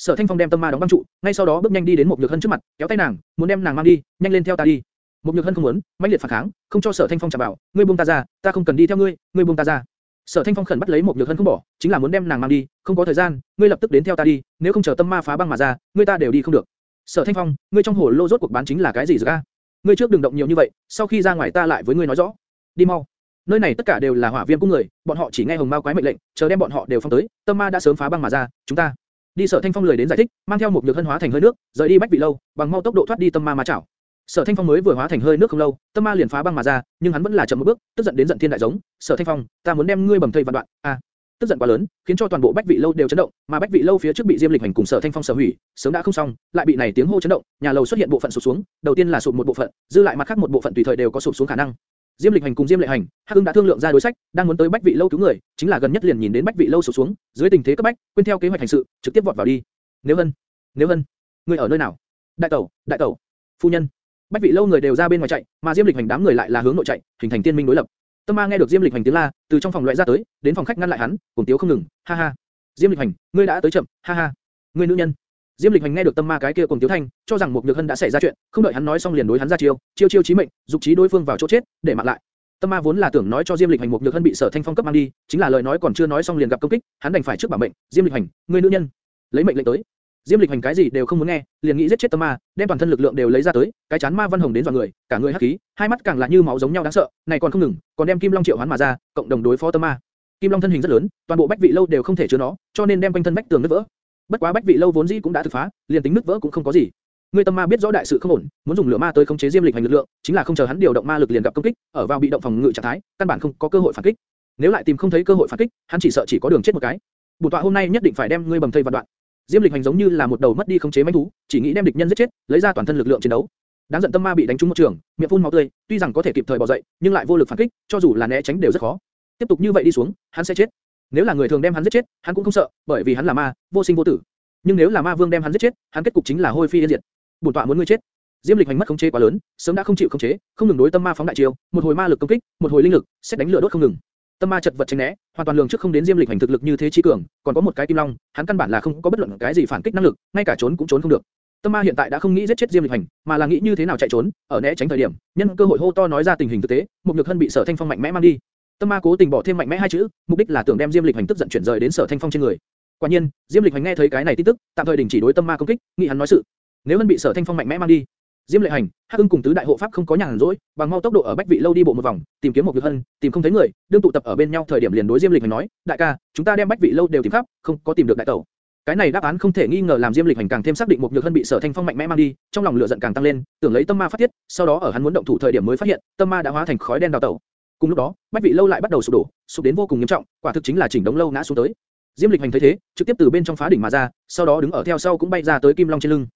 Sở Thanh Phong đem tâm ma đóng băng trụ, ngay sau đó bước nhanh đi đến một nhược hân trước mặt, kéo tay nàng, muốn đem nàng mang đi, nhanh lên theo ta đi. Một nhược hân không muốn, mãnh liệt phản kháng, không cho Sở Thanh Phong chạm vào, ngươi buông ta ra, ta không cần đi theo ngươi, ngươi buông ta ra. Sở Thanh Phong khẩn bắt lấy một nhược hân không bỏ, chính là muốn đem nàng mang đi, không có thời gian, ngươi lập tức đến theo ta đi, nếu không chờ tâm ma phá băng mà ra, ngươi ta đều đi không được. Sở Thanh Phong, ngươi trong hồ lô rốt cuộc bán chính là cái gì rồi a? Ngươi trước đừng động nhiều như vậy, sau khi ra ngoài ta lại với ngươi nói rõ. Đi mau. Nơi này tất cả đều là hỏa viêm cung người, bọn họ chỉ nghe hồng mao quái mệnh lệnh, chờ đem bọn họ đều phong tới, tâm ma đã sớm phá băng mà ra, chúng ta đi sở thanh phong lười đến giải thích, mang theo một nhược hân hóa thành hơi nước, rời đi bách vị lâu, bằng mau tốc độ thoát đi tâm ma ma chảo. Sở Thanh Phong mới vừa hóa thành hơi nước không lâu, tâm ma liền phá băng mà ra, nhưng hắn vẫn là chậm một bước, tức giận đến giận thiên đại giống. Sở Thanh Phong, ta muốn đem ngươi bầm thây vạn đoạn. A, tức giận quá lớn, khiến cho toàn bộ bách vị lâu đều chấn động, mà bách vị lâu phía trước bị Diêm Lịch Hành cùng Sở Thanh Phong sở hủy, sớm đã không xong, lại bị này tiếng hô chấn động, nhà lầu xuất hiện bộ phận sụp xuống, đầu tiên là sụp một bộ phận, dư lại mặt khác một bộ phận tùy thời đều có sụp xuống khả năng. Diêm Lịch Hành cùng Diêm Lệ Hành, Hắc hưng đã thương lượng ra đối sách, đang muốn tới Bách Vị lâu cứu người, chính là gần nhất liền nhìn đến Bách Vị lâu sụp xuống, dưới tình thế cấp bách, quên theo kế hoạch hành sự, trực tiếp vọt vào đi. Nếu Hân, nếu Hân, ngươi ở nơi nào? Đại tẩu, đại tẩu, phu nhân. Bách Vị lâu người đều ra bên ngoài chạy, mà Diêm Lịch Hành đám người lại là hướng nội chạy, hình thành tiên minh đối lập. Tâm Ma nghe được Diêm Lịch Hành tiếng la, từ trong phòng loại ra tới, đến phòng khách ngăn lại hắn, cùng tiếu không ngừng, ha ha. Diêm Lịch Hành, ngươi đã tới chậm, ha ha. Ngươi nữ nhân. Diêm Lịch Hành nghe được Tâm Ma cái kia cùng tiếu thanh, cho rằng Mục nhược hân đã xảy ra chuyện, không đợi hắn nói xong liền đối hắn ra chiêu, chiêu chiêu chí mệnh, dục chí đối phương vào chỗ chết, để mạng lại. Tâm Ma vốn là tưởng nói cho Diêm Lịch Hành Mục nhược hân bị Sở Thanh Phong cấp mang đi, chính là lời nói còn chưa nói xong liền gặp công kích, hắn đành phải trước bảo mệnh, Diêm Lịch Hành, ngươi nữ nhân, lấy mệnh lệnh tới. Diêm Lịch Hành cái gì đều không muốn nghe, liền nghĩ giết chết Tâm Ma, đem toàn thân lực lượng đều lấy ra tới, cái chán ma văn hồng đến dọa người, cả người hắc khí, hai mắt càng là như máu giống nhau đáng sợ, này còn không ngừng, còn đem Kim Long triệu hoán mà ra, cộng đồng đối phó Tâm Ma. Kim Long thân hình rất lớn, toàn bộ bách vị lâu đều không thể chứa nó, cho nên đem quanh thân bách tường nứt vỡ. Bất quá bách vị lâu vốn dĩ cũng đã thực phá, liền tính nứt vỡ cũng không có gì. Ngươi tâm ma biết rõ đại sự không ổn, muốn dùng lửa ma tới khống chế Diêm Lịch hành lực lượng, chính là không chờ hắn điều động ma lực liền gặp công kích, ở vào bị động phòng ngự trạng thái, căn bản không có cơ hội phản kích. Nếu lại tìm không thấy cơ hội phản kích, hắn chỉ sợ chỉ có đường chết một cái. Bổn tọa hôm nay nhất định phải đem ngươi bầm thây vạn đoạn. Diêm Lịch hành giống như là một đầu mất đi khống chế mãnh thú, chỉ nghĩ đem địch nhân giết chết, lấy ra toàn thân lực lượng chiến đấu. Đáng giận tâm ma bị đánh trúng một trường, miệng phun máu tươi, tuy rằng có thể kịp thời bỏ dậy, nhưng lại vô lực phản kích, cho dù là né tránh đều rất khó. Tiếp tục như vậy đi xuống, hắn sẽ chết. Nếu là người thường đem hắn giết chết, hắn cũng không sợ, bởi vì hắn là ma, vô sinh vô tử. Nhưng nếu là ma vương đem hắn giết chết, hắn kết cục chính là hôi phi yên diệt. Bổn tọa muốn ngươi chết. Diêm Lịch hành mất khống chế quá lớn, sớm đã không chịu khống chế, không ngừng đối tâm ma phóng đại chiêu, một hồi ma lực công kích, một hồi linh lực, xét đánh lửa đốt không ngừng. Tâm ma chật vật tránh né, hoàn toàn lường trước không đến Diêm Lịch hành thực lực như thế chi cường, còn có một cái kim long, hắn căn bản là không có bất luận cái gì phản kích năng lực, ngay cả trốn cũng trốn không được. Tâm ma hiện tại đã không nghĩ giết chết Diêm Lịch hành, mà là nghĩ như thế nào chạy trốn, ở né tránh thời điểm, nhân cơ hội hô to nói ra tình hình thực tế, một nhược thân bị Sở Thanh Phong mạnh mẽ mang đi. Tâm ma cố tình bỏ thêm mạnh mẽ hai chữ, mục đích là tưởng đem Diêm Lịch hành tức giận chuyển rời đến Sở Thanh Phong trên người. Quả nhiên, Diêm Lịch hành nghe thấy cái này tin tức, tạm thời đình chỉ đối tâm ma công kích, nghĩ hắn nói sự. Nếu hắn bị Sở Thanh Phong mạnh mẽ mang đi, Diêm Lệ Hành, Hắc Ưng cùng tứ đại hộ pháp không có nhàn rỗi, bằng mau tốc độ ở Bách Vị lâu đi bộ một vòng, tìm kiếm một Nhược Hân, tìm không thấy người, đương tụ tập ở bên nhau thời điểm liền đối Diêm Lịch Hành nói, đại ca, chúng ta đem Bách Vị lâu đều tìm khắp, không có tìm được đại tẩu. Cái này đáp án không thể nghi ngờ làm Diêm Lịch Hành càng thêm xác định một Nhược Hân bị Sở Thanh Phong mạnh mẽ mang đi, trong lòng lửa giận càng tăng lên, tưởng lấy tâm ma phát tiết, sau đó ở hắn muốn động thủ thời điểm mới phát hiện, tâm ma đã hóa thành khói đen đào tẩu. Cùng lúc đó, Bách Vị lâu lại bắt đầu sụp đổ, sụp đến vô cùng nghiêm trọng, quả thực chính là chỉnh đống lâu ngã xuống tới. Diêm Lịch Hành thấy thế, trực tiếp từ bên trong phá đỉnh mà ra, sau đó đứng ở theo sau cũng bay ra tới Kim Long trên lưng.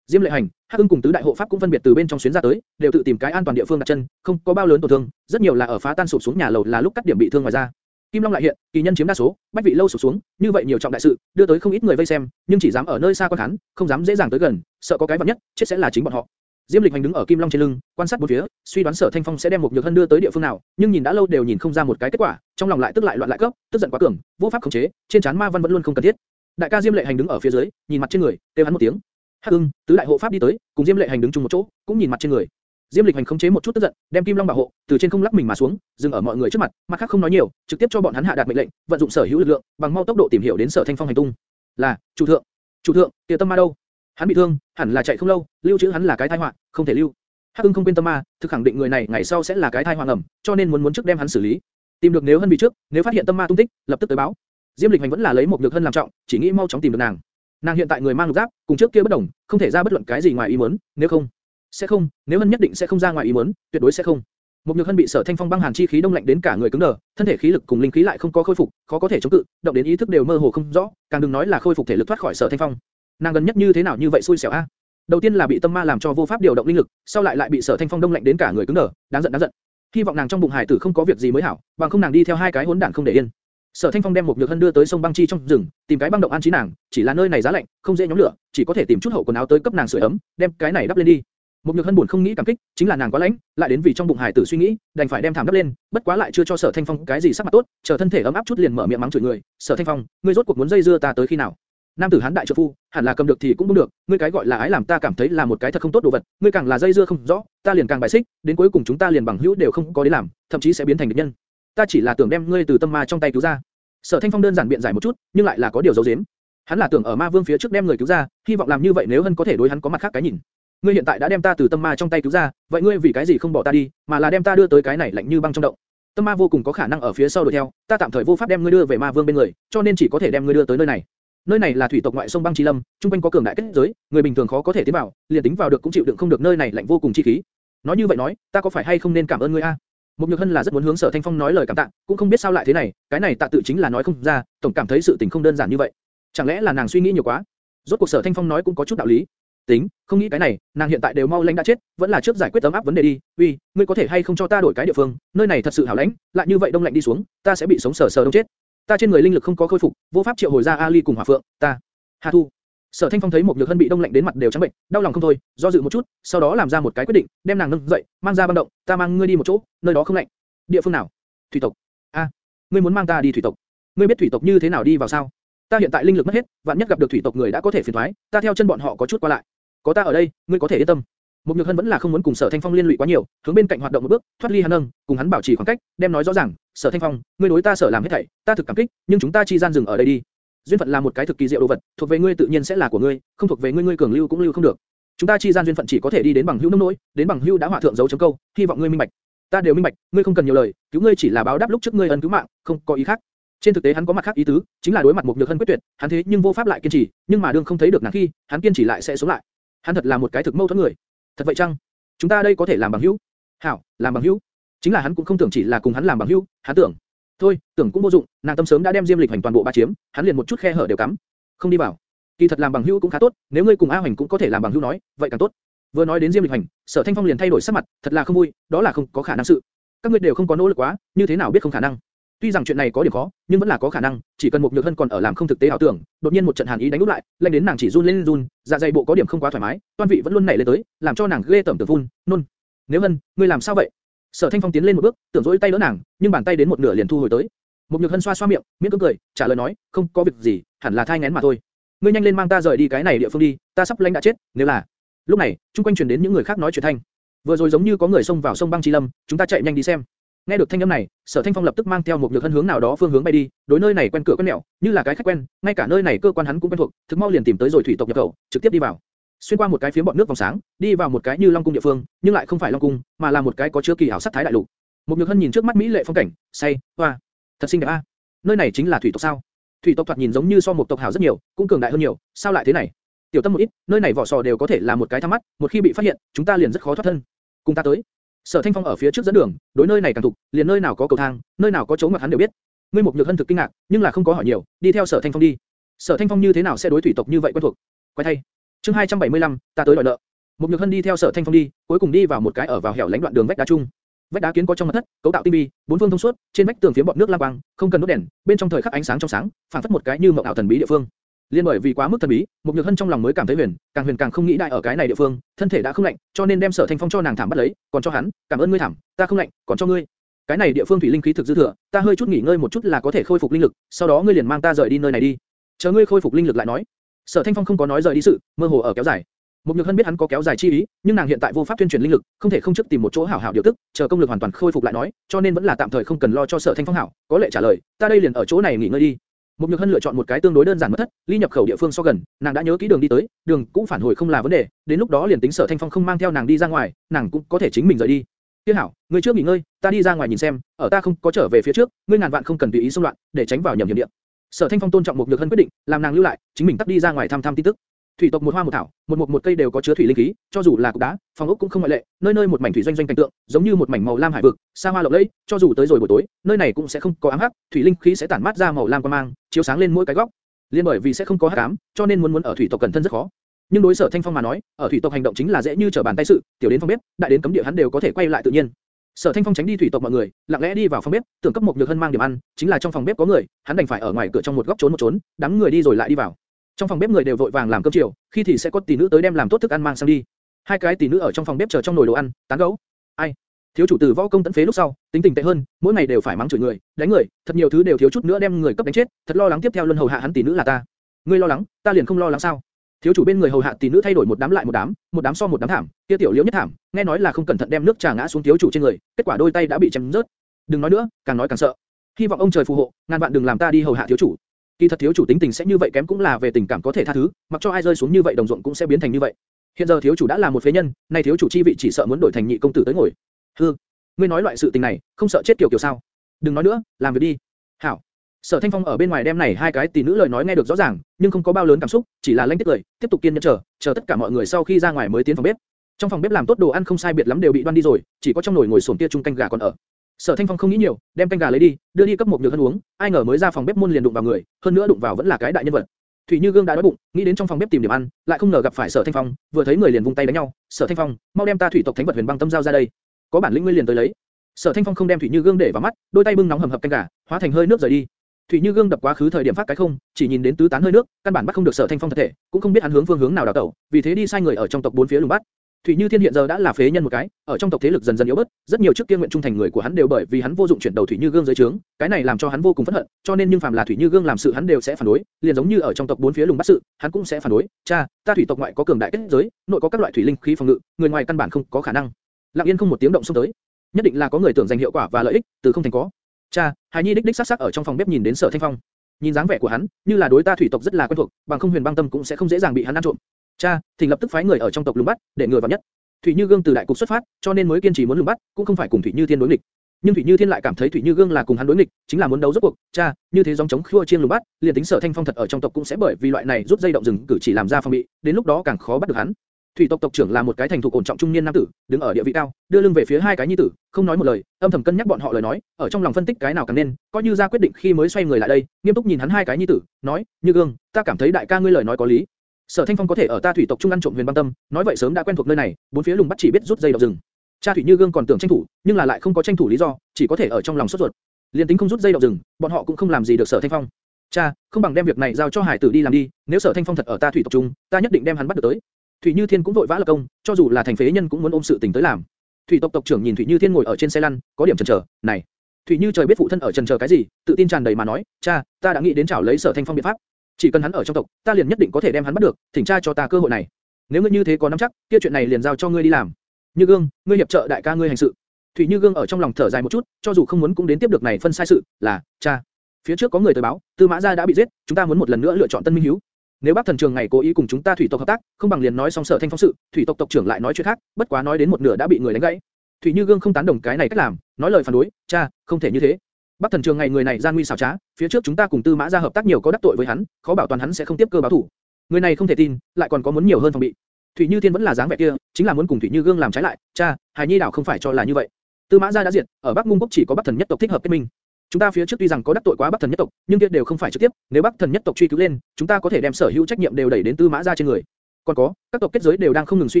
Diêm Lệ Hành, Hắc Ưng cùng tứ đại hộ pháp cũng phân biệt từ bên trong xuyến ra tới, đều tự tìm cái an toàn địa phương đặt chân, không có bao lớn tổn thương, rất nhiều là ở phá tan sụp xuống nhà lầu là lúc cắt điểm bị thương ngoài ra. Kim Long lại hiện, kỳ nhân chiếm đa số, bách vị lâu sụp xuống, như vậy nhiều trọng đại sự, đưa tới không ít người vây xem, nhưng chỉ dám ở nơi xa quan khán, không dám dễ dàng tới gần, sợ có cái vật nhất, chết sẽ là chính bọn họ. Diêm Lịch Hành đứng ở Kim Long trên lưng, quan sát bốn phía, suy đoán Sở Thanh Phong sẽ đem một nhược hân đưa tới địa phương nào, nhưng nhìn đã lâu đều nhìn không ra một cái kết quả, trong lòng lại tức lại loạn lại cấp, tức giận quá cường, vô pháp khống chế, trên trán ma văn vẫn luôn không cần thiết. Đại ca Diêm Lệ Hành đứng ở phía dưới, nhìn mặt trên người, kêu hắn một tiếng. Hắc Ưng, tứ đại hộ pháp đi tới, cùng Diêm Lệ Hành đứng chung một chỗ, cũng nhìn mặt trên người. Diêm Lịch Hành khống chế một chút tức giận, đem Kim Long bảo hộ, từ trên không lắc mình mà xuống, dừng ở mọi người trước mặt, mặt khác không nói nhiều, trực tiếp cho bọn hắn hạ đạt mệnh lệnh, vận dụng sở hữu lực lượng, bằng mau tốc độ tìm hiểu đến Sở Thanh Phong hành tung. Là, chủ thượng, chủ thượng, tiểu Tâm Ma đâu? Hắn bị thương, hẳn là chạy không lâu, lưu trữ hắn là cái tai họa, không thể lưu. Hắc Ưng không quên Tâm Ma, thực khẳng định người này ngày sau sẽ là cái tai họa ngầm, cho nên muốn muốn trước đem hắn xử lý. Tìm được nếu hơn bị trước, nếu phát hiện Tâm Ma tung tích, lập tức tới báo. Diêm Lịch Hành vẫn là lấy một nhược hơn làm trọng, chỉ nghĩ mau chóng tìm được nàng. Nàng hiện tại người mang lục giáp, cùng trước kia bất đồng, không thể ra bất luận cái gì ngoài ý muốn, nếu không, sẽ không, nếu hân nhất định sẽ không ra ngoài ý muốn, tuyệt đối sẽ không. Một nhược hân bị sở thanh phong băng hàn chi khí đông lạnh đến cả người cứng đờ, thân thể khí lực cùng linh khí lại không có khôi phục, khó có thể chống cự, động đến ý thức đều mơ hồ không rõ, càng đừng nói là khôi phục thể lực thoát khỏi sở thanh phong. Nàng gần nhất như thế nào như vậy xui xẻo a? Đầu tiên là bị tâm ma làm cho vô pháp điều động linh lực, sau lại lại bị sở thanh phong đông lạnh đến cả người cứng đờ, đáng giận đáng giận. Hy vọng nàng trong bụng hải tử không có việc gì mới hảo, bằng không nàng đi theo hai cái hỗn đản không để yên. Sở Thanh Phong đem một nhược hân đưa tới sông băng chi trong rừng, tìm cái băng động an trí nàng, chỉ là nơi này giá lạnh, không dễ nhóm lửa, chỉ có thể tìm chút hậu quần áo tới cấp nàng sưởi ấm, đem cái này đắp lên đi. Một nhược hân buồn không nghĩ cảm kích, chính là nàng quá lãnh, lại đến vì trong bụng hải tử suy nghĩ, đành phải đem thảm đắp lên, bất quá lại chưa cho Sở Thanh Phong cái gì sắc mặt tốt, chờ thân thể ấm áp chút liền mở miệng mắng chửi người. Sở Thanh Phong, ngươi rốt cuộc muốn dây dưa ta tới khi nào? Nam tử hán đại trợ phu, hẳn là cầm được thì cũng không được, ngươi cái gọi là ái làm ta cảm thấy là một cái thật không tốt đồ vật, ngươi càng là dây dưa không rõ, ta liền càng bài xích, đến cuối cùng chúng ta liền bằng hữu đều không có đến làm, thậm chí sẽ biến thành địch nhân. Ta chỉ là tưởng đem ngươi từ tâm ma trong tay cứu ra. Sở Thanh Phong đơn giản biện giải một chút, nhưng lại là có điều giấu giếm. Hắn là tưởng ở ma vương phía trước đem người cứu ra, hy vọng làm như vậy nếu hân có thể đối hắn có mặt khác cái nhìn. Ngươi hiện tại đã đem ta từ tâm ma trong tay cứu ra, vậy ngươi vì cái gì không bỏ ta đi, mà là đem ta đưa tới cái này lạnh như băng trong động? Tâm ma vô cùng có khả năng ở phía sau đuổi theo, ta tạm thời vô pháp đem ngươi đưa về ma vương bên người, cho nên chỉ có thể đem ngươi đưa tới nơi này. Nơi này là thủy tộc ngoại sông băng chi lâm, trung quanh có cường đại kết giới, người bình thường khó có thể tiến vào, liền tính vào được cũng chịu đựng không được nơi này lạnh vô cùng chi khí. Nói như vậy nói, ta có phải hay không nên cảm ơn ngươi a? Mục Nhược Hân là rất muốn hướng Sở Thanh Phong nói lời cảm tạ, cũng không biết sao lại thế này, cái này tạ tự chính là nói không ra, tổng cảm thấy sự tình không đơn giản như vậy. Chẳng lẽ là nàng suy nghĩ nhiều quá? Rốt cuộc Sở Thanh Phong nói cũng có chút đạo lý. Tính, không nghĩ cái này, nàng hiện tại đều mau lãnh đã chết, vẫn là trước giải quyết tấm áp vấn đề đi. Uy, ngươi có thể hay không cho ta đổi cái địa phương, nơi này thật sự hảo lãnh, lại như vậy đông lạnh đi xuống, ta sẽ bị sống sờ sờ đông chết. Ta trên người linh lực không có khôi phục, vô pháp triệu hồi ra Ali cùng Hỏa Phượng, ta. Hà Thu. Sở Thanh Phong thấy một nhược hân bị đông lạnh đến mặt đều trắng bệnh, đau lòng không thôi, do dự một chút, sau đó làm ra một cái quyết định, đem nàng nâng dậy, mang ra băng động, ta mang ngươi đi một chỗ, nơi đó không lạnh. Địa phương nào? Thủy tộc. A, ngươi muốn mang ta đi thủy tộc? Ngươi biết thủy tộc như thế nào đi vào sao? Ta hiện tại linh lực mất hết, vạn nhất gặp được thủy tộc người đã có thể phiền toái, ta theo chân bọn họ có chút qua lại. Có ta ở đây, ngươi có thể yên tâm. Mục Nhược Hân vẫn là không muốn cùng Sở Thanh Phong liên lụy quá nhiều, hướng bên cạnh hoạt động một bước, thoát ly hắn nâng, cùng hắn bảo trì khoảng cách, đem nói rõ ràng, "Sở Thanh Phong, ngươi đối ta sở làm hết thảy, ta thực cảm kích, nhưng chúng ta chi gian dừng ở đây đi. Duyên phận là một cái thực kỳ diệu đồ vật, thuộc về ngươi tự nhiên sẽ là của ngươi, không thuộc về ngươi ngươi cường lưu cũng lưu không được. Chúng ta chi gian duyên phận chỉ có thể đi đến bằng hữu nông nỗi, đến bằng hữu đã hỏa thượng dấu chấm câu, hy vọng ngươi minh bạch." Ta đều minh bạch, ngươi không cần nhiều lời, cứu ngươi chỉ là báo đáp lúc trước ngươi ân cứu mạng, không có ý khác. Trên thực tế hắn có mặt khác ý tứ, chính là đối mặt một nhược hân quyết tuyệt, hắn thế nhưng vô pháp lại kiên trì, nhưng mà đương không thấy được nàng khi, hắn kiên trì lại sẽ xuống lại. Hắn thật là một cái thực mâu thuẫn người. Thật vậy chăng? Chúng ta đây có thể làm bằng hữu? Hảo, làm bằng hữu. Chính là hắn cũng không tưởng chỉ là cùng hắn làm bằng hữu, hắn tưởng. Thôi, tưởng cũng vô dụng, nàng tâm sớm đã đem Diêm Lịch hành toàn bộ ba chiếm, hắn liền một chút khe hở đều cắm. Không đi vào. Kỳ thật làm bằng hữu cũng khá tốt, nếu ngươi cùng A Hoành cũng có thể làm bằng hữu nói, vậy càng tốt. Vừa nói đến Diêm Lịch hành, Sở Thanh Phong liền thay đổi sắc mặt, thật là không vui, đó là không có khả năng sự. Các ngươi đều không có nỗ lực quá, như thế nào biết không khả năng? Tuy rằng chuyện này có điểm khó, nhưng vẫn là có khả năng, chỉ cần một nhược hân còn ở làm không thực tế ảo tưởng, đột nhiên một trận hàn ý đánh nút lại, lệnh đến nàng chỉ run lên run, dạ dày bộ có điểm không quá thoải mái, toan vị vẫn luôn nảy lên tới, làm cho nàng ghê tởm tưởng phun, nôn. Nếu hân, ngươi làm sao vậy? Sở Thanh Phong tiến lên một bước, tưởng dỗi tay đỡ nàng, nhưng bàn tay đến một nửa liền thu hồi tới. Một nhược hân xoa xoa miệng, miễn cưỡng cười, trả lời nói, không có việc gì, hẳn là thai nén mà thôi. Ngươi nhanh lên mang ta rời đi cái này địa phương đi, ta sắp lãnh đã chết, nếu là. Lúc này, trung quanh truyền đến những người khác nói chuyện thanh. Vừa rồi giống như có người xông vào sông băng chi lâm, chúng ta chạy nhanh đi xem. Nghe được thanh âm này, Sở Thanh Phong lập tức mang theo một nhược hân hướng nào đó phương hướng bay đi, đối nơi này quen cửa quen mẹo, như là cái khách quen, ngay cả nơi này cơ quan hắn cũng quen thuộc, thực mau liền tìm tới rồi thủy tộc nhập khẩu, trực tiếp đi vào. Xuyên qua một cái phía bọt nước vòng sáng, đi vào một cái như Long cung địa phương, nhưng lại không phải Long cung, mà là một cái có chứa kỳ hảo sắc thái đại lục. Một nhược hân nhìn trước mắt mỹ lệ phong cảnh, say, hoa, thật xinh đẹp a. Nơi này chính là thủy tộc sao? Thủy tộc thoạt nhìn giống như so một tộc hảo rất nhiều, cũng cường đại hơn nhiều, sao lại thế này? Tiểu tâm một ít, nơi này vỏ sò đều có thể là một cái tham mắt, một khi bị phát hiện, chúng ta liền rất khó thoát thân. Cùng ta tới. Sở Thanh Phong ở phía trước dẫn đường, đối nơi này càng thục, liền nơi nào có cầu thang, nơi nào có chỗ ngoặt hắn đều biết. Ngươi một nhược hân thực kinh ngạc, nhưng là không có hỏi nhiều, đi theo Sở Thanh Phong đi. Sở Thanh Phong như thế nào sẽ đối thủy tộc như vậy quen thuộc? Quay thay. Chương 275, ta tới đòi nợ. Một nhược hân đi theo Sở Thanh Phong đi, cuối cùng đi vào một cái ở vào hẻo lánh đoạn đường vách đá chung. Vách đá kiến có trong mật thất, cấu tạo tinh vi, bốn phương thông suốt, trên vách tường phía bọt nước lam quang, không cần đốt đèn, bên trong thời khắc ánh sáng trong sáng, phảng phất một cái như mộng ảo thần bí địa phương. Liên bởi vì quá mức thần bí, mục nhược hân trong lòng mới cảm thấy huyền, càng huyền càng không nghĩ đại ở cái này địa phương, thân thể đã không lạnh, cho nên đem sở thanh phong cho nàng thảm bắt lấy, còn cho hắn, cảm ơn ngươi thảm, ta không lạnh, còn cho ngươi. Cái này địa phương thủy linh khí thực dư thừa, ta hơi chút nghỉ ngơi một chút là có thể khôi phục linh lực, sau đó ngươi liền mang ta rời đi nơi này đi. Chờ ngươi khôi phục linh lực lại nói. Sở Thanh Phong không có nói rời đi sự, mơ hồ ở kéo dài. mục Nhược Hân biết hắn có kéo dài chi ý, nhưng nàng hiện tại vô pháp tuyên truyền linh lực, không thể không trước tìm một chỗ hảo hảo điều tức, chờ công lực hoàn toàn khôi phục lại nói, cho nên vẫn là tạm thời không cần lo cho Sở Thanh Phong hảo. Có lệ trả lời, ta đây liền ở chỗ này nghỉ ngơi đi. Một Nhược Hân lựa chọn một cái tương đối đơn giản mất thất, ly nhập khẩu địa phương so gần, nàng đã nhớ kỹ đường đi tới, đường cũng phản hồi không là vấn đề, đến lúc đó liền tính Sở Thanh Phong không mang theo nàng đi ra ngoài, nàng cũng có thể chính mình rời đi. Tiêu hảo, ngươi trước nghỉ ngơi, ta đi ra ngoài nhìn xem, ở ta không có trở về phía trước, ngươi ngàn vạn không cần tùy ý xung loạn, để tránh vào nhầm hiểm địa. Sở Thanh Phong tôn trọng một Nhược Hân quyết định, làm nàng lưu lại, chính mình tắt đi ra ngoài thăm thăm tin tức. Thủy tộc một hoa một thảo, một mục một cây đều có chứa thủy linh khí, cho dù là cục đá, phòng ốc cũng không ngoại lệ, nơi nơi một mảnh thủy doanh doanh cảnh tượng, giống như một mảnh màu lam hải vực, xa hoa lộng lẫy, cho dù tới rồi buổi tối, nơi này cũng sẽ không có ám hắc, thủy linh khí sẽ tản mát ra màu lam quang mang, chiếu sáng lên mỗi cái góc. Liên bởi vì sẽ không có hắc ám, cho nên muốn muốn ở thủy tộc cẩn thân rất khó. Nhưng đối sở thanh phong mà nói, ở thủy tộc hành động chính là dễ như trở bàn tay sự, tiểu đến phòng bếp, đại đến cấm địa hắn đều có thể quay lại tự nhiên. Sở Thanh Phong tránh đi thủy tộc mọi người, lặng lẽ đi vào phòng bếp, tưởng cấp một nhược hân mang điểm ăn, chính là trong phòng bếp có người, hắn đành phải ở ngoài cửa trong một góc trốn một trốn, đám người đi rồi lại đi vào. Trong phòng bếp người đều vội vàng làm cơm chiều, khi thì sẽ có tỷ nữ tới đem làm tốt thức ăn mang sang đi. Hai cái tỷ nữ ở trong phòng bếp chờ trong nồi đồ ăn, tán gẫu. Ai? Thiếu chủ tử võ công tận phế lúc sau, tính tình tệ hơn, mỗi ngày đều phải mắng chửi người, đánh người, thật nhiều thứ đều thiếu chút nữa đem người cấp đánh chết, thật lo lắng tiếp theo luân hầu hạ hắn tỷ nữ là ta. Ngươi lo lắng, ta liền không lo lắng sao? Thiếu chủ bên người hầu hạ tỷ nữ thay đổi một đám lại một đám, một đám so một đám thảm, kia tiểu liễu nhất thảm, nghe nói là không cẩn thận đem nước trà ngã xuống thiếu chủ trên người, kết quả đôi tay đã bị chém rớt. Đừng nói nữa, càng nói càng sợ. Hy vọng ông trời phù hộ, ngàn vạn đừng làm ta đi hầu hạ thiếu chủ. Kỳ thật thiếu chủ tính tình sẽ như vậy kém cũng là về tình cảm có thể tha thứ, mặc cho ai rơi xuống như vậy đồng ruộng cũng sẽ biến thành như vậy. Hiện giờ thiếu chủ đã là một phế nhân, nay thiếu chủ chi vị chỉ sợ muốn đổi thành nhị công tử tới ngồi. Hừ, ngươi nói loại sự tình này, không sợ chết kiểu kiểu sao? Đừng nói nữa, làm việc đi. Hảo. Sở Thanh Phong ở bên ngoài đem này hai cái tỷ nữ lời nói nghe được rõ ràng, nhưng không có bao lớn cảm xúc, chỉ là lanh tiếc cười, tiếp tục kiên nhẫn chờ, chờ tất cả mọi người sau khi ra ngoài mới tiến phòng bếp. Trong phòng bếp làm tốt đồ ăn không sai biệt lắm đều bị đoan đi rồi, chỉ có trong nồi ngồi xổm tia chung canh gà còn ở. Sở Thanh Phong không nghĩ nhiều, đem canh gà lấy đi, đưa đi cấp một nhược hân uống, ai ngờ mới ra phòng bếp môn liền đụng vào người, hơn nữa đụng vào vẫn là cái đại nhân vật. Thủy Như Gương đã đói bụng, nghĩ đến trong phòng bếp tìm điểm ăn, lại không ngờ gặp phải Sở Thanh Phong, vừa thấy người liền vung tay đánh nhau. Sở Thanh Phong, mau đem ta thủy tộc thánh vật huyền băng tâm giao ra đây. Có bản lĩnh ngươi liền tới lấy. Sở Thanh Phong không đem Thủy Như Gương để vào mắt, đôi tay bưng nóng hầm hập canh gà, hóa thành hơi nước rời đi. Thủy Như Gương đập quá khứ thời điểm phát cái không, chỉ nhìn đến tứ tán hơi nước, căn bản bắt không được Sở Thanh Phong thật thể, cũng không biết hắn hướng phương hướng nào đào tẩu, vì thế đi sai người ở trong tộc bốn phía lùng bắt. Thủy Như Thiên hiện giờ đã là phế nhân một cái, ở trong tộc thế lực dần dần yếu bớt, rất nhiều trước kia nguyện trung thành người của hắn đều bởi vì hắn vô dụng chuyển đầu Thủy Như Gương dưới trướng, cái này làm cho hắn vô cùng phẫn hận, cho nên nhưng phàm là Thủy Như Gương làm sự hắn đều sẽ phản đối, liền giống như ở trong tộc bốn phía lùng bắt sự, hắn cũng sẽ phản đối. Cha, ta thủy tộc ngoại có cường đại kết giới, nội có các loại thủy linh khí phòng ngự, người ngoài căn bản không có khả năng. Lặng Yên không một tiếng động xông tới, nhất định là có người tưởng giành hiệu quả và lợi ích, từ không thành có. Cha, Hải Nhi đích đích sát sắc ở trong phòng bếp nhìn đến Sở Thanh Phong, nhìn dáng vẻ của hắn, như là đối ta thủy tộc rất là quen thuộc, bằng không huyền băng tâm cũng sẽ không dễ dàng bị hắn ăn trộm. Cha, thỉnh lập tức phái người ở trong tộc lùng bắt, để ngừa vào nhất. Thủy Như Gương từ đại cục xuất phát, cho nên mới kiên trì muốn lùng bắt, cũng không phải cùng Thủy Như Thiên đối nghịch. Nhưng Thủy Như Thiên lại cảm thấy Thủy Như Gương là cùng hắn đối nghịch, chính là muốn đấu rốt cuộc. Cha, như thế giống chống khua chiên lùng bắt, liền tính Sở Thanh Phong thật ở trong tộc cũng sẽ bởi vì loại này rút dây động rừng cử chỉ làm ra phòng bị, đến lúc đó càng khó bắt được hắn. Thủy tộc tộc trưởng là một cái thành thủ ổn trọng trung niên nam tử, đứng ở địa vị cao, đưa lưng về phía hai cái nhi tử, không nói một lời, âm thầm cân nhắc bọn họ lời nói, ở trong lòng phân tích cái nào càng nên, coi như ra quyết định khi mới xoay người lại đây, nghiêm túc nhìn hắn hai cái nhi tử, nói, như gương, ta cảm thấy đại ca ngươi lời nói có lý. Sở Thanh Phong có thể ở ta thủy tộc trung ăn trộm huyền băng tâm, nói vậy sớm đã quen thuộc nơi này, bốn phía lùng bắt chỉ biết rút dây động rừng. Cha thủy như gương còn tưởng tranh thủ, nhưng là lại không có tranh thủ lý do, chỉ có thể ở trong lòng sốt ruột. Liên tính không rút dây động rừng, bọn họ cũng không làm gì được Sở Thanh Phong. Cha, không bằng đem việc này giao cho Hải Tử đi làm đi, nếu Sở Thanh Phong thật ở ta thủy tộc trung, ta nhất định đem hắn bắt được tới. Thủy Như Thiên cũng vội vã lập công, cho dù là thành phế nhân cũng muốn ôm sự tình tới làm. Thủy tộc tộc trưởng nhìn Thủy Như Thiên ngồi ở trên xe lăn, có điểm chần chờ, này, Thủy Như trời biết phụ thân ở chần chờ cái gì, tự tin tràn đầy mà nói, cha, ta đã nghĩ đến chảo lấy Sở Thanh Phong biện pháp, chỉ cần hắn ở trong tộc, ta liền nhất định có thể đem hắn bắt được, thỉnh cha cho ta cơ hội này. Nếu ngươi như thế có nắm chắc, kia chuyện này liền giao cho ngươi đi làm. Như Gương, ngươi hiệp trợ đại ca ngươi hành sự. Thủy Như Gương ở trong lòng thở dài một chút, cho dù không muốn cũng đến tiếp được này phân sai sự, là, cha. Phía trước có người tới báo, Tư Mã gia đã bị giết, chúng ta muốn một lần nữa lựa chọn Tân Minh Hiếu. Nếu Bắc Thần Trường ngày cố ý cùng chúng ta thủy tộc hợp tác, không bằng liền nói xong Sở Thanh Phong sự, thủy tộc tộc trưởng lại nói chuyện khác, bất quá nói đến một nửa đã bị người đánh gãy. Thủy Như Gương không tán đồng cái này cách làm, nói lời phản đối, cha, không thể như thế. Bắc Thần Trường ngày người này gian nguy xảo trá, phía trước chúng ta cùng Tư Mã gia hợp tác nhiều có đắc tội với hắn, khó bảo toàn hắn sẽ không tiếp cơ báo thủ. Người này không thể tin, lại còn có muốn nhiều hơn phòng bị. Thủy Như Thiên vẫn là dáng vẻ kia, chính là muốn cùng Thủy Như Gương làm trái lại, cha, Hải Nhi đảo không phải cho là như vậy. Tư Mã gia đã diệt, ở Bắc Ngung Quốc chỉ có Bắc Thần nhất tộc thích hợp kết minh. Chúng ta phía trước tuy rằng có đắc tội quá Bắc Thần nhất tộc, nhưng kia đều không phải trực tiếp, nếu Bắc Thần nhất tộc truy cứu lên, chúng ta có thể đem sở hữu trách nhiệm đều đẩy đến Tư Mã gia trên người. Còn có, các tộc kết giới đều đang không ngừng suy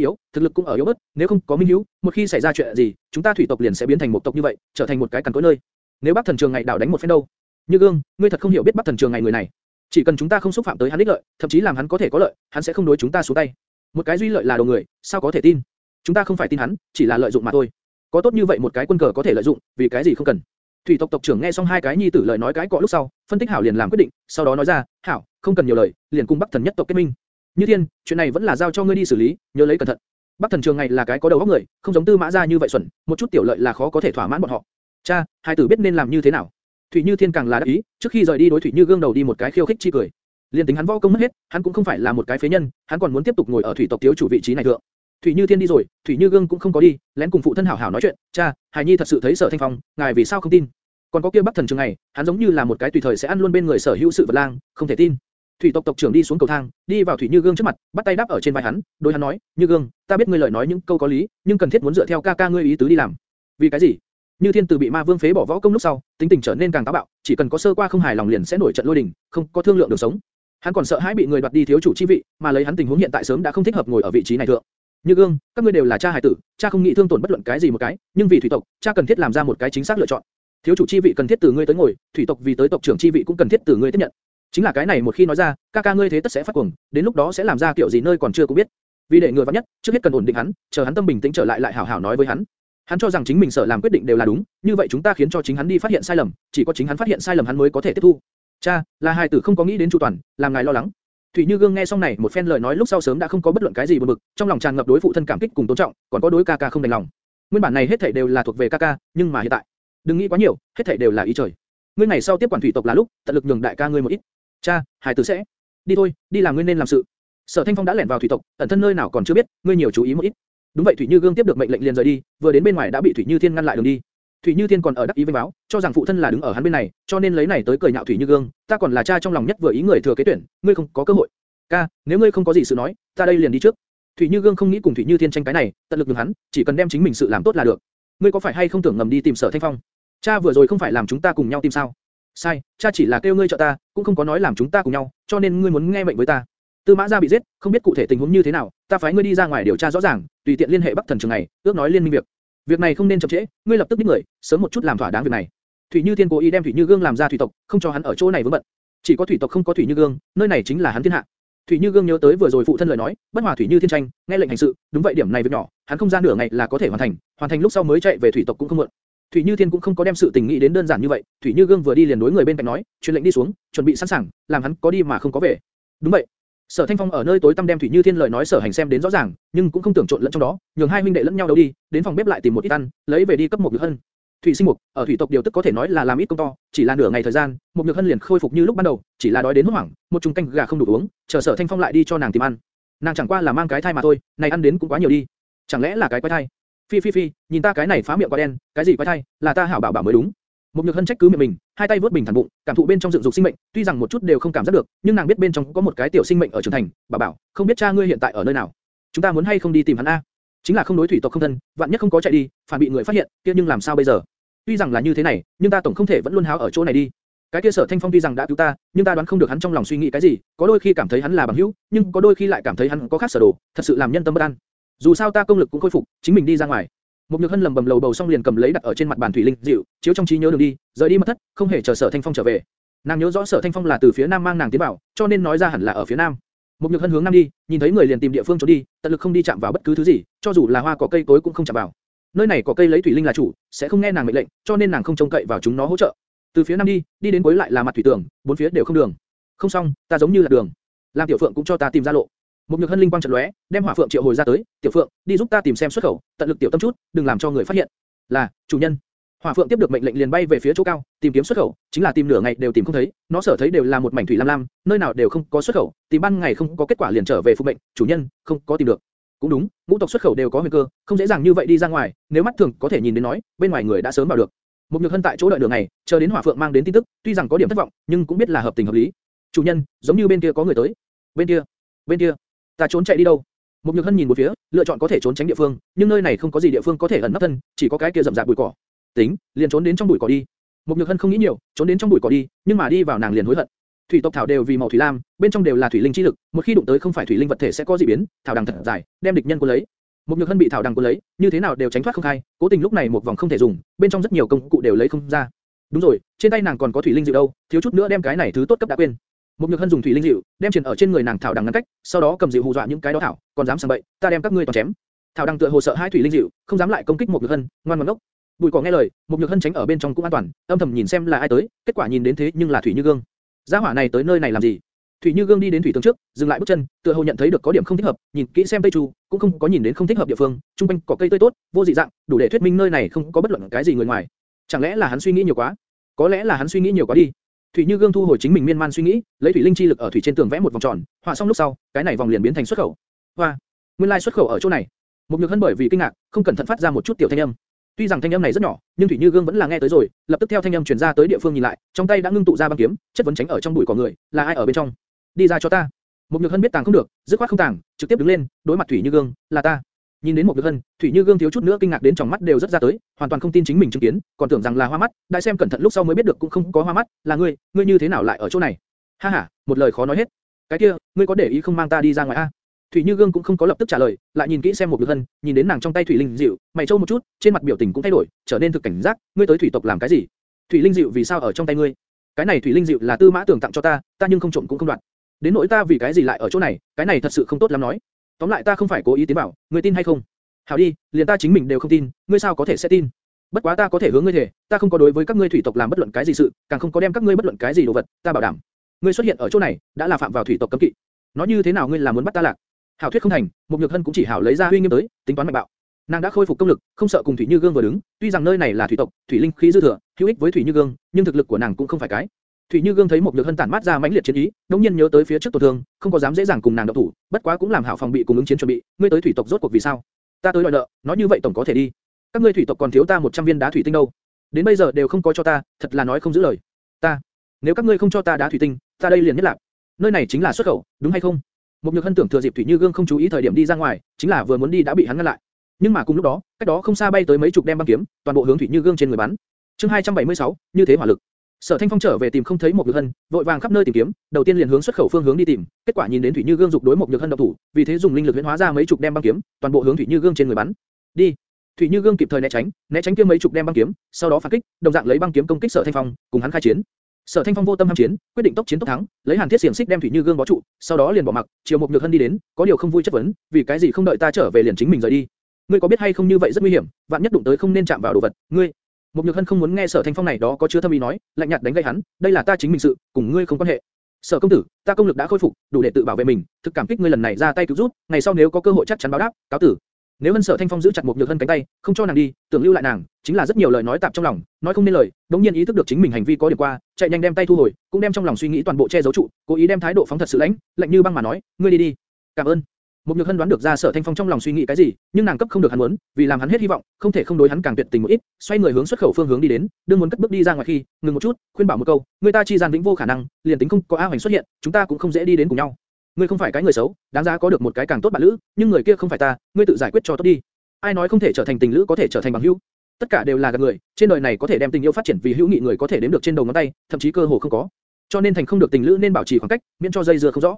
yếu, thực lực cũng ở yếu bớt, nếu không có minh hiếu, một khi xảy ra chuyện gì, chúng ta thủy tộc liền sẽ biến thành một tộc như vậy, trở thành một cái cằn cỗi nơi. Nếu Bắc Thần Trường ngày đảo đánh một phen đâu? Như Gương, ngươi thật không hiểu biết Bắc Thần Trường ngày người này. Chỉ cần chúng ta không xúc phạm tới hắn ích lợi, thậm chí làm hắn có thể có lợi, hắn sẽ không đối chúng ta xuống tay. Một cái duy lợi là đồ người, sao có thể tin? Chúng ta không phải tin hắn, chỉ là lợi dụng mà thôi. Có tốt như vậy một cái quân cờ có thể lợi dụng, vì cái gì không cần? Thủy tộc tộc trưởng nghe xong hai cái nhi tử lời nói cái cọ lúc sau, phân tích hảo liền làm quyết định, sau đó nói ra, hảo, không cần nhiều lời, liền cùng Bắc Thần nhất tộc kết minh. Như Thiên, chuyện này vẫn là giao cho ngươi đi xử lý, nhớ lấy cẩn thận. Bắc Thần Trường ngày là cái có đầu óc người, không giống Tư Mã gia như vậy xuẩn, một chút tiểu lợi là khó có thể thỏa mãn bọn họ. Cha, hai tử biết nên làm như thế nào. Thủy Như Thiên càng là đắc ý, trước khi rời đi đối Thủy Như Gương đầu đi một cái khiêu khích chi cười. Liên tính hắn võ công mất hết, hắn cũng không phải là một cái phế nhân, hắn còn muốn tiếp tục ngồi ở thủy tộc thiếu chủ vị trí này thượng. Thủy Như Thiên đi rồi, Thủy Như Gương cũng không có đi, lén cùng phụ thân hảo hảo nói chuyện. Cha, Hải Nhi thật sự thấy Sở Thanh Phong, ngài vì sao không tin? Còn có kia Bắc Thần Trường này, hắn giống như là một cái tùy thời sẽ ăn luôn bên người sở hữu sự vật lang, không thể tin. Thủy tộc tộc trưởng đi xuống cầu thang, đi vào Thủy Như Gương trước mặt, bắt tay đáp ở trên vai hắn, đối hắn nói, Như Gương, ta biết ngươi lời nói những câu có lý, nhưng cần thiết muốn dựa theo ca ca ngươi ý tứ đi làm. Vì cái gì? Như Thiên tử bị Ma Vương phế bỏ võ công lúc sau, tính tình trở nên càng táo bạo, chỉ cần có sơ qua không hài lòng liền sẽ nổi trận lôi đình, không có thương lượng được sống. Hắn còn sợ hãi bị người đoạt đi thiếu chủ chi vị, mà lấy hắn tình huống hiện tại sớm đã không thích hợp ngồi ở vị trí này thượng. Như Gương, các ngươi đều là cha hài tử, cha không nghĩ thương tổn bất luận cái gì một cái, nhưng vì thủy tộc, cha cần thiết làm ra một cái chính xác lựa chọn. Thiếu chủ chi vị cần thiết từ ngươi tới ngồi, thủy tộc vì tới tộc trưởng chi vị cũng cần thiết từ ngươi tiếp nhận. Chính là cái này một khi nói ra, ca ca ngươi thế tất sẽ phát cuồng, đến lúc đó sẽ làm ra kiểu gì nơi còn chưa cũng biết. Vì để người vất nhất, trước hết cần ổn định hắn, chờ hắn tâm bình tĩnh trở lại lại hảo hảo nói với hắn. Hắn cho rằng chính mình sợ làm quyết định đều là đúng, như vậy chúng ta khiến cho chính hắn đi phát hiện sai lầm, chỉ có chính hắn phát hiện sai lầm hắn mới có thể tiếp thu. Cha, là hai tử không có nghĩ đến chu toàn, làm ngài lo lắng. Thủy Như Gương nghe xong này một phen lời nói lúc sau sớm đã không có bất luận cái gì buồn bực, trong lòng tràn ngập đối phụ thân cảm kích cùng tôn trọng, còn có đối ca ca không đành lòng. Nguyên bản này hết thảy đều là thuộc về ca ca, nhưng mà hiện tại, đừng nghĩ quá nhiều, hết thảy đều là ý trời. Ngươi ngày sau tiếp quản thủy tộc là lúc, tận lực nhường đại ca ngươi một ít. Cha, hài tử sẽ. Đi thôi, đi làm ngươi nên làm sự. Sở Thanh Phong đã lẻn vào thủy tộc, ẩn thân nơi nào còn chưa biết, ngươi nhiều chú ý một ít. Đúng vậy Thủy Như Gương tiếp được mệnh lệnh liền rời đi, vừa đến bên ngoài đã bị Thủy Như Thiên ngăn lại đường đi. Thủy Như Thiên còn ở đắc ý vinh báo, cho rằng phụ thân là đứng ở hắn bên này, cho nên lấy này tới cười nhạo Thủy Như Gương, ta còn là cha trong lòng nhất vừa ý người thừa kế tuyển, ngươi không có cơ hội. Ca, nếu ngươi không có gì sự nói, ta đây liền đi trước. Thủy Như Gương không nghĩ cùng Thủy Như Thiên tranh cái này, tận lực nhường hắn, chỉ cần đem chính mình sự làm tốt là được. Ngươi có phải hay không tưởng ngầm đi tìm Sở Thanh Phong? Cha vừa rồi không phải làm chúng ta cùng nhau tìm sao? Sai, cha chỉ là kêu ngươi trợ ta, cũng không có nói làm chúng ta cùng nhau, cho nên ngươi muốn nghe mệnh với ta. Tư Mã Gia bị giết, không biết cụ thể tình huống như thế nào, ta phái ngươi đi ra ngoài điều tra rõ ràng, tùy tiện liên hệ Bắc Thần trường này, ước nói liên minh việc. Việc này không nên chậm trễ, ngươi lập tức biết người, sớm một chút làm thỏa đáng việc này. Thủy Như Thiên cố ý đem Thủy Như Gương làm ra thủy tộc, không cho hắn ở chỗ này vướng bận. Chỉ có thủy tộc không có Thủy Như Gương, nơi này chính là hắn thiên hạ. Thủy Như Gương nhớ tới vừa rồi phụ thân lời nói, bất hòa Thủy Như Thiên tranh, nghe lệnh hành sự, đúng vậy điểm này việc nhỏ, hắn không ra nửa ngày là có thể hoàn thành, hoàn thành lúc sau mới chạy về thủy tộc cũng không muộn. Thủy Như Thiên cũng không có đem sự tình nghĩ đến đơn giản như vậy, Thủy Như Gương vừa đi liền đối người bên cạnh nói, truyền lệnh đi xuống, chuẩn bị sẵn sàng, làm hắn có đi mà không có về. Đúng vậy. Sở Thanh Phong ở nơi tối tăm đem Thủy Như Thiên lời nói sở hành xem đến rõ ràng, nhưng cũng không tưởng trộn lẫn trong đó, nhường hai huynh đệ lẫn nhau đấu đi, đến phòng bếp lại tìm một ít ăn, lấy về đi cấp một nhược hân. Thủy Sinh Mục, ở thủy tộc điều tức có thể nói là làm ít công to, chỉ là nửa ngày thời gian, một nhược hân liền khôi phục như lúc ban đầu, chỉ là đói đến hốt hoảng, một chung canh gà không đủ uống, chờ Sở Thanh Phong lại đi cho nàng tìm ăn. Nàng chẳng qua là mang cái thai mà thôi, này ăn đến cũng quá nhiều đi. Chẳng lẽ là cái quái thai? Phi phi phi, nhìn ta cái này phá miệng quá đen, cái gì quái thai, là ta hảo bảo bảo mới đúng. Một nhược hân trách cứ miệng mình, hai tay vớt bình thản bụng, cảm thụ bên trong dựng dục sinh mệnh, tuy rằng một chút đều không cảm giác được, nhưng nàng biết bên trong có một cái tiểu sinh mệnh ở trưởng thành. Bà bảo, không biết cha ngươi hiện tại ở nơi nào? Chúng ta muốn hay không đi tìm hắn a? Chính là không đối thủy tộc không thân, vạn nhất không có chạy đi, phản bị người phát hiện, kia nhưng làm sao bây giờ? Tuy rằng là như thế này, nhưng ta tổng không thể vẫn luôn háo ở chỗ này đi. Cái kia Sở Thanh Phong tuy rằng đã cứu ta, nhưng ta đoán không được hắn trong lòng suy nghĩ cái gì, có đôi khi cảm thấy hắn là bằng hữu, nhưng có đôi khi lại cảm thấy hắn có khác sở đồ, thật sự làm nhân tâm bất an. Dù sao ta công lực cũng khôi phục, chính mình đi ra ngoài. Một nhược hân lầm bầm lầu bầu xong liền cầm lấy đặt ở trên mặt bàn thủy linh dịu, chiếu trong trí nhớ đường đi, rời đi mất thất, không hề chờ sở thanh phong trở về. Nàng nhớ rõ sở thanh phong là từ phía nam mang nàng tiến vào, cho nên nói ra hẳn là ở phía nam. Một nhược hân hướng nam đi, nhìn thấy người liền tìm địa phương trốn đi, tận lực không đi chạm vào bất cứ thứ gì, cho dù là hoa cỏ cây cối cũng không chạm vào. Nơi này có cây lấy thủy linh là chủ, sẽ không nghe nàng mệnh lệnh, cho nên nàng không trông cậy vào chúng nó hỗ trợ. Từ phía nam đi, đi đến cuối lại là mặt thủy tường, bốn phía đều không đường. Không xong, ta giống như là đường. Lam Tiểu Phượng cũng cho ta tìm ra lộ. Một nhược hân linh quang chợt lóe, đem hỏa phượng triệu hồi ra tới, tiểu phượng, đi giúp ta tìm xem xuất khẩu, tận lực tiểu tâm chút, đừng làm cho người phát hiện. Là, chủ nhân. Hỏa phượng tiếp được mệnh lệnh liền bay về phía chỗ cao, tìm kiếm xuất khẩu, chính là tìm nửa ngày đều tìm không thấy, nó sở thấy đều là một mảnh thủy lam lam, nơi nào đều không có xuất khẩu, tìm ban ngày không có kết quả liền trở về phụ mệnh, chủ nhân, không có tìm được. Cũng đúng, ngũ tộc xuất khẩu đều có nguy cơ, không dễ dàng như vậy đi ra ngoài, nếu mắt thường có thể nhìn đến nói, bên ngoài người đã sớm vào được. Một nhược hân tại chỗ đợi đường này, chờ đến hỏa phượng mang đến tin tức, tuy rằng có điểm thất vọng, nhưng cũng biết là hợp tình hợp lý. Chủ nhân, giống như bên kia có người tới. Bên kia, bên kia, ta trốn chạy đi đâu? Mục nhược hân nhìn một phía, lựa chọn có thể trốn tránh địa phương, nhưng nơi này không có gì địa phương có thể ẩn nấp thân, chỉ có cái kia rậm rạp bụi cỏ. Tính, liền trốn đến trong bụi cỏ đi. Mục nhược hân không nghĩ nhiều, trốn đến trong bụi cỏ đi, nhưng mà đi vào nàng liền hối hận. Thủy tộc thảo đều vì màu thủy lam, bên trong đều là thủy linh chi lực, một khi đụng tới không phải thủy linh vật thể sẽ có dị biến, thảo đằng thật dài, đem địch nhân cuốn lấy. Mục nhược hân bị thảo đằng cuốn lấy, như thế nào đều tránh thoát không khai, cố tình lúc này một vòng không thể dùng, bên trong rất nhiều công cụ đều lấy không ra. Đúng rồi, trên tay nàng còn có thủy linh dịu đâu, thiếu chút nữa đem cái này thứ tốt cấp đã quên. Một nhược hân dùng thủy linh dịu, đem truyền ở trên người nàng thảo đằng ngăn cách, sau đó cầm dịu hù dọa những cái đó thảo, còn dám sang bậy, ta đem các ngươi toàn chém. Thảo đằng tựa hồ sợ hai thủy linh dịu, không dám lại công kích một nhược hân, ngoan ngoãn ngốc. Bùi cỏ nghe lời, một nhược hân tránh ở bên trong cũng an toàn, âm thầm nhìn xem là ai tới, kết quả nhìn đến thế nhưng là thủy như gương. Gia hỏa này tới nơi này làm gì? Thủy Như Gương đi đến thủy tường trước, dừng lại bước chân, tựa hồ nhận thấy được có điểm không thích hợp, nhìn kỹ xem tây chu, cũng không có nhìn đến không thích hợp địa phương, trung quanh cỏ cây tươi tốt, vô dị dạng, đủ để thuyết minh nơi này không có bất luận cái gì người ngoài. Chẳng lẽ là hắn suy nghĩ nhiều quá? Có lẽ là hắn suy nghĩ nhiều quá đi. Thủy Như Gương thu hồi chính mình miên man suy nghĩ, lấy thủy linh chi lực ở thủy trên tường vẽ một vòng tròn, họa xong lúc sau, cái này vòng liền biến thành xuất khẩu. Hoa, nguyên lai xuất khẩu ở chỗ này. Một nhược hân bởi vì kinh ngạc, không cẩn thận phát ra một chút tiểu thanh âm. Tuy rằng thanh âm này rất nhỏ, nhưng Thủy Như Gương vẫn là nghe tới rồi, lập tức theo thanh âm truyền ra tới địa phương nhìn lại, trong tay đã ngưng tụ ra băng kiếm, chất vấn tránh ở trong bụi cỏ người, là ai ở bên trong? Đi ra cho ta. Một Nhược Hân biết tàng không được, dứt khoát không tàng, trực tiếp đứng lên, đối mặt Thủy Như Gương, là ta. Nhìn đến một đứa Hân, Thủy Như Gương thiếu chút nữa kinh ngạc đến trong mắt đều rất ra tới, hoàn toàn không tin chính mình chứng kiến, còn tưởng rằng là hoa mắt, đại xem cẩn thận lúc sau mới biết được cũng không có hoa mắt, là ngươi, ngươi như thế nào lại ở chỗ này? Ha ha, một lời khó nói hết. Cái kia, ngươi có để ý không mang ta đi ra ngoài a? Thủy Như Gương cũng không có lập tức trả lời, lại nhìn kỹ xem một Nhược Hân, nhìn đến nàng trong tay thủy linh diệu, mày trâu một chút, trên mặt biểu tình cũng thay đổi, trở nên thực cảnh giác, ngươi tới thủy tộc làm cái gì? Thủy linh diệu vì sao ở trong tay ngươi? Cái này thủy linh diệu là Tư Mã Tưởng tặng cho ta, ta nhưng không trộm cũng không đoạt. Đến nỗi ta vì cái gì lại ở chỗ này, cái này thật sự không tốt lắm nói. Tóm lại ta không phải cố ý tiến bảo, ngươi tin hay không? Hảo đi, liền ta chính mình đều không tin, ngươi sao có thể sẽ tin? Bất quá ta có thể hướng ngươi thể, ta không có đối với các ngươi thủy tộc làm bất luận cái gì sự, càng không có đem các ngươi bất luận cái gì đồ vật, ta bảo đảm. Ngươi xuất hiện ở chỗ này, đã là phạm vào thủy tộc cấm kỵ. nói như thế nào ngươi là muốn bắt ta lạc? Hảo thuyết không thành, một nhược hân cũng chỉ hảo lấy ra huy nghiêm tới, tính toán mạnh bạo. Nàng đã khôi phục công lực, không sợ cùng thủy như gương vừa đứng. Tuy rằng nơi này là thủy tộc, thủy linh khí dư thừa, hữu ích với thủy như gương, nhưng thực lực của nàng cũng không phải cái. Thủy Như Gương thấy một nhược hân tản mát ra mãnh liệt chiến ý, đống nhiên nhớ tới phía trước tổ thương, không có dám dễ dàng cùng nàng động thủ, bất quá cũng làm hảo phòng bị cùng ứng chiến chuẩn bị. Ngươi tới thủy tộc rốt cuộc vì sao? Ta tới đòi nợ, nói như vậy tổng có thể đi. Các ngươi thủy tộc còn thiếu ta 100 viên đá thủy tinh đâu? Đến bây giờ đều không có cho ta, thật là nói không giữ lời. Ta, nếu các ngươi không cho ta đá thủy tinh, ta đây liền nhất lạc. Nơi này chính là xuất khẩu, đúng hay không? Một nhược hân tưởng thừa dịp Thủy Như Gương không chú ý thời điểm đi ra ngoài, chính là vừa muốn đi đã bị hắn ngăn lại. Nhưng mà cùng lúc đó, cách đó không xa bay tới mấy chục đem băng kiếm, toàn bộ hướng Thủy Như Gương trên người bắn. Chương 276, như thế hỏa lực. Sở Thanh Phong trở về tìm không thấy một Nhược Hân, vội vàng khắp nơi tìm kiếm, đầu tiên liền hướng xuất khẩu phương hướng đi tìm, kết quả nhìn đến Thủy Như Gương dục đối một Nhược Hân độc thủ, vì thế dùng linh lực huyễn hóa ra mấy chục đem băng kiếm, toàn bộ hướng Thủy Như Gương trên người bắn. Đi. Thủy Như Gương kịp thời né tránh, né tránh kia mấy chục đem băng kiếm, sau đó phản kích, đồng dạng lấy băng kiếm công kích Sở Thanh Phong, cùng hắn khai chiến. Sở Thanh Phong vô tâm ham chiến, quyết định tốc chiến tốc thắng, lấy Hàn Thiết xiềng xích đem Thủy Như Gương bó trụ, sau đó liền bỏ mặc, chiều một Nhược Hân đi đến, có điều không vui chất vấn, vì cái gì không đợi ta trở về liền chính mình rời đi? Ngươi có biết hay không như vậy rất nguy hiểm, vạn nhất đụng tới không nên chạm vào đồ vật, ngươi một Nhược Hân không muốn nghe Sở Thanh Phong này đó có chứa thâm ý nói, lạnh nhạt đánh gây hắn, đây là ta chính mình sự, cùng ngươi không quan hệ. Sở công tử, ta công lực đã khôi phục, đủ để tự bảo vệ mình, thực cảm kích ngươi lần này ra tay cứu giúp, ngày sau nếu có cơ hội chắc chắn báo đáp, cáo tử. Nếu Hân Sở Thanh Phong giữ chặt một Nhược Hân cánh tay, không cho nàng đi, tưởng lưu lại nàng, chính là rất nhiều lời nói tạp trong lòng, nói không nên lời, đống nhiên ý thức được chính mình hành vi có điểm qua, chạy nhanh đem tay thu hồi, cũng đem trong lòng suy nghĩ toàn bộ che giấu trụ, cố ý đem thái độ phóng thật sự lãnh, lạnh như băng mà nói, ngươi đi đi, cảm ơn. Một Nhược Hân đoán được ra Sở Thanh Phong trong lòng suy nghĩ cái gì, nhưng nàng cấp không được hắn muốn, vì làm hắn hết hy vọng, không thể không đối hắn càng tuyệt tình một ít, xoay người hướng xuất khẩu phương hướng đi đến, đương muốn cất bước đi ra ngoài khi, ngừng một chút, khuyên bảo một câu, người ta chi gian vĩnh vô khả năng, liền tính không có A Hoành xuất hiện, chúng ta cũng không dễ đi đến cùng nhau. Ngươi không phải cái người xấu, đáng giá có được một cái càng tốt bạn lữ, nhưng người kia không phải ta, ngươi tự giải quyết cho tốt đi. Ai nói không thể trở thành tình lữ có thể trở thành bằng hữu? Tất cả đều là gạt người, trên đời này có thể đem tình yêu phát triển vì hữu nghị người có thể đếm được trên đầu ngón tay, thậm chí cơ hồ không có. Cho nên thành không được tình lữ nên bảo trì khoảng cách, miễn cho dây dưa không rõ.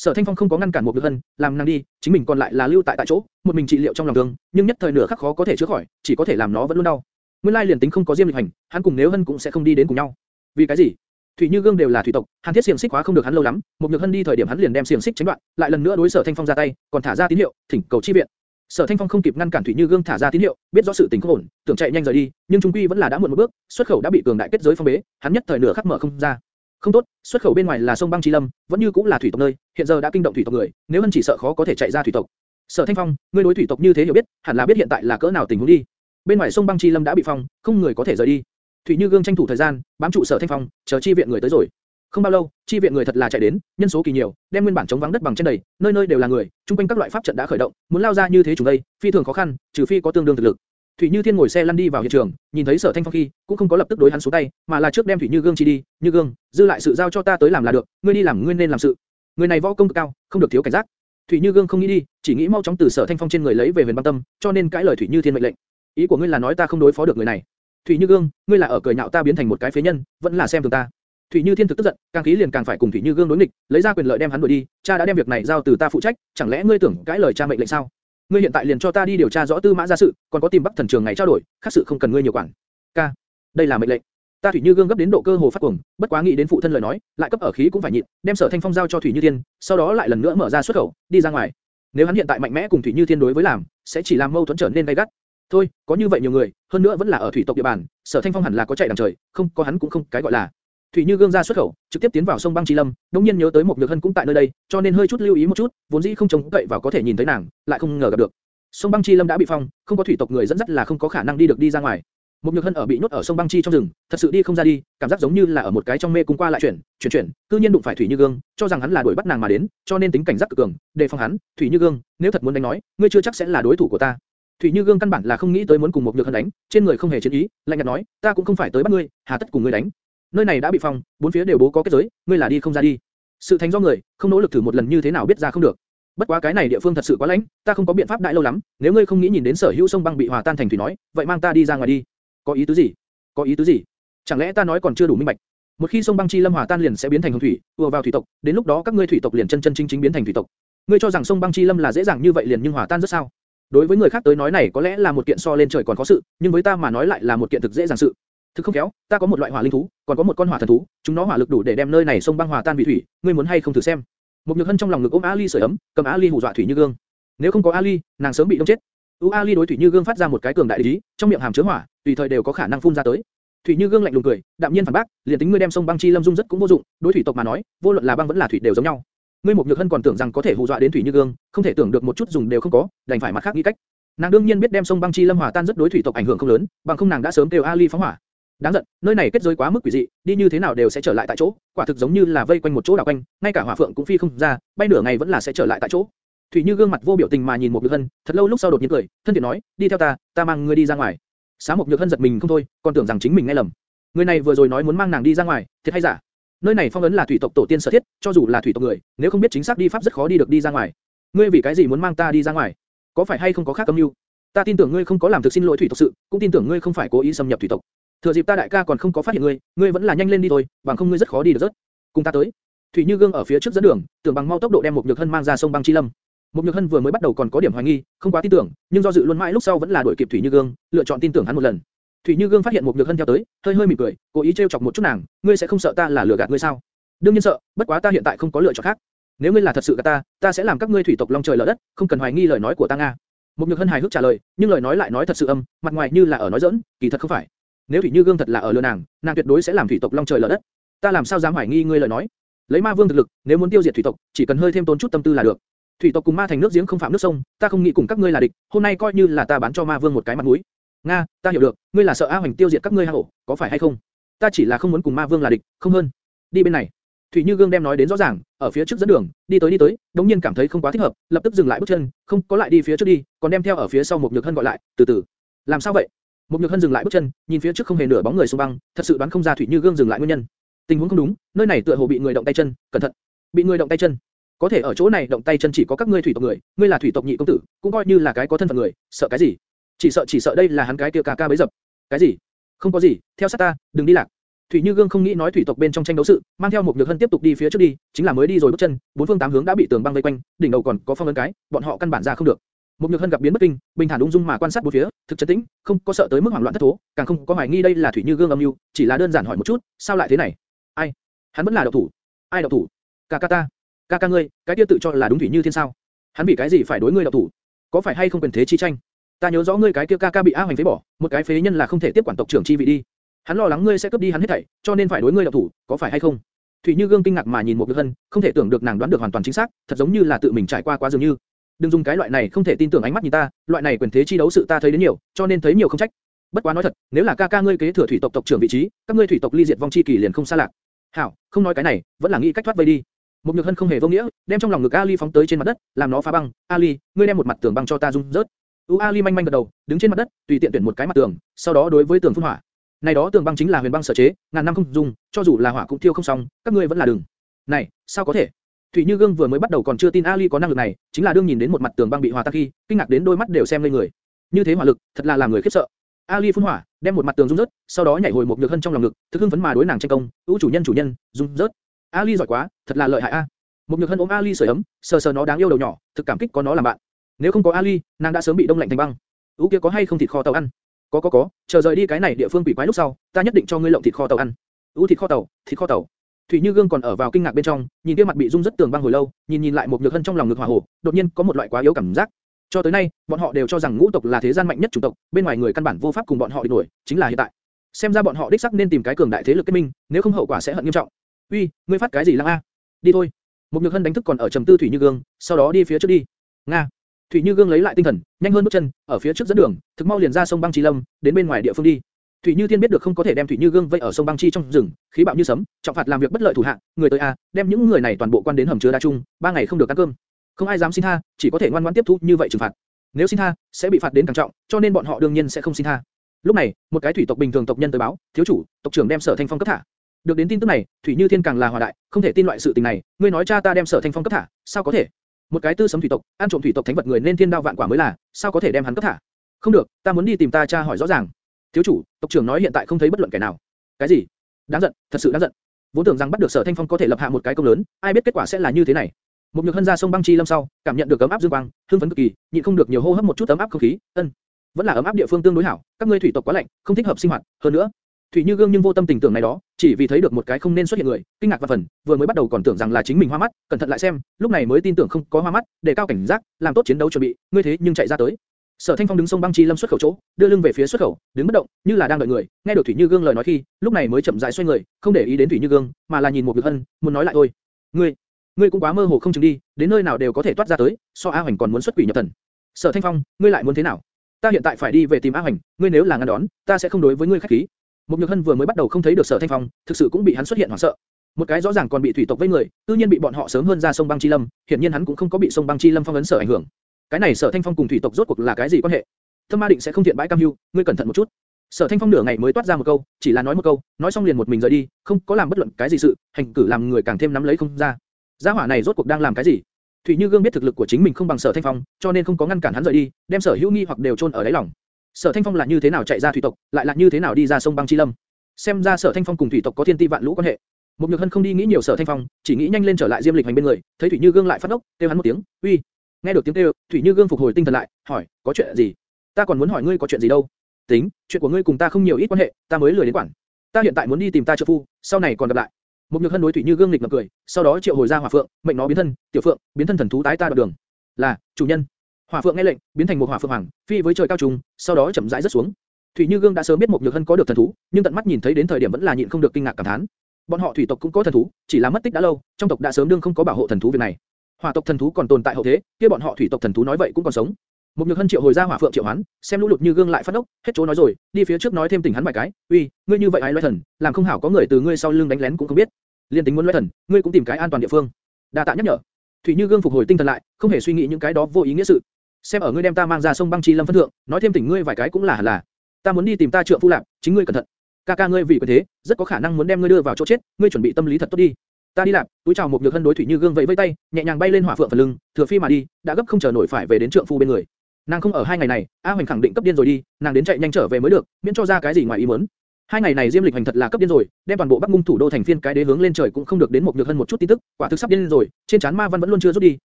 Sở Thanh Phong không có ngăn cản một Nhược Hân, làm nàng đi, chính mình còn lại là lưu tại tại chỗ, một mình trị liệu trong lòng thương, nhưng nhất thời nửa khắc khó có thể chữa khỏi, chỉ có thể làm nó vẫn luôn đau. Nguyên lai liền tính không có diêm lịch hành, hắn cùng nếu Hân cũng sẽ không đi đến cùng nhau. Vì cái gì? Thủy Như Gương đều là thủy tộc, Hàn Thiết xiềng xích khóa không được hắn lâu lắm, một Nhược Hân đi thời điểm hắn liền đem xiềng xích tránh đoạn, lại lần nữa đối Sở Thanh Phong ra tay, còn thả ra tín hiệu, thỉnh cầu chi viện. Sở Thanh Phong không kịp ngăn cản Thủy Như Gương thả ra tín hiệu, biết rõ sự tình không ổn, tưởng chạy nhanh rời đi, nhưng trung quy vẫn là đã muộn một bước, xuất khẩu đã bị cường đại kết giới phong bế, hắn nhất thời nửa khắc mở không ra. Không tốt, xuất khẩu bên ngoài là sông băng chi lâm, vẫn như cũng là thủy tộc nơi, hiện giờ đã kinh động thủy tộc người, nếu hân chỉ sợ khó có thể chạy ra thủy tộc. Sở Thanh Phong, ngươi đối thủy tộc như thế hiểu biết, hẳn là biết hiện tại là cỡ nào tình huống đi. Bên ngoài sông băng chi lâm đã bị phong, không người có thể rời đi. Thủy Như Gương tranh thủ thời gian, bám trụ Sở Thanh Phong, chờ chi viện người tới rồi. Không bao lâu, chi viện người thật là chạy đến, nhân số kỳ nhiều, đem nguyên bản chống vắng đất bằng trên đầy, nơi nơi đều là người, trung quanh các loại pháp trận đã khởi động, muốn lao ra như thế chúng đây, phi thường khó khăn, trừ phi có tương đương thực lực. Thủy Như Thiên ngồi xe lăn đi vào hiện trường, nhìn thấy Sở Thanh Phong khi, cũng không có lập tức đối hắn xuống tay, mà là trước đem Thủy Như Gương chi đi, Như Gương, dư lại sự giao cho ta tới làm là được, ngươi đi làm ngươi nên làm sự. Người này võ công cực cao, không được thiếu cảnh giác. Thủy Như Gương không nghĩ đi, chỉ nghĩ mau chóng từ Sở Thanh Phong trên người lấy về Huyền Băng Tâm, cho nên cãi lời Thủy Như Thiên mệnh lệnh. Ý của ngươi là nói ta không đối phó được người này? Thủy Như Gương, ngươi là ở cười nhạo ta biến thành một cái phế nhân, vẫn là xem thường ta. Thủy Như Thiên thực tức giận, càng khí liền càng phải cùng Thủy Như Gương đối nghịch, lấy ra quyền lợi đem hắn đuổi đi, cha đã đem việc này giao từ ta phụ trách, chẳng lẽ ngươi tưởng cãi lời cha mệnh lệnh sao? Ngươi hiện tại liền cho ta đi điều tra rõ Tư Mã gia sự, còn có tìm Bắc Thần Trường ngày trao đổi, khác sự không cần ngươi nhiều quản. Ca, đây là mệnh lệnh. Ta Thủy Như Gương gấp đến độ cơ hồ phát cuồng, bất quá nghĩ đến phụ thân lời nói, lại cấp ở khí cũng phải nhịn, đem Sở Thanh Phong giao cho Thủy Như Thiên, sau đó lại lần nữa mở ra xuất khẩu, đi ra ngoài. Nếu hắn hiện tại mạnh mẽ cùng Thủy Như Thiên đối với làm, sẽ chỉ làm mâu thuẫn trở nên gay gắt. Thôi, có như vậy nhiều người, hơn nữa vẫn là ở thủy tộc địa bàn, Sở Thanh Phong hẳn là có chạy đằng trời, không, có hắn cũng không, cái gọi là Thủy Như Gương ra xuất khẩu, trực tiếp tiến vào sông băng Chi Lâm, đống nhiên nhớ tới một nhược hân cũng tại nơi đây, cho nên hơi chút lưu ý một chút, vốn dĩ không trông cậy vào có thể nhìn thấy nàng, lại không ngờ gặp được. Sông băng Chi Lâm đã bị phong, không có thủy tộc người dẫn dắt là không có khả năng đi được đi ra ngoài. Một nhược hân ở bị nhốt ở sông băng chi trong rừng, thật sự đi không ra đi, cảm giác giống như là ở một cái trong mê cung qua lại chuyển, chuyển chuyển, cư nhiên đụng phải Thủy Như Gương, cho rằng hắn là đuổi bắt nàng mà đến, cho nên tính cảnh giác cực cường, đề phòng hắn. Thủy Như Gương, nếu thật muốn đánh nói, ngươi chưa chắc sẽ là đối thủ của ta. Thủy Như Gương căn bản là không nghĩ tới muốn cùng một nhược hân đánh, trên người không hề chiến ý, lạnh nhạt nói, ta cũng không phải tới bắt ngươi, hà tất cùng ngươi đánh. Nơi này đã bị phong, bốn phía đều bố có kết giới, ngươi là đi không ra đi. Sự thành do người, không nỗ lực thử một lần như thế nào biết ra không được. Bất quá cái này địa phương thật sự quá lạnh, ta không có biện pháp đại lâu lắm, nếu ngươi không nghĩ nhìn đến sở hữu sông băng bị hòa tan thành thủy nói, vậy mang ta đi ra ngoài đi. Có ý tứ gì? Có ý tứ gì? Chẳng lẽ ta nói còn chưa đủ minh bạch? Một khi sông băng chi lâm hòa tan liền sẽ biến thành hồng thủy, ùa vào thủy tộc, đến lúc đó các ngươi thủy tộc liền chân chân chính chính biến thành thủy tộc. Ngươi cho rằng sông băng chi lâm là dễ dàng như vậy liền nhưng hòa tan rất sao? Đối với người khác tới nói này có lẽ là một kiện so lên trời còn có sự, nhưng với ta mà nói lại là một kiện thực dễ dàng sự. Thực không khéo, ta có một loại hỏa linh thú, còn có một con hỏa thần thú, chúng nó hỏa lực đủ để đem nơi này sông băng hòa tan vị thủy, ngươi muốn hay không thử xem? Một nhược hân trong lòng ngực ôm Ali sưởi ấm, cầm Ali hù dọa thủy như gương. Nếu không có Ali, nàng sớm bị đông chết. U Ali đối thủy như gương phát ra một cái cường đại ý, trong miệng hàm chứa hỏa, tùy thời đều có khả năng phun ra tới. Thủy Như Gương lạnh lùng cười, đạm nhiên phản bác, liền tính ngươi đem sông băng chi lâm dung rất cũng vô dụng, đối thủy tộc mà nói, vô luận là băng vẫn là thủy đều giống nhau. ngươi một nhược hân còn tưởng rằng có thể hù dọa đến thủy như gương, không thể tưởng được một chút dùng đều không có, đành phải mặt khác nghĩ cách. Nàng đương nhiên biết đem sông băng chi lâm hỏa tan rất đối thủy tộc ảnh hưởng không lớn, bằng không nàng đã sớm kêu Ali phóng hỏa. Đáng giận, nơi này kết giới quá mức quỷ dị, đi như thế nào đều sẽ trở lại tại chỗ, quả thực giống như là vây quanh một chỗ đảo quanh, ngay cả hỏa phượng cũng phi không ra, bay nửa ngày vẫn là sẽ trở lại tại chỗ. Thủy Như gương mặt vô biểu tình mà nhìn một Nhược Hân, thật lâu lúc sau đột nhiên cười, thân thiện nói, đi theo ta, ta mang ngươi đi ra ngoài. Sáng một Nhược Hân giật mình không thôi, còn tưởng rằng chính mình nghe lầm. Người này vừa rồi nói muốn mang nàng đi ra ngoài, thiệt hay giả? Nơi này phong ấn là thủy tộc tổ tiên sở thiết, cho dù là thủy tộc người, nếu không biết chính xác đi pháp rất khó đi được đi ra ngoài. Ngươi vì cái gì muốn mang ta đi ra ngoài? Có phải hay không có khác âm mưu? Ta tin tưởng ngươi không có làm thực xin lỗi thủy tộc sự, cũng tin tưởng ngươi không phải cố ý xâm nhập thủy tộc. Thừa dịp ta đại ca còn không có phát hiện ngươi, ngươi vẫn là nhanh lên đi thôi, bằng không ngươi rất khó đi được rớt. Cùng ta tới. Thủy Như Gương ở phía trước dẫn đường, tưởng bằng mau tốc độ đem một nhược hân mang ra sông băng chi lâm. Một nhược hân vừa mới bắt đầu còn có điểm hoài nghi, không quá tin tưởng, nhưng do dự luôn mãi lúc sau vẫn là đuổi kịp Thủy Như Gương, lựa chọn tin tưởng hắn một lần. Thủy Như Gương phát hiện một nhược hân theo tới, hơi hơi mỉm cười, cố ý trêu chọc một chút nàng, ngươi sẽ không sợ ta là lừa gạt ngươi sao? đương nhiên sợ, bất quá ta hiện tại không có lựa chọn khác. nếu ngươi là thật sự gạt ta, ta sẽ làm các ngươi thủy tộc long trời lở đất, không cần hoài nghi lời nói của ta nga. Một nhược hân hài hước trả lời, nhưng lời nói lại nói thật sự âm, mặt ngoài như là ở nói giỡn, kỳ thật không phải. Nếu thủy như gương thật là ở lừa nàng, nàng tuyệt đối sẽ làm thủy tộc long trời lở đất. Ta làm sao dám hoài nghi ngươi lời nói? Lấy ma vương thực lực, nếu muốn tiêu diệt thủy tộc, chỉ cần hơi thêm tốn chút tâm tư là được. Thủy tộc cùng ma thành nước giếng không phạm nước sông, ta không nghĩ cùng các ngươi là địch, hôm nay coi như là ta bán cho ma vương một cái mặt mũi. Nga, ta hiểu được, ngươi là sợ A Hoành tiêu diệt các ngươi hang ổ, có phải hay không? Ta chỉ là không muốn cùng ma vương là địch, không hơn. Đi bên này. Thủy Như Gương đem nói đến rõ ràng, ở phía trước dẫn đường, đi tới đi tới, đống nhiên cảm thấy không quá thích hợp, lập tức dừng lại bước chân, không có lại đi phía trước đi, còn đem theo ở phía sau một nhược hân gọi lại, từ từ. Làm sao vậy? Một nhược hân dừng lại bước chân, nhìn phía trước không hề nửa bóng người xung băng, thật sự đoán không ra Thủy Như Gương dừng lại nguyên nhân. Tình huống không đúng, nơi này tựa hồ bị người động tay chân, cẩn thận. Bị người động tay chân. Có thể ở chỗ này động tay chân chỉ có các ngươi thủy tộc người, ngươi là thủy tộc nhị công tử, cũng coi như là cái có thân phận người, sợ cái gì? Chỉ sợ chỉ sợ đây là hắn cái kia ca ca bấy dập. Cái gì? Không có gì, theo sát ta, đừng đi lạc. Thủy Như Gương không nghĩ nói thủy tộc bên trong tranh đấu sự, mang theo một nhược hân tiếp tục đi phía trước đi, chính là mới đi rồi bước chân, bốn phương tám hướng đã bị tường băng vây quanh, đỉnh đầu còn có phong ấn cái, bọn họ căn bản ra không được. Một nhược hân gặp biến bất kinh, bình thản ung dung mà quan sát bốn phía, thực trấn tĩnh, không có sợ tới mức hoảng loạn thất thố, càng không có hoài nghi đây là Thủy Như Gương âm mưu, chỉ là đơn giản hỏi một chút, sao lại thế này? Ai? Hắn vẫn là độc thủ. Ai độc thủ? Ca ca ta. Ca ca ngươi, cái kia tự cho là đúng Thủy Như Thiên sao? Hắn vì cái gì phải đối ngươi độc thủ? Có phải hay không quyền thế chi tranh? Ta nhớ rõ ngươi cái kia ca ca bị A Hoành phế bỏ, một cái phế nhân là không thể tiếp quản tộc trưởng chi vị đi. Hắn lo lắng ngươi sẽ cướp đi hắn hết thảy, cho nên phải đối ngươi độc thủ, có phải hay không? Thủy Như Gương kinh ngạc mà nhìn một Nhược Hân, không thể tưởng được nàng đoán được hoàn toàn chính xác, thật giống như là tự mình trải qua quá dường như. Đừng dùng cái loại này không thể tin tưởng ánh mắt nhìn ta, loại này quyền thế chi đấu sự ta thấy đến nhiều, cho nên thấy nhiều không trách. Bất quá nói thật, nếu là ca ca ngươi kế thừa thủy tộc tộc trưởng vị trí, các ngươi thủy tộc ly diệt vong chi kỳ liền không xa lạc. Hảo, không nói cái này, vẫn là nghĩ cách thoát vây đi. Một Nhược Hân không hề vô nghĩa, đem trong lòng ngực Ali phóng tới trên mặt đất, làm nó phá băng. Ali, ngươi đem một mặt tường băng cho ta dung rớt. U Ali manh manh gật đầu, đứng trên mặt đất, tùy tiện tuyển một cái mặt tường, sau đó đối với tường phun hỏa. Này đó tường băng chính là huyền băng sở chế, ngàn năm không dùng, cho dù là hỏa cũng thiêu không xong, các ngươi vẫn là đừng. Này, sao có thể? Thủy Như Gương vừa mới bắt đầu còn chưa tin Ali có năng lực này, chính là đương nhìn đến một mặt tường băng bị hòa tan khi, kinh ngạc đến đôi mắt đều xem lên người. Như thế hỏa lực, thật là làm người khiếp sợ. Ali phun hỏa, đem một mặt tường rung rớt, sau đó nhảy hồi một nhược hân trong lòng ngực, thực hưng phấn mà đối nàng tranh công, "Ú chủ nhân chủ nhân, rung rớt." Ali giỏi quá, thật là lợi hại a. Một nhược hân ôm Ali sưởi ấm, sờ sờ nó đáng yêu đầu nhỏ, thực cảm kích có nó làm bạn. Nếu không có Ali, nàng đã sớm bị đông lạnh thành băng. Ú kia có hay không thịt kho tàu ăn? Có có có, chờ rời đi cái này địa phương quỷ quái lúc sau, ta nhất định cho ngươi lộng thịt kho tàu ăn. U thịt kho tàu, thịt kho tàu. Thủy Như Gương còn ở vào kinh ngạc bên trong, nhìn kia mặt bị rung rất tường băng hồi lâu, nhìn nhìn lại một nhược hân trong lòng ngực hỏa hổ, đột nhiên có một loại quá yếu cảm giác. Cho tới nay, bọn họ đều cho rằng ngũ tộc là thế gian mạnh nhất chủng tộc, bên ngoài người căn bản vô pháp cùng bọn họ địch nổi, chính là hiện tại. Xem ra bọn họ đích xác nên tìm cái cường đại thế lực kết minh, nếu không hậu quả sẽ hận nghiêm trọng. Uy, ngươi phát cái gì lăng a? Đi thôi. Một nhược hân đánh thức còn ở trầm tư Thủy Như Gương, sau đó đi phía trước đi. Nga. Thủy Như Gương lấy lại tinh thần, nhanh hơn bước chân, ở phía trước dẫn đường, thực mau liền ra sông băng Chi Lâm, đến bên ngoài địa phương đi. Thủy Như Tiên biết được không có thể đem Thủy Như Gương vây ở sông băng chi trong rừng, khí bạo như sấm, trọng phạt làm việc bất lợi thủ hạ, người tới a, đem những người này toàn bộ quan đến hầm chứa đá chung, ba ngày không được ăn cơm. Không ai dám xin tha, chỉ có thể ngoan ngoãn tiếp thu như vậy trừng phạt. Nếu xin tha, sẽ bị phạt đến càng trọng, cho nên bọn họ đương nhiên sẽ không xin tha. Lúc này, một cái thủy tộc bình thường tộc nhân tới báo, thiếu chủ, tộc trưởng đem Sở Thanh Phong cấp thả. Được đến tin tức này, Thủy Như Thiên càng là hòa đại, không thể tin loại sự tình này, ngươi nói cha ta đem Sở Thanh Phong cấp thả, sao có thể? một cái tư sấm thủy tộc, ăn trộm thủy tộc thánh vật người nên thiên đao vạn quả mới là, sao có thể đem hắn cấp thả? Không được, ta muốn đi tìm ta cha hỏi rõ ràng. Thiếu chủ, tộc trưởng nói hiện tại không thấy bất luận kẻ nào. Cái gì? Đáng giận, thật sự đáng giận. Vốn tưởng rằng bắt được Sở Thanh Phong có thể lập hạ một cái công lớn, ai biết kết quả sẽ là như thế này. Một nhược hân ra sông băng chi lâm sau, cảm nhận được ấm áp dương quang, hương phấn cực kỳ, nhịn không được nhiều hô hấp một chút ấm áp không khí. Ân, vẫn là ấm áp địa phương tương đối hảo, các ngươi thủy tộc quá lạnh, không thích hợp sinh hoạt. Hơn nữa, Thủy Như Gương nhưng vô tâm tình tưởng này đó, chỉ vì thấy được một cái không nên xuất hiện người, kinh ngạc và phần, vừa mới bắt đầu còn tưởng rằng là chính mình hoa mắt, cẩn thận lại xem, lúc này mới tin tưởng không có hoa mắt, để cao cảnh giác, làm tốt chiến đấu chuẩn bị, ngươi thế nhưng chạy ra tới. Sở Thanh Phong đứng sông băng chi lâm xuất khẩu chỗ, đưa lưng về phía xuất khẩu, đứng bất động, như là đang đợi người. Nghe được Thủy Như Gương lời nói khi, lúc này mới chậm rãi xoay người, không để ý đến Thủy Như Gương, mà là nhìn một Nhược Hân, muốn nói lại thôi. Ngươi, ngươi cũng quá mơ hồ không chứng đi, đến nơi nào đều có thể toát ra tới, so A Hoành còn muốn xuất quỷ nhập thần. Sở Thanh Phong, ngươi lại muốn thế nào? Ta hiện tại phải đi về tìm A Hoành, ngươi nếu là ngăn đón, ta sẽ không đối với ngươi khách khí. Một Nhược Hân vừa mới bắt đầu không thấy được Sở Thanh Phong, thực sự cũng bị hắn xuất hiện hoảng sợ. Một cái rõ ràng còn bị thủy tộc vây người, tự nhiên bị bọn họ sớm hơn ra sông băng chi lâm, hiển nhiên hắn cũng không có bị sông băng chi lâm phong ấn sở ảnh hưởng. Cái này Sở Thanh Phong cùng thủy tộc rốt cuộc là cái gì quan hệ? Thâm Ma định sẽ không thiện bãi cam hưu, ngươi cẩn thận một chút. Sở Thanh Phong nửa ngày mới toát ra một câu, chỉ là nói một câu, nói xong liền một mình rời đi, không có làm bất luận cái gì sự, hành cử làm người càng thêm nắm lấy không ra. Gia hỏa này rốt cuộc đang làm cái gì? Thủy Như Gương biết thực lực của chính mình không bằng Sở Thanh Phong, cho nên không có ngăn cản hắn rời đi, đem Sở Hữu nghi hoặc đều chôn ở đáy lòng. Sở Thanh Phong là như thế nào chạy ra thủy tộc, lại là như thế nào đi ra sông băng chi lâm? Xem ra Sở Thanh Phong cùng thủy tộc có thiên ti vạn lũ quan hệ. Một Nhược Hân không đi nghĩ nhiều Sở Thanh Phong, chỉ nghĩ nhanh lên trở lại Diêm Lịch hành bên người, thấy Thủy Như Gương lại phát ốc, kêu hắn một tiếng, "Uy!" Nghe được tiếng kêu, Thủy Như Gương phục hồi tinh thần lại, hỏi, "Có chuyện gì?" "Ta còn muốn hỏi ngươi có chuyện gì đâu." "Tính, chuyện của ngươi cùng ta không nhiều ít quan hệ, ta mới lười đến quản. Ta hiện tại muốn đi tìm ta trợ phu, sau này còn gặp lại." Một Nhược Hân đối Thủy Như Gương lịch ngập cười, sau đó triệu hồi ra Hỏa Phượng, mệnh nó biến thân, "Tiểu Phượng, biến thân thần thú tái ta đoạn đường." "Là, chủ nhân." Hỏa Phượng nghe lệnh, biến thành một hỏa phượng hoàng, phi với trời cao trùng, sau đó chậm rãi rớt xuống. Thủy Như Gương đã sớm biết một Nhược Hân có được thần thú, nhưng tận mắt nhìn thấy đến thời điểm vẫn là nhịn không được kinh ngạc cảm thán. Bọn họ thủy tộc cũng có thần thú, chỉ là mất tích đã lâu, trong tộc đã sớm đương không có bảo hộ thần thú việc này. Hỏa tộc thần thú còn tồn tại hậu thế, kia bọn họ thủy tộc thần thú nói vậy cũng còn sống. Một Nhược Hân triệu hồi ra Hỏa Phượng triệu hoán, xem lũ lụt như gương lại phát ốc, hết chỗ nói rồi, đi phía trước nói thêm tỉnh hắn vài cái, uy, ngươi như vậy ai loe thần, làm không hảo có người từ ngươi sau lưng đánh lén cũng không biết. Liên tính muốn loe thần, ngươi cũng tìm cái an toàn địa phương. Đa tạ nhắc nhở. Thủy Như Gương phục hồi tinh thần lại, không hề suy nghĩ những cái đó vô ý nghĩa sự. Xem ở ngươi đem ta mang ra sông băng chi lâm phân thượng, nói thêm tỉnh ngươi vài cái cũng là là. Ta muốn đi tìm ta trượng phu lạc, chính ngươi cẩn thận. Ca ca ngươi vì quyền thế, rất có khả năng muốn đem ngươi đưa vào chỗ chết, ngươi chuẩn bị tâm lý thật tốt đi. Ta đi làm, túi chào một nhược hân đối thủy như gương vẫy vẫy tay, nhẹ nhàng bay lên hỏa phượng phần lưng, thừa phi mà đi, đã gấp không chờ nổi phải về đến trượng phu bên người. Nàng không ở hai ngày này, A Hoành khẳng định cấp điên rồi đi, nàng đến chạy nhanh trở về mới được, miễn cho ra cái gì ngoài ý muốn. Hai ngày này Diêm Lịch Hành thật là cấp điên rồi, đem toàn bộ Bắc Ngung thủ đô thành phiên cái đế hướng lên trời cũng không được đến một nhược hân một chút tin tức, quả thực sắp điên rồi, trên trán ma văn vẫn luôn chưa rút đi,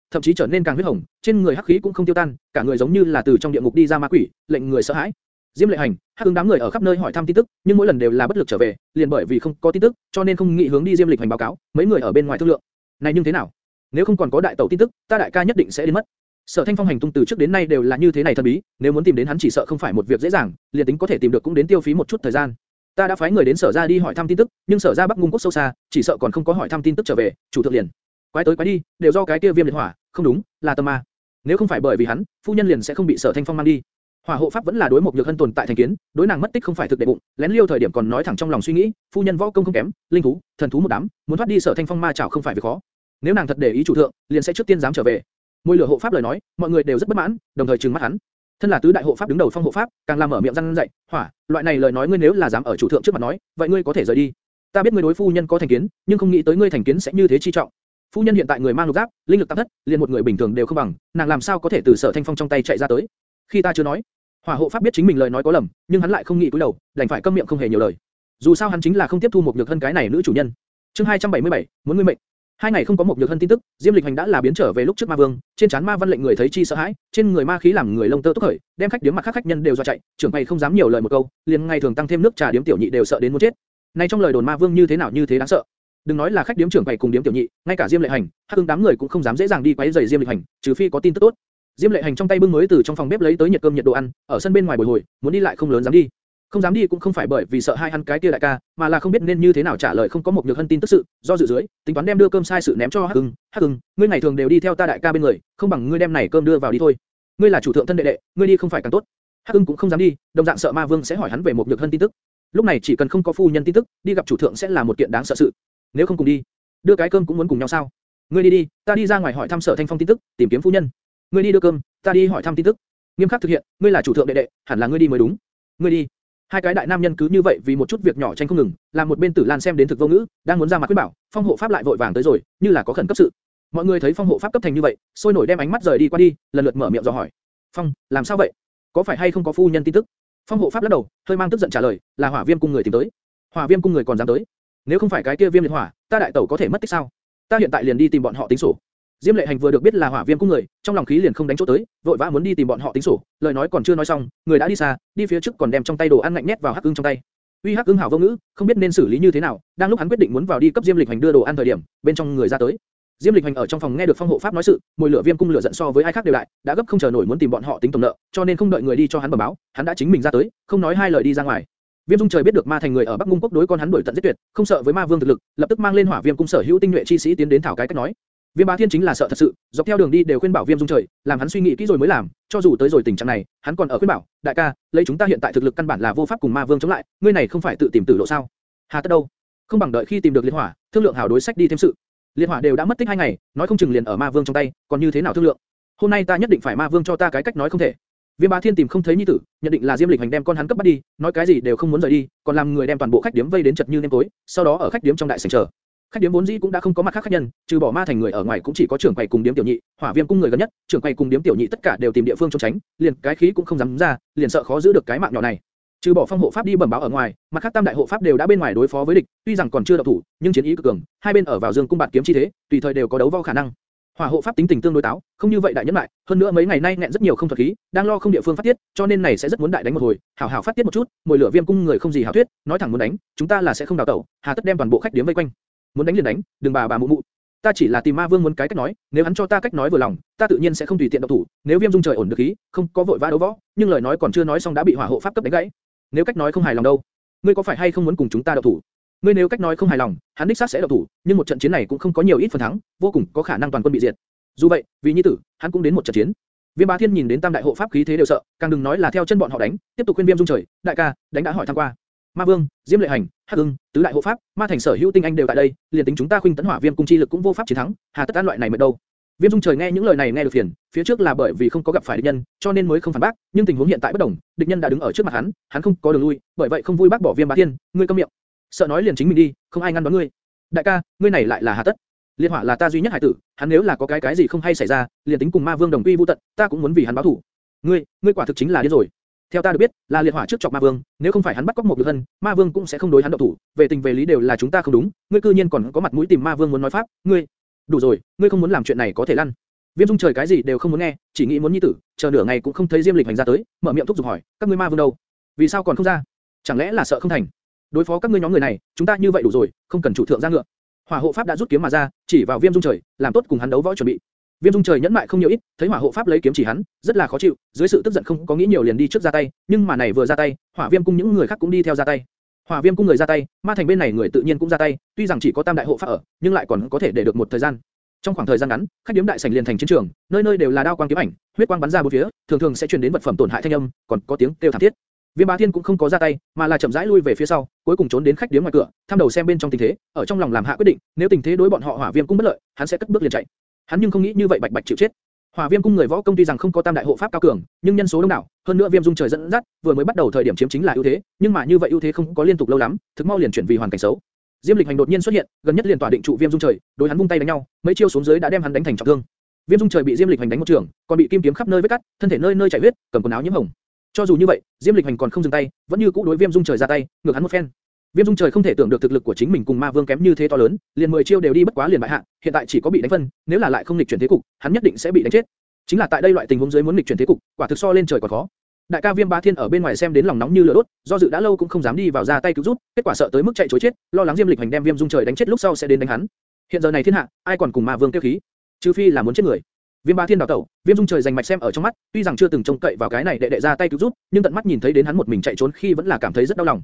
thậm chí trở nên càng huyết hồng, trên người hắc khí cũng không tiêu tan, cả người giống như là từ trong địa ngục đi ra ma quỷ, lệnh người sợ hãi. Diêm Lệ Hành, Hắc Ứng đám người ở khắp nơi hỏi thăm tin tức, nhưng mỗi lần đều là bất lực trở về, liền bởi vì không có tin tức, cho nên không nghĩ hướng đi Diêm Lịch Hành báo cáo, mấy người ở bên ngoài thương lượng. Này nhưng thế nào? Nếu không còn có đại tẩu tin tức, ta đại ca nhất định sẽ đến mất. Sở Thanh Phong hành tung từ trước đến nay đều là như thế này thần bí, nếu muốn tìm đến hắn chỉ sợ không phải một việc dễ dàng, liền tính có thể tìm được cũng đến tiêu phí một chút thời gian. Ta đã phái người đến sở gia đi hỏi thăm tin tức, nhưng sở gia Bắc Ngung quốc sâu xa, chỉ sợ còn không có hỏi thăm tin tức trở về, chủ thượng liền. Quái tới quái đi, đều do cái kia viêm liệt hỏa, không đúng, là tâm ma. Nếu không phải bởi vì hắn, phu nhân liền sẽ không bị sở Thanh Phong mang đi. Hỏa hộ pháp vẫn là đối một nhược hân tồn tại thành kiến, đối nàng mất tích không phải thực đệ bụng, lén liêu thời điểm còn nói thẳng trong lòng suy nghĩ, phu nhân võ công không kém, linh thú, thần thú một đám, muốn thoát đi sở thanh phong ma chảo không phải việc khó. Nếu nàng thật để ý chủ thượng, liền sẽ trước tiên dám trở về. Môi lửa hộ pháp lời nói, mọi người đều rất bất mãn, đồng thời trừng mắt hắn. Thân là tứ đại hộ pháp đứng đầu phong hộ pháp, càng làm mở miệng răng dạy, hỏa, loại này lời nói ngươi nếu là dám ở chủ thượng trước mặt nói, vậy ngươi có thể rời đi. Ta biết ngươi đối phu nhân có thành kiến, nhưng không nghĩ tới ngươi thành kiến sẽ như thế chi trọng. Phu nhân hiện tại người mang lục giáp, linh lực tăng thất, liền một người bình thường đều không bằng, nàng làm sao có thể từ sở thanh phong trong tay chạy ra tới? Khi ta chưa nói, hỏa hộ pháp biết chính mình lời nói có lầm, nhưng hắn lại không nghĩ cúi đầu, đành phải câm miệng không hề nhiều lời. Dù sao hắn chính là không tiếp thu một nhược thân cái này nữ chủ nhân. Chương 277, muốn ngươi mệnh. Hai ngày không có một nhược thân tin tức, Diêm Lịch Hành đã là biến trở về lúc trước ma vương, trên trán ma văn lệnh người thấy chi sợ hãi, trên người ma khí làm người lông tơ tức khởi, đem khách điếm mặt khác khách nhân đều dọa chạy, trưởng quầy không dám nhiều lời một câu, liền ngay thường tăng thêm nước trà điếm tiểu nhị đều sợ đến muốn chết. Nay trong lời đồn ma vương như thế nào như thế đáng sợ. Đừng nói là khách điếm trưởng quầy cùng điếm tiểu nhị, ngay cả Diêm Lệ Hành, hắc đám người cũng không dám dễ dàng đi quấy rầy Diêm Lịch Hành, trừ phi có tin tức tốt. Diêm Lệ Hành trong tay bưng mới từ trong phòng bếp lấy tới nhiệt cơm nhiệt đồ ăn, ở sân bên ngoài bồi hồi, muốn đi lại không lớn dám đi. Không dám đi cũng không phải bởi vì sợ hai hắn cái kia đại ca, mà là không biết nên như thế nào trả lời không có một nhược hân tin tức sự, do dự dưới, tính toán đem đưa cơm sai sự ném cho Hắc Hưng, Hắc Hưng, ngươi ngày thường đều đi theo ta đại ca bên người, không bằng ngươi đem này cơm đưa vào đi thôi. Ngươi là chủ thượng thân đệ đệ, ngươi đi không phải càng tốt. Hắc Hưng cũng không dám đi, đồng dạng sợ Ma Vương sẽ hỏi hắn về một nhược hân tin tức. Lúc này chỉ cần không có phu nhân tin tức, đi gặp chủ thượng sẽ là một kiện đáng sợ sự. Nếu không cùng đi, đưa cái cơm cũng muốn cùng nhau sao? Ngươi đi đi, ta đi ra ngoài hỏi thăm Sở Thanh Phong tin tức, tìm kiếm phu nhân. Ngươi đi đưa cơm, ta đi hỏi thăm tin tức. Nghiêm khắc thực hiện, ngươi là chủ thượng đệ đệ, hẳn là ngươi đi mới đúng. Ngươi đi. Hai cái đại nam nhân cứ như vậy vì một chút việc nhỏ tranh không ngừng, làm một bên Tử Lan xem đến thực vô ngữ, đang muốn ra mặt khuyên bảo, Phong hộ pháp lại vội vàng tới rồi, như là có khẩn cấp sự. Mọi người thấy Phong hộ pháp cấp thành như vậy, sôi nổi đem ánh mắt rời đi qua đi, lần lượt mở miệng dò hỏi. Phong, làm sao vậy? Có phải hay không có phu nhân tin tức? Phong hộ pháp lắc đầu, hơi mang tức giận trả lời, là Hỏa Viêm cung người tìm tới. Hỏa Viêm cung người còn dám tới? Nếu không phải cái kia Viêm liệt hỏa, ta đại tẩu có thể mất tích sao? Ta hiện tại liền đi tìm bọn họ tính sổ. Diêm Lệ Hành vừa được biết là Hỏa Viêm cung người, trong lòng khí liền không đánh chỗ tới, vội vã muốn đi tìm bọn họ tính sổ, lời nói còn chưa nói xong, người đã đi xa, đi phía trước còn đem trong tay đồ ăn ngạnh nhét vào Hắc Ưng trong tay. Uy Hắc Ưng hảo vô ngữ, không biết nên xử lý như thế nào, đang lúc hắn quyết định muốn vào đi cấp Diêm Lịch Hành đưa đồ ăn thời điểm, bên trong người ra tới. Diêm Lịch Hành ở trong phòng nghe được Phong hộ pháp nói sự, mùi lửa Viêm cung lửa giận so với ai khác đều đại, đã gấp không chờ nổi muốn tìm bọn họ tính tổng nợ, cho nên không đợi người đi cho hắn bẩm báo, hắn đã chính mình ra tới, không nói hai lời đi ra ngoài. Viêm Dung trời biết được ma thành người ở Bắc Ngung quốc đối con hắn đuổi tận giết tuyệt, không sợ với ma vương thực lực, lập tức mang lên Hỏa Viêm cung sở hữu tinh nhuệ chi sĩ tiến đến thảo cái cách nói. Viêm Bá Thiên chính là sợ thật sự, dọc theo đường đi đều khuyên bảo Viêm Dung Trời, làm hắn suy nghĩ kỹ rồi mới làm, cho dù tới rồi tình trạng này, hắn còn ở khuyên bảo, đại ca, lấy chúng ta hiện tại thực lực căn bản là vô pháp cùng Ma Vương chống lại, ngươi này không phải tự tìm tử lộ sao? Hà tất đâu? Không bằng đợi khi tìm được Liệt Hỏa, thương lượng hảo đối sách đi thêm sự. Liệt Hỏa đều đã mất tích hai ngày, nói không chừng liền ở Ma Vương trong tay, còn như thế nào thương lượng? Hôm nay ta nhất định phải Ma Vương cho ta cái cách nói không thể. Viêm Bá Thiên tìm không thấy nhi tử, nhận định là Diêm Lịch Hành đem con hắn cấp bắt đi, nói cái gì đều không muốn rời đi, còn làm người đem toàn bộ khách điếm vây đến chật như nêm tối, sau đó ở khách điếm trong đại sảnh chờ. Khách điếm vốn dĩ cũng đã không có mặt khác khách nhân, trừ bỏ ma thành người ở ngoài cũng chỉ có trưởng quầy cùng điếm tiểu nhị, hỏa viêm cung người gần nhất, trưởng quầy cùng điếm tiểu nhị tất cả đều tìm địa phương trốn tránh, liền cái khí cũng không dám ra, liền sợ khó giữ được cái mạng nhỏ này. Trừ bỏ phong hộ pháp đi bẩm báo ở ngoài, mặt khác tam đại hộ pháp đều đã bên ngoài đối phó với địch, tuy rằng còn chưa động thủ, nhưng chiến ý cực cường, hai bên ở vào dương cung bạt kiếm chi thế, tùy thời đều có đấu võ khả năng. Hỏa hộ pháp tính tình tương đối táo, không như vậy đại nhân lại, hơn nữa mấy ngày nay nghẹn rất nhiều không thuật khí, đang lo không địa phương phát tiết, cho nên này sẽ rất muốn đại đánh một hồi, hảo hảo phát tiết một chút, mồi lửa viêm cung người không gì hảo thuyết, nói thẳng muốn đánh, chúng ta là sẽ không đào tẩu, hà tất đem toàn bộ khách điếm vây quanh. Muốn đánh liền đánh, đừng bà bà mụ mụ. Ta chỉ là tìm ma vương muốn cái cách nói, nếu hắn cho ta cách nói vừa lòng, ta tự nhiên sẽ không tùy tiện động thủ. Nếu viêm dung trời ổn được khí, không có vội vã đấu võ, nhưng lời nói còn chưa nói xong đã bị hỏa hộ pháp cấp đánh gãy. Nếu cách nói không hài lòng đâu, ngươi có phải hay không muốn cùng chúng ta động thủ? Ngươi nếu cách nói không hài lòng, hắn đích xác sẽ động thủ, nhưng một trận chiến này cũng không có nhiều ít phần thắng, vô cùng có khả năng toàn quân bị diệt. Dù vậy, vì nhi tử, hắn cũng đến một trận chiến. Viêm Bá Thiên nhìn đến Tam đại hộ pháp khí thế đều sợ, càng đừng nói là theo chân bọn họ đánh, tiếp tục khuyên Viêm Dung Trời, đại ca, đánh đã hỏi thăm qua. Ma Vương, Diêm Lệ Hành, Hắc Ưng, tứ đại hộ pháp, Ma Thành sở hữu tinh anh đều tại đây, liền tính chúng ta khuynh tấn hỏa viêm cung chi lực cũng vô pháp chiến thắng, hà tất an loại này mệt đâu. Viêm Dung Trời nghe những lời này nghe được phiền, phía trước là bởi vì không có gặp phải địch nhân, cho nên mới không phản bác, nhưng tình huống hiện tại bất đồng, địch nhân đã đứng ở trước mặt hắn, hắn không có đường lui, bởi vậy không vui bác bỏ Viêm Bá Thiên, ngươi câm miệng. Sợ nói liền chính mình đi, không ai ngăn đón ngươi. Đại ca, ngươi này lại là hà tất. Liên Hỏa là ta duy nhất hải tử, hắn nếu là có cái cái gì không hay xảy ra, liền tính cùng Ma Vương đồng quy vu tận, ta cũng muốn vì hắn báo thù. Ngươi, ngươi quả thực chính là điên rồi. Theo ta được biết, là Liệt Hỏa trước chọc Ma Vương, nếu không phải hắn bắt cóc một Nhược Hân, Ma Vương cũng sẽ không đối hắn động thủ, về tình về lý đều là chúng ta không đúng, ngươi cư nhiên còn có mặt mũi tìm Ma Vương muốn nói pháp, ngươi, đủ rồi, ngươi không muốn làm chuyện này có thể lăn. Viêm Dung trời cái gì đều không muốn nghe, chỉ nghĩ muốn nhi tử, chờ nửa ngày cũng không thấy Diêm Lịch hành ra tới, mở miệng thúc giục hỏi, các ngươi Ma Vương đâu? Vì sao còn không ra? Chẳng lẽ là sợ không thành? Đối phó các ngươi nhóm người này, chúng ta như vậy đủ rồi, không cần chủ thượng ra ngựa. Hỏa hộ pháp đã rút kiếm mà ra, chỉ vào Viêm Dung Trời, làm tốt cùng hắn đấu võ chuẩn bị. Viêm Dung Trời nhẫn mại không nhiều ít, thấy Hỏa hộ pháp lấy kiếm chỉ hắn, rất là khó chịu, dưới sự tức giận không có nghĩ nhiều liền đi trước ra tay, nhưng mà này vừa ra tay, Hỏa Viêm cung những người khác cũng đi theo ra tay. Hỏa Viêm cung người ra tay, Ma Thành bên này người tự nhiên cũng ra tay, tuy rằng chỉ có Tam đại hộ pháp ở, nhưng lại còn có thể để được một thời gian. Trong khoảng thời gian ngắn, khách điếm đại sảnh liền thành chiến trường, nơi nơi đều là đao quang kiếm ảnh, huyết quang bắn ra bốn phía, thường thường sẽ truyền đến vật phẩm tổn hại thanh âm, còn có tiếng kêu thảm thiết. Viêm Bá Thiên cũng không có ra tay, mà là chậm rãi lui về phía sau, cuối cùng trốn đến khách điếm ngoài cửa, thăm đầu xem bên trong tình thế, ở trong lòng làm hạ quyết định, nếu tình thế đối bọn họ Hỏa Viêm cung bất lợi, hắn sẽ cất bước liền chạy. Hắn nhưng không nghĩ như vậy bạch bạch chịu chết. Hỏa Viêm cung người võ công tuy rằng không có tam đại hộ pháp cao cường, nhưng nhân số đông đảo, hơn nữa Viêm Dung trời dẫn dắt, vừa mới bắt đầu thời điểm chiếm chính là ưu thế, nhưng mà như vậy ưu thế không có liên tục lâu lắm, thực mau liền chuyển vì hoàn cảnh xấu. Diêm Lịch Hành đột nhiên xuất hiện, gần nhất liền tỏa định trụ Viêm Dung trời, đối hắn vung tay đánh nhau, mấy chiêu xuống dưới đã đem hắn đánh thành trọng thương. Viêm Dung trời bị Diêm Lịch Hành đánh một trường, còn bị kim kiếm khắp nơi vết cắt, thân thể nơi nơi chảy huyết, cầm quần áo nhiễm hồng. Cho dù như vậy, Diêm Lịch Hành còn không dừng tay, vẫn như cũ đối Viêm Dung Trời ra tay, ngược hắn một phen. Viêm Dung Trời không thể tưởng được thực lực của chính mình cùng Ma Vương kém như thế to lớn, liền 10 chiêu đều đi bất quá liền bại hạ, hiện tại chỉ có bị đánh phân, nếu là lại không nghịch chuyển thế cục, hắn nhất định sẽ bị đánh chết. Chính là tại đây loại tình huống dưới muốn nghịch chuyển thế cục, quả thực so lên trời còn khó. Đại ca Viêm Bá Thiên ở bên ngoài xem đến lòng nóng như lửa đốt, do dự đã lâu cũng không dám đi vào ra tay cứu giúp, kết quả sợ tới mức chạy trối chết, lo lắng Diêm Lịch Hành đem Viêm Dung Trời đánh chết lúc sau sẽ đến đánh hắn. Hiện giờ này thiên hạ, ai còn cùng Ma Vương tiêu khí? Trừ phi là muốn chết người. Viêm Bá Thiên đào tẩu, Viêm Dung trời dành mạch xem ở trong mắt, tuy rằng chưa từng trông cậy vào cái này để đệ ra tay cứu giúp, nhưng tận mắt nhìn thấy đến hắn một mình chạy trốn khi vẫn là cảm thấy rất đau lòng.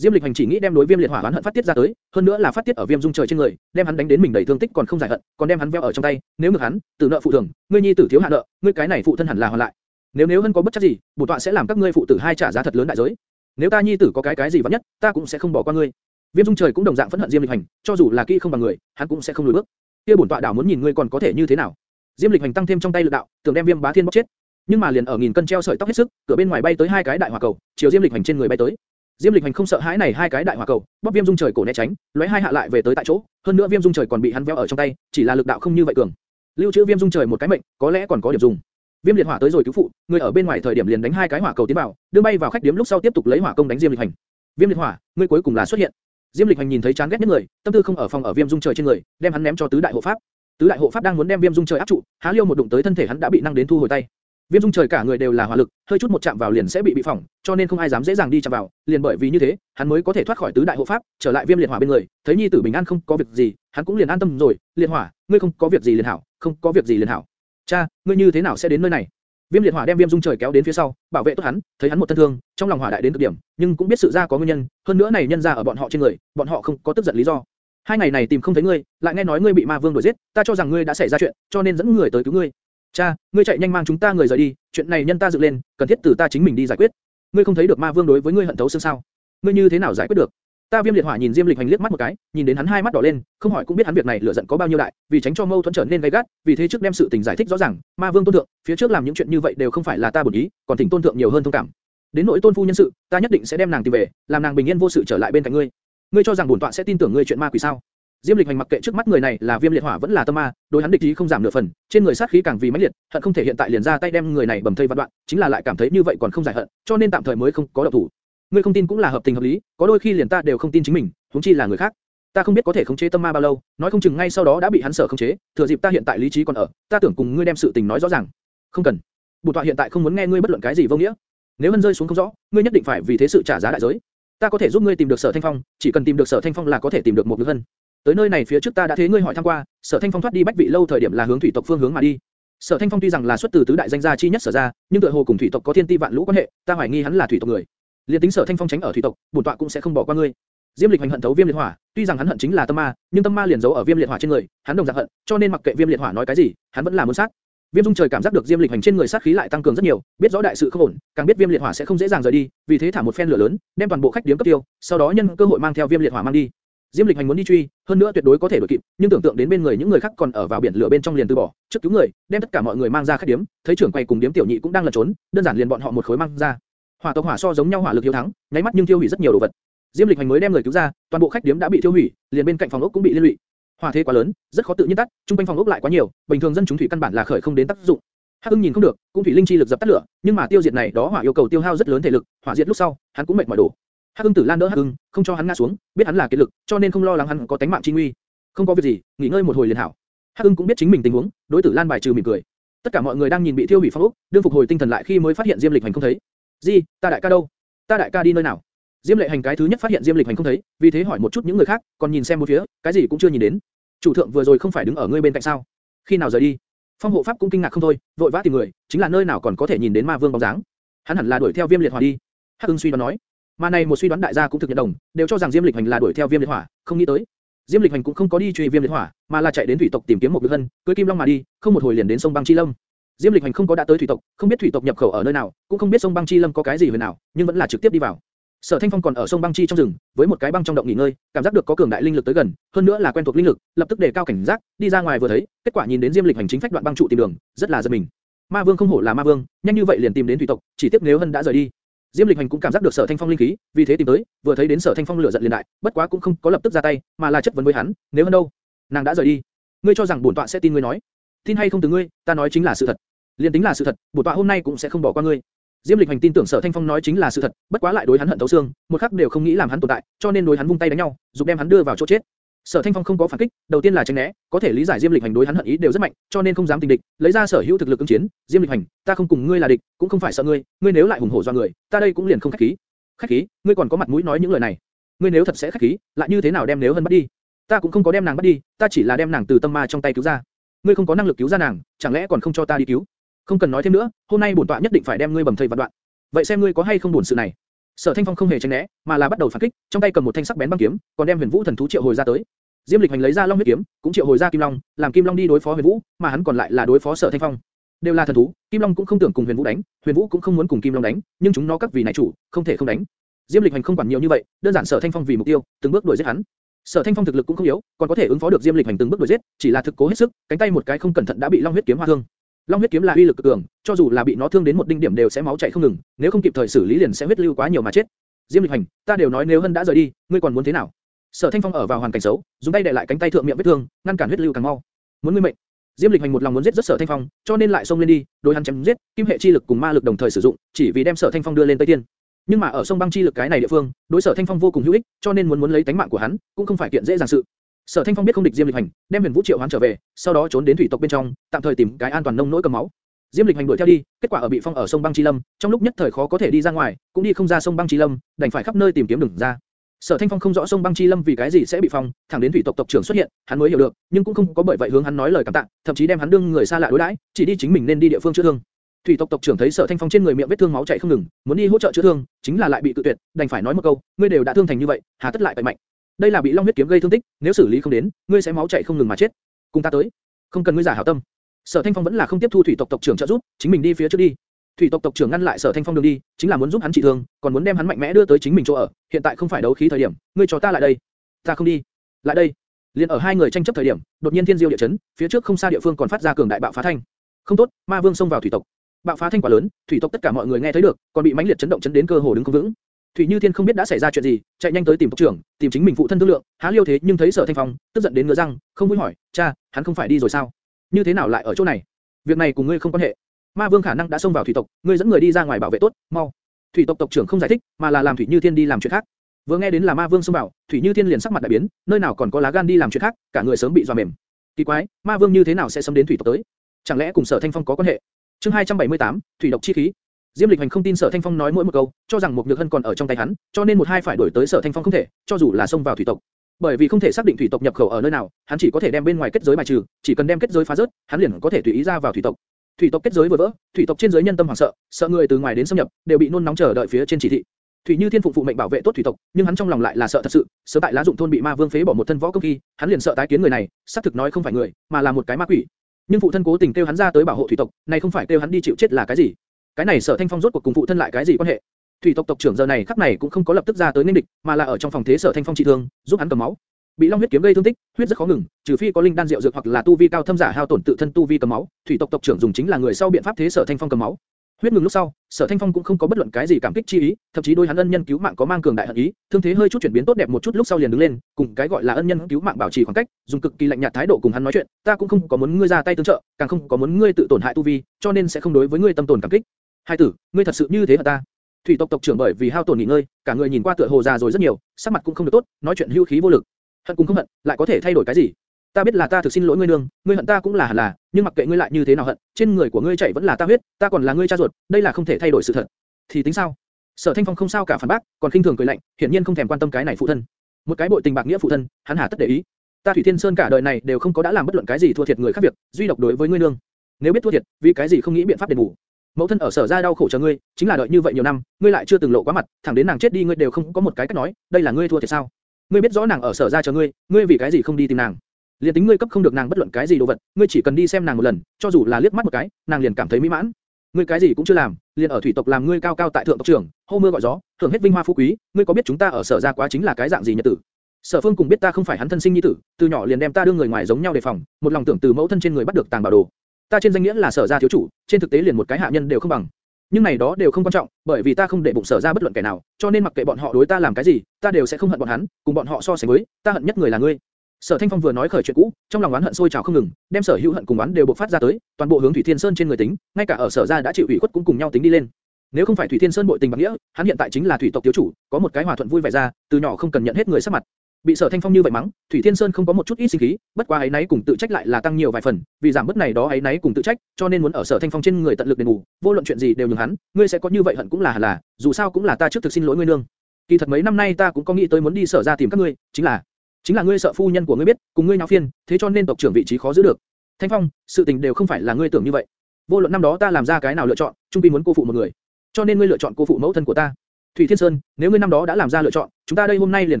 Diêm Lịch Hành chỉ nghĩ đem đối Viêm liệt hỏa oán hận phát tiết ra tới, hơn nữa là phát tiết ở Viêm Dung trời trên người, đem hắn đánh đến mình đầy thương tích còn không giải hận, còn đem hắn veo ở trong tay, nếu ngược hắn, tử nợ phụ thường, ngươi nhi tử thiếu hạ nợ, ngươi cái này phụ thân hẳn là hoàn lại. Nếu nếu hân có bất chấp gì, bổn tọa sẽ làm các ngươi phụ tử hai trả giá thật lớn đại giới. Nếu ta nhi tử có cái cái gì vất nhất, ta cũng sẽ không bỏ qua ngươi. Viêm Dung trời cũng đồng dạng phẫn hận Diêm Lịch Hành, cho dù là kỹ không bằng người, hắn cũng sẽ không lùi bước. Kia bổn tọa đảo muốn nhìn ngươi còn có thể như thế nào. Diêm Lịch Hành tăng thêm trong tay lực đạo, tưởng đem Viêm Bá Thiên bóc chết. Nhưng mà liền ở nghìn cân treo sợi tóc hết sức, cửa bên ngoài bay tới hai cái đại hỏa cầu, chiều Diêm Lịch Hành trên người bay tới. Diêm Lịch Hành không sợ hãi này hai cái đại hỏa cầu, bóc Viêm Dung Trời cổ né tránh, lóe hai hạ lại về tới tại chỗ, hơn nữa Viêm Dung Trời còn bị hắn véo ở trong tay, chỉ là lực đạo không như vậy cường. Lưu trữ Viêm Dung Trời một cái mệnh, có lẽ còn có điểm dùng. Viêm liệt hỏa tới rồi cứu phụ, người ở bên ngoài thời điểm liền đánh hai cái hỏa cầu tiến vào, đưa bay vào khách điếm lúc sau tiếp tục lấy hỏa công đánh Diêm Lịch Hành. Viêm liệt hỏa, ngươi cuối cùng là xuất hiện. Diêm Lịch Hành nhìn thấy chán ghét nhất người, tâm tư không ở phòng ở Viêm Dung Trời trên người, đem hắn ném cho tứ đại hộ pháp. Tứ đại hộ pháp đang muốn đem Viêm Dung Trời áp trụ, há liêu một đụng tới thân thể hắn đã bị năng đến thu hồi tay. Viêm Dung Trời cả người đều là hỏa lực, hơi chút một chạm vào liền sẽ bị bị phỏng, cho nên không ai dám dễ dàng đi chạm vào, liền bởi vì như thế, hắn mới có thể thoát khỏi tứ đại hộ pháp, trở lại Viêm Liệt Hỏa bên người, thấy nhi tử bình an không có việc gì, hắn cũng liền an tâm rồi. Liệt Hỏa, ngươi không có việc gì liền hảo, không có việc gì liền hảo. Cha, ngươi như thế nào sẽ đến nơi này? Viêm liệt hỏa đem Viêm Dung Trời kéo đến phía sau, bảo vệ tốt hắn, thấy hắn một thân thương, trong lòng hỏa đại đến cực điểm, nhưng cũng biết sự ra có nguyên nhân, hơn nữa này nhân ra ở bọn họ trên người, bọn họ không có tức giận lý do. Hai ngày này tìm không thấy ngươi, lại nghe nói ngươi bị ma vương đuổi giết, ta cho rằng ngươi đã xảy ra chuyện, cho nên dẫn người tới cứu ngươi. Cha, ngươi chạy nhanh mang chúng ta người rời đi, chuyện này nhân ta dựng lên, cần thiết từ ta chính mình đi giải quyết. Ngươi không thấy được ma vương đối với ngươi hận thấu xương sao? Ngươi như thế nào giải quyết được? Ta Viêm Liệt Hỏa nhìn Diêm Lịch Hành liếc mắt một cái, nhìn đến hắn hai mắt đỏ lên, không hỏi cũng biết hắn việc này lửa giận có bao nhiêu đại, vì tránh cho mâu thuẫn trở nên gay gắt, vì thế trước đem sự tình giải thích rõ ràng. Ma Vương tôn thượng, phía trước làm những chuyện như vậy đều không phải là ta bổn ý, còn thỉnh tôn thượng nhiều hơn thông cảm. Đến nội tôn phu nhân sự, ta nhất định sẽ đem nàng tìm về, làm nàng bình yên vô sự trở lại bên cạnh ngươi. Ngươi cho rằng bổn tọa sẽ tin tưởng ngươi chuyện ma quỷ sao? Diêm Lịch Hành mặc kệ trước mắt người này là Viêm Liệt Hỏa vẫn là tâm ma, đối hắn địch ý không giảm nửa phần, trên người sát khí càng vì mãnh liệt, hận không thể hiện tại liền ra tay đem người này bầm thây vạn đoạn, chính là lại cảm thấy như vậy còn không giải hận, cho nên tạm thời mới không có động thủ. Ngươi không tin cũng là hợp tình hợp lý, có đôi khi liền ta đều không tin chính mình, huống chi là người khác. Ta không biết có thể khống chế tâm ma bao lâu, nói không chừng ngay sau đó đã bị hắn sở khống chế, thừa dịp ta hiện tại lý trí còn ở, ta tưởng cùng ngươi đem sự tình nói rõ ràng. Không cần. Bổn tọa hiện tại không muốn nghe ngươi bất luận cái gì vô nghĩa. Nếu hân rơi xuống không rõ, ngươi nhất định phải vì thế sự trả giá đại giới. Ta có thể giúp ngươi tìm được Sở Thanh Phong, chỉ cần tìm được Sở Thanh Phong là có thể tìm được một nữ Hân. Tới nơi này phía trước ta đã thế ngươi hỏi thăm qua, Sở Thanh Phong thoát đi bách vị lâu thời điểm là hướng thủy tộc phương hướng mà đi. Sở Thanh Phong tuy rằng là xuất từ tứ đại danh gia chi nhất sở gia, nhưng tựa hồ cùng thủy tộc có thiên ti vạn lũ quan hệ, ta hoài nghi hắn là thủy tộc người. Liên tính Sở Thanh Phong tránh ở thủy tộc, bổn tọa cũng sẽ không bỏ qua ngươi. Diêm Lịch hành hận thấu Viêm Liệt Hỏa, tuy rằng hắn hận chính là tâm ma, nhưng tâm ma liền giấu ở Viêm Liệt Hỏa trên người, hắn đồng dạng hận, cho nên mặc kệ Viêm Liệt Hỏa nói cái gì, hắn vẫn là muốn sát. Viêm Dung trời cảm giác được Diêm Lịch hành trên người sát khí lại tăng cường rất nhiều, biết rõ đại sự không ổn, càng biết Viêm Liệt Hỏa sẽ không dễ dàng rời đi, vì thế thả một phen lửa lớn, đem toàn bộ khách điếm cấp tiêu, sau đó nhân cơ hội mang theo Viêm Liệt Hỏa mang đi. Diêm Lịch Hành muốn đi truy, hơn nữa tuyệt đối có thể đuổi kịp, nhưng tưởng tượng đến bên người những người khác còn ở vào biển lửa bên trong liền từ bỏ, trước cứu người, đem tất cả mọi người mang ra khách điếm, thấy trưởng quầy cùng điếm tiểu nhị cũng đang lẩn trốn, đơn giản liền bọn họ một khối mang ra. Hỏa tộc hỏa so giống nhau hỏa lực hiếu thắng, nháy mắt nhưng tiêu hủy rất nhiều đồ vật. Diêm Lịch Hành mới đem người cứu ra, toàn bộ khách điếm đã bị tiêu hủy, liền bên cạnh phòng ốc cũng bị liên lụy. Hỏa thế quá lớn, rất khó tự nhiên tắt, trung quanh phòng ốc lại quá nhiều, bình thường dân chúng thủy căn bản là khởi không đến tác dụng. Hắc Ưng nhìn không được, cũng thủy linh chi lực dập tắt lửa, nhưng mà tiêu diệt này đó hỏa yêu cầu tiêu hao rất lớn thể lực, hỏa diệt lúc sau, hắn cũng mệt mỏi đổ. Hắc Ưng Tử Lan đỡ Hắc Ưng, không cho hắn ngã xuống, biết hắn là kiệt lực, cho nên không lo lắng hắn có tánh mạng chi nguy. Không có việc gì, nghỉ ngơi một hồi liền hảo. Hắc Ưng cũng biết chính mình tình huống, đối Tử Lan bài trừ mỉm cười. Tất cả mọi người đang nhìn bị thiêu hủy phong ốc, đương phục hồi tinh thần lại khi mới phát hiện Diêm Lịch Hành không thấy. Gì? Ta đại ca đâu? Ta đại ca đi nơi nào? Diêm Lệ Hành cái thứ nhất phát hiện Diêm Lịch Hành không thấy, vì thế hỏi một chút những người khác, còn nhìn xem một phía, cái gì cũng chưa nhìn đến. Chủ thượng vừa rồi không phải đứng ở ngươi bên cạnh sao? Khi nào rời đi? Phong hộ pháp cũng kinh ngạc không thôi, vội vã tìm người, chính là nơi nào còn có thể nhìn đến ma vương bóng dáng. Hắn hẳn là đuổi theo Viêm Liệt Hỏa đi. Hắc Ưng suy đoán nói. Mà này một suy đoán đại gia cũng thực nhận đồng, đều cho rằng Diêm Lịch Hành là đuổi theo Viêm Liệt Hỏa, không nghĩ tới. Diêm Lịch Hành cũng không có đi truy Viêm Liệt Hỏa, mà là chạy đến thủy tộc tìm kiếm một Nhược Hân, cưỡi Kim Long mà đi, không một hồi liền đến sông Băng Chi Lâm. Diêm Lịch Hành không có đã tới thủy tộc, không biết thủy tộc nhập khẩu ở nơi nào, cũng không biết sông Băng Chi Lâm có cái gì huyền nào, nhưng vẫn là trực tiếp đi vào. Sở Thanh Phong còn ở sông băng chi trong rừng, với một cái băng trong động nghỉ ngơi, cảm giác được có cường đại linh lực tới gần, hơn nữa là quen thuộc linh lực, lập tức đề cao cảnh giác, đi ra ngoài vừa thấy, kết quả nhìn đến Diêm Lịch hành chính phách đoạn băng trụ tìm đường, rất là giật mình. Ma Vương không hổ là Ma Vương, nhanh như vậy liền tìm đến thủy tộc, chỉ tiếc nếu Hân đã rời đi. Diêm Lịch hành cũng cảm giác được Sở Thanh Phong linh khí, vì thế tìm tới, vừa thấy đến Sở Thanh Phong lửa giận liền đại, bất quá cũng không có lập tức ra tay, mà là chất vấn với hắn, nếu hơn đâu? Nàng đã rời đi. Ngươi cho rằng bổn tọa sẽ tin ngươi nói? Tin hay không từ ngươi, ta nói chính là sự thật. Liên tính là sự thật, bổn tọa hôm nay cũng sẽ không bỏ qua ngươi. Diêm Lịch Hành tin tưởng Sở Thanh Phong nói chính là sự thật, bất quá lại đối hắn hận thấu xương, một khắc đều không nghĩ làm hắn tồn tại, cho nên đối hắn vung tay đánh nhau, dục đem hắn đưa vào chỗ chết. Sở Thanh Phong không có phản kích, đầu tiên là tránh né, có thể lý giải Diêm Lịch Hành đối hắn hận ý đều rất mạnh, cho nên không dám tình địch, lấy ra sở hữu thực lực ứng chiến. Diêm Lịch Hành, ta không cùng ngươi là địch, cũng không phải sợ ngươi, ngươi nếu lại hùng hổ do người, ta đây cũng liền không khách khí. Khách khí, ngươi còn có mặt mũi nói những lời này? Ngươi nếu thật sẽ khách khí, lại như thế nào đem nếu hơn bắt đi? Ta cũng không có đem nàng bắt đi, ta chỉ là đem nàng từ tâm ma trong tay cứu ra. Ngươi không có năng lực cứu ra nàng, chẳng lẽ còn không cho ta đi cứu? Không cần nói thêm nữa, hôm nay bổn tọa nhất định phải đem ngươi bầm thây vạn đoạn vậy xem ngươi có hay không buồn sự này. Sở Thanh Phong không hề tránh né, mà là bắt đầu phản kích, trong tay cầm một thanh sắc bén băng kiếm, còn đem Huyền Vũ thần thú triệu hồi ra tới. Diêm Lịch Hành lấy ra Long huyết kiếm, cũng triệu hồi ra Kim Long, làm Kim Long đi đối phó Huyền Vũ, mà hắn còn lại là đối phó Sở Thanh Phong. Đều là thần thú, Kim Long cũng không tưởng cùng Huyền Vũ đánh, Huyền Vũ cũng không muốn cùng Kim Long đánh, nhưng chúng nó các vì này chủ, không thể không đánh. Diêm Lịch Hành không quản nhiều như vậy, đơn giản Sở Thanh Phong vì mục tiêu, từng bước đuổi giết hắn. Sở Thanh Phong thực lực cũng không yếu, còn có thể ứng phó được Diêm Lịch Hành từng bước đuổi giết, chỉ là thực cố hết sức, cánh tay một cái không cẩn thận đã bị Long huyết kiếm hoa thương. Long huyết kiếm là uy lực cực cường, cho dù là bị nó thương đến một đinh điểm đều sẽ máu chảy không ngừng, nếu không kịp thời xử lý liền sẽ huyết lưu quá nhiều mà chết. Diêm Lịch Hành, ta đều nói nếu Hân đã rời đi, ngươi còn muốn thế nào? Sở Thanh Phong ở vào hoàn cảnh xấu, dùng tay đè lại cánh tay thượng miệng vết thương, ngăn cản huyết lưu càng mau. Muốn ngươi mệnh. Diêm Lịch Hành một lòng muốn giết rất Sở Thanh Phong, cho nên lại xông lên đi, đối hắn chém giết, kim hệ chi lực cùng ma lực đồng thời sử dụng, chỉ vì đem Sở Thanh Phong đưa lên Tây Tiên. Nhưng mà ở sông băng chi lực cái này địa phương, đối Sở Thanh Phong vô cùng hữu ích, cho nên muốn muốn lấy tính mạng của hắn, cũng không phải kiện dễ dàng sự. Sở Thanh Phong biết không địch Diêm Lịch Hành, đem Huyền Vũ triệu hoán trở về, sau đó trốn đến thủy tộc bên trong, tạm thời tìm cái an toàn nông nỗi cầm máu. Diêm Lịch hành đuổi theo đi, kết quả ở bị phong ở sông băng chi lâm, trong lúc nhất thời khó có thể đi ra ngoài, cũng đi không ra sông băng chi lâm, đành phải khắp nơi tìm kiếm đường ra. Sở Thanh Phong không rõ sông băng chi lâm vì cái gì sẽ bị phong, thẳng đến thủy tộc tộc trưởng xuất hiện, hắn mới hiểu được, nhưng cũng không có bởi vậy hướng hắn nói lời cảm tạ, thậm chí đem hắn đương người xa lạ đối đãi, chỉ đi chính mình nên đi địa phương chữa thương. Thủy tộc tộc trưởng thấy Sở Thanh Phong trên người miệng vết thương máu chảy không ngừng, muốn đi hỗ trợ chữa thương, chính là lại bị tự tuyệt, đành phải nói một câu, ngươi đều đã thương thành như vậy, hà tất lại phải mạnh. Đây là bị long huyết kiếm gây thương tích, nếu xử lý không đến, ngươi sẽ máu chảy không ngừng mà chết. Cùng ta tới. Không cần ngươi giả hảo tâm. Sở Thanh Phong vẫn là không tiếp thu thủy tộc tộc trưởng trợ giúp, chính mình đi phía trước đi. Thủy tộc tộc trưởng ngăn lại Sở Thanh Phong đường đi, chính là muốn giúp hắn trị thương, còn muốn đem hắn mạnh mẽ đưa tới chính mình chỗ ở. Hiện tại không phải đấu khí thời điểm, ngươi cho ta lại đây. Ta không đi. Lại đây. Liên ở hai người tranh chấp thời điểm, đột nhiên thiên diêu địa chấn, phía trước không xa địa phương còn phát ra cường đại bạo phá thanh. Không tốt, ma vương xông vào thủy tộc. Bạo phá thanh quá lớn, thủy tộc tất cả mọi người nghe thấy được, còn bị mãnh liệt chấn động chấn đến cơ hồ đứng không vững. Thủy Như Thiên không biết đã xảy ra chuyện gì, chạy nhanh tới tìm tộc trưởng, tìm chính mình phụ thân thương lượng, há liêu thế nhưng thấy Sở Thanh Phong, tức giận đến ngửa răng, không vui hỏi, cha, hắn không phải đi rồi sao? Như thế nào lại ở chỗ này? Việc này cùng ngươi không quan hệ. Ma Vương khả năng đã xông vào thủy tộc, ngươi dẫn người đi ra ngoài bảo vệ tốt, mau. Thủy tộc tộc trưởng không giải thích, mà là làm Thủy Như Thiên đi làm chuyện khác. Vừa nghe đến là Ma Vương xông vào, Thủy Như Thiên liền sắc mặt đại biến, nơi nào còn có lá gan đi làm chuyện khác, cả người sớm bị dọa mềm. Kỳ quái, Ma Vương như thế nào sẽ xâm đến thủy tộc tới? Chẳng lẽ cùng Sở Thanh Phong có quan hệ? Chương 278, thủy độc chi khí. Diêm Lịch Hành không tin Sở Thanh Phong nói mỗi một câu, cho rằng một nhược hân còn ở trong tay hắn, cho nên một hai phải đuổi tới Sở Thanh Phong không thể, cho dù là xông vào thủy tộc. Bởi vì không thể xác định thủy tộc nhập khẩu ở nơi nào, hắn chỉ có thể đem bên ngoài kết giới bài trừ, chỉ cần đem kết giới phá rớt, hắn liền có thể tùy ý ra vào thủy tộc. Thủy tộc kết giới vừa vỡ, thủy tộc trên dưới nhân tâm hoảng sợ, sợ người từ ngoài đến xâm nhập, đều bị nôn nóng chờ đợi phía trên chỉ thị. Thủy Như Thiên phụng phụ mệnh bảo vệ tốt thủy tộc, nhưng hắn trong lòng lại là sợ thật sự, sớm tại lá dụng thôn bị ma vương phế bỏ một thân võ công khi, hắn liền sợ tái kiến người này, xác thực nói không phải người, mà là một cái ma quỷ. Nhưng phụ thân cố tình kêu hắn ra tới bảo hộ thủy tộc, này không phải kêu hắn đi chịu chết là cái gì? Cái này Sở Thanh Phong rốt cuộc cùng phụ thân lại cái gì quan hệ? Thủy tộc tộc trưởng giờ này khắc này cũng không có lập tức ra tới nên địch, mà là ở trong phòng thế Sở Thanh Phong trị thương, giúp hắn cầm máu. Bị long huyết kiếm gây thương tích, huyết rất khó ngừng, trừ phi có linh đan rượu dược hoặc là tu vi cao thâm giả hao tổn tự thân tu vi cầm máu, thủy tộc tộc trưởng dùng chính là người sau biện pháp thế Sở Thanh Phong cầm máu. Huyết ngừng lúc sau, Sở Thanh Phong cũng không có bất luận cái gì cảm kích chi ý, thậm chí đôi hắn ân nhân cứu mạng có mang cường đại hận ý, thương thế hơi chút chuyển biến tốt đẹp một chút lúc sau liền đứng lên, cùng cái gọi là ân nhân cứu mạng bảo trì khoảng cách, dùng cực kỳ lạnh nhạt thái độ cùng hắn nói chuyện, ta cũng không có muốn ngươi ra tay tương trợ, càng không có muốn ngươi tự tổn hại tu vi, cho nên sẽ không đối với ngươi tâm tổn cảm kích. Hai tử, ngươi thật sự như thế hả ta? Thủy tộc tộc trưởng bởi vì hao tổn nghỉ ngơi, cả người nhìn qua tựa hồ già rồi rất nhiều, sắc mặt cũng không được tốt, nói chuyện hưu khí vô lực. Hận cũng không hận, lại có thể thay đổi cái gì? Ta biết là ta thực xin lỗi ngươi nương, ngươi hận ta cũng là hẳn là, nhưng mặc kệ ngươi lại như thế nào hận, trên người của ngươi chảy vẫn là ta huyết, ta còn là ngươi cha ruột, đây là không thể thay đổi sự thật. Thì tính sao? Sở Thanh Phong không sao cả phản bác, còn khinh thường cười lạnh, hiển nhiên không thèm quan tâm cái này phụ thân. Một cái bội tình bạc nghĩa phụ thân, hắn hà tất để ý. Ta Thủy Thiên Sơn cả đời này đều không có đã làm bất luận cái gì thua thiệt người khác việc, duy độc đối với ngươi nương. Nếu biết thua thiệt, vì cái gì không nghĩ biện pháp đền bù? Mẫu thân ở sở gia đau khổ chờ ngươi, chính là đợi như vậy nhiều năm, ngươi lại chưa từng lộ quá mặt, thẳng đến nàng chết đi ngươi đều không có một cái cách nói, đây là ngươi thua thiệt sao? Ngươi biết rõ nàng ở sở gia chờ ngươi, ngươi vì cái gì không đi tìm nàng? liền tính ngươi cấp không được nàng bất luận cái gì đồ vật, ngươi chỉ cần đi xem nàng một lần, cho dù là liếc mắt một cái, nàng liền cảm thấy mỹ mãn. Ngươi cái gì cũng chưa làm, liền ở thủy tộc làm ngươi cao cao tại thượng tộc trưởng, hô mưa gọi gió, hưởng hết vinh hoa phú quý, ngươi có biết chúng ta ở sở gia quá chính là cái dạng gì nhật tử? Sở Phương cùng biết ta không phải hắn thân sinh nhi tử, từ nhỏ liền đem ta đưa người ngoài giống nhau đề phòng, một lòng tưởng từ mẫu thân trên người bắt được tàng bảo đồ. Ta trên danh nghĩa là sở gia thiếu chủ, trên thực tế liền một cái hạ nhân đều không bằng. Nhưng này đó đều không quan trọng, bởi vì ta không để bụng sở ra bất luận kẻ nào, cho nên mặc kệ bọn họ đối ta làm cái gì, ta đều sẽ không hận bọn hắn, cùng bọn họ so sánh với, ta hận nhất người là ngươi. Sở Thanh Phong vừa nói khởi chuyện cũ, trong lòng oán hận sôi trào không ngừng, đem sở hữu hận cùng oán đều bộc phát ra tới, toàn bộ hướng Thủy Thiên Sơn trên người tính, ngay cả ở sở gia đã chịu ủy khuất cũng cùng nhau tính đi lên. Nếu không phải Thủy Thiên Sơn bội tình bằng nghĩa, hắn hiện tại chính là thủy tộc thiếu chủ, có một cái hòa thuận vui vẻ ra, từ nhỏ không cần nhận hết người sắc mặt. Bị Sở Thanh Phong như vậy mắng, Thủy Thiên Sơn không có một chút ít sinh khí, bất quá ấy nấy cùng tự trách lại là tăng nhiều vài phần, vì giảm bớt này đó ấy nấy cùng tự trách, cho nên muốn ở Sở Thanh Phong trên người tận lực đền bù, vô luận chuyện gì đều nhường hắn, ngươi sẽ có như vậy hận cũng là hẳn là, dù sao cũng là ta trước thực xin lỗi ngươi nương. Kỳ thật mấy năm nay ta cũng có nghĩ tới muốn đi sở ra tìm các ngươi, chính là chính là ngươi sợ phu nhân của ngươi biết, cùng ngươi nháo phiên, thế cho nên tộc trưởng vị trí khó giữ được. Thanh Phong, sự tình đều không phải là ngươi tưởng như vậy. Vô luận năm đó ta làm ra cái nào lựa chọn, trung quy muốn cô phụ một người, cho nên ngươi lựa chọn cô phụ mẫu thân của ta. Thủy Thiên Sơn, nếu ngươi năm đó đã làm ra lựa chọn, chúng ta đây hôm nay liền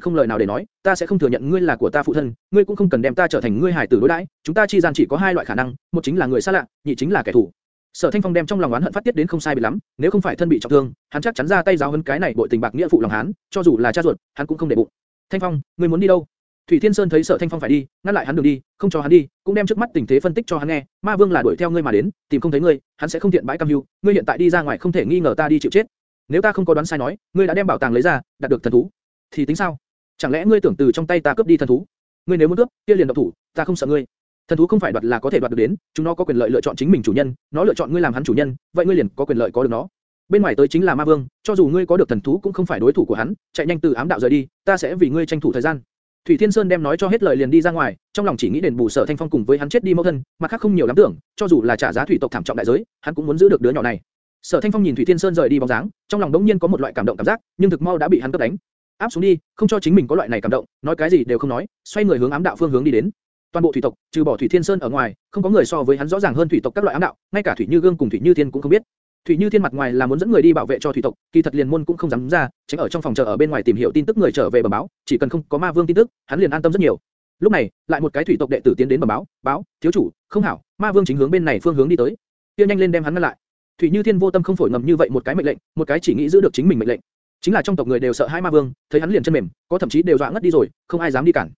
không lời nào để nói, ta sẽ không thừa nhận ngươi là của ta phụ thân, ngươi cũng không cần đem ta trở thành ngươi hài tử đối đãi, chúng ta chi gian chỉ có hai loại khả năng, một chính là người xa lạ, nhị chính là kẻ thù. Sở Thanh Phong đem trong lòng oán hận phát tiết đến không sai biệt lắm, nếu không phải thân bị trọng thương, hắn chắc chắn ra tay giáo hơn cái này bội tình bạc nghĩa phụ lòng hắn, cho dù là cha ruột, hắn cũng không để bụng. Thanh Phong, ngươi muốn đi đâu? Thủy Thiên Sơn thấy Sở Thanh Phong phải đi, ngăn lại hắn đường đi, không cho hắn đi, cũng đem trước mắt tình thế phân tích cho hắn nghe. Ma Vương là đuổi theo ngươi mà đến, tìm không thấy ngươi, hắn sẽ không tiện bãi cam hưu. Ngươi hiện tại đi ra ngoài không thể nghi ngờ ta đi chịu chết. Nếu ta không có đoán sai nói, ngươi đã đem bảo tàng lấy ra, đạt được thần thú, thì tính sao? Chẳng lẽ ngươi tưởng từ trong tay ta cướp đi thần thú? Ngươi nếu muốn cướp, kia liền động thủ, ta không sợ ngươi. Thần thú không phải đoạt là có thể đoạt được đến, chúng nó có quyền lợi lựa chọn chính mình chủ nhân, nó lựa chọn ngươi làm hắn chủ nhân, vậy ngươi liền có quyền lợi có được nó. Bên ngoài tới chính là ma vương, cho dù ngươi có được thần thú cũng không phải đối thủ của hắn, chạy nhanh từ ám đạo rời đi, ta sẽ vì ngươi tranh thủ thời gian. Thủy Thiên Sơn đem nói cho hết lời liền đi ra ngoài, trong lòng chỉ nghĩ đền bù Sở Thanh Phong cùng với hắn chết đi mẫu thân, mặt khác không nhiều lắm tưởng, cho dù là trả giá thủy tộc thảm trọng đại giới, hắn cũng muốn giữ được đứa nhỏ này. Sở Thanh Phong nhìn Thủy Thiên Sơn rời đi bóng dáng, trong lòng đống nhiên có một loại cảm động cảm giác, nhưng thực mau đã bị hắn cướp đánh. Áp xuống đi, không cho chính mình có loại này cảm động, nói cái gì đều không nói, xoay người hướng ám đạo phương hướng đi đến. Toàn bộ thủy tộc, trừ bỏ Thủy Thiên Sơn ở ngoài, không có người so với hắn rõ ràng hơn thủy tộc các loại ám đạo, ngay cả Thủy Như Gương cùng Thủy Như Thiên cũng không biết. Thủy Như Thiên mặt ngoài là muốn dẫn người đi bảo vệ cho thủy tộc, kỳ thật liền môn cũng không dám ra, tránh ở trong phòng chờ ở bên ngoài tìm hiểu tin tức người trở về bẩm báo, chỉ cần không có ma vương tin tức, hắn liền an tâm rất nhiều. Lúc này, lại một cái thủy tộc đệ tử tiến đến bẩm báo, báo, thiếu chủ, không hảo, ma vương chính hướng bên này phương hướng đi tới. tiêu nhanh lên đem hắn ngăn lại. Thủy Như Thiên vô tâm không phổi ngầm như vậy một cái mệnh lệnh, một cái chỉ nghĩ giữ được chính mình mệnh lệnh. Chính là trong tộc người đều sợ hai ma vương, thấy hắn liền chân mềm, có thậm chí đều dọa ngất đi rồi, không ai dám đi cản.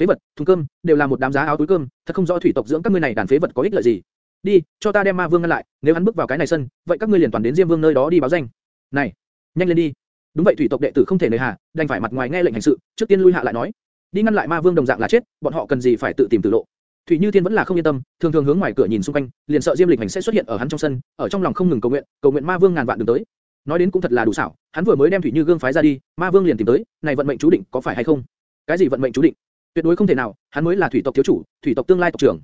Phế vật, thùng cơm, đều là một đám giá áo túi cơm, thật không rõ thủy tộc dưỡng các ngươi này đàn phế vật có ích lợi gì. Đi, cho ta đem ma vương ngăn lại, nếu hắn bước vào cái này sân, vậy các ngươi liền toàn đến Diêm Vương nơi đó đi báo danh. Này, nhanh lên đi. Đúng vậy thủy tộc đệ tử không thể nơi hà, đành phải mặt ngoài nghe lệnh hành sự, trước tiên lui hạ lại nói, đi ngăn lại ma vương đồng dạng là chết, bọn họ cần gì phải tự tìm tử lộ. Thủy Như Thiên vẫn là không yên tâm, thường thường hướng ngoài cửa nhìn xung quanh, liền sợ Diêm Lịch Hành sẽ xuất hiện ở hắn trong sân, ở trong lòng không ngừng cầu nguyện, cầu nguyện Ma Vương ngàn vạn đừng tới. Nói đến cũng thật là đủ xảo, hắn vừa mới đem Thủy Như Gương phái ra đi, Ma Vương liền tìm tới, này vận mệnh chú định có phải hay không? Cái gì vận mệnh chú định? Tuyệt đối không thể nào, hắn mới là thủy tộc thiếu chủ, thủy tộc tương lai tộc trưởng.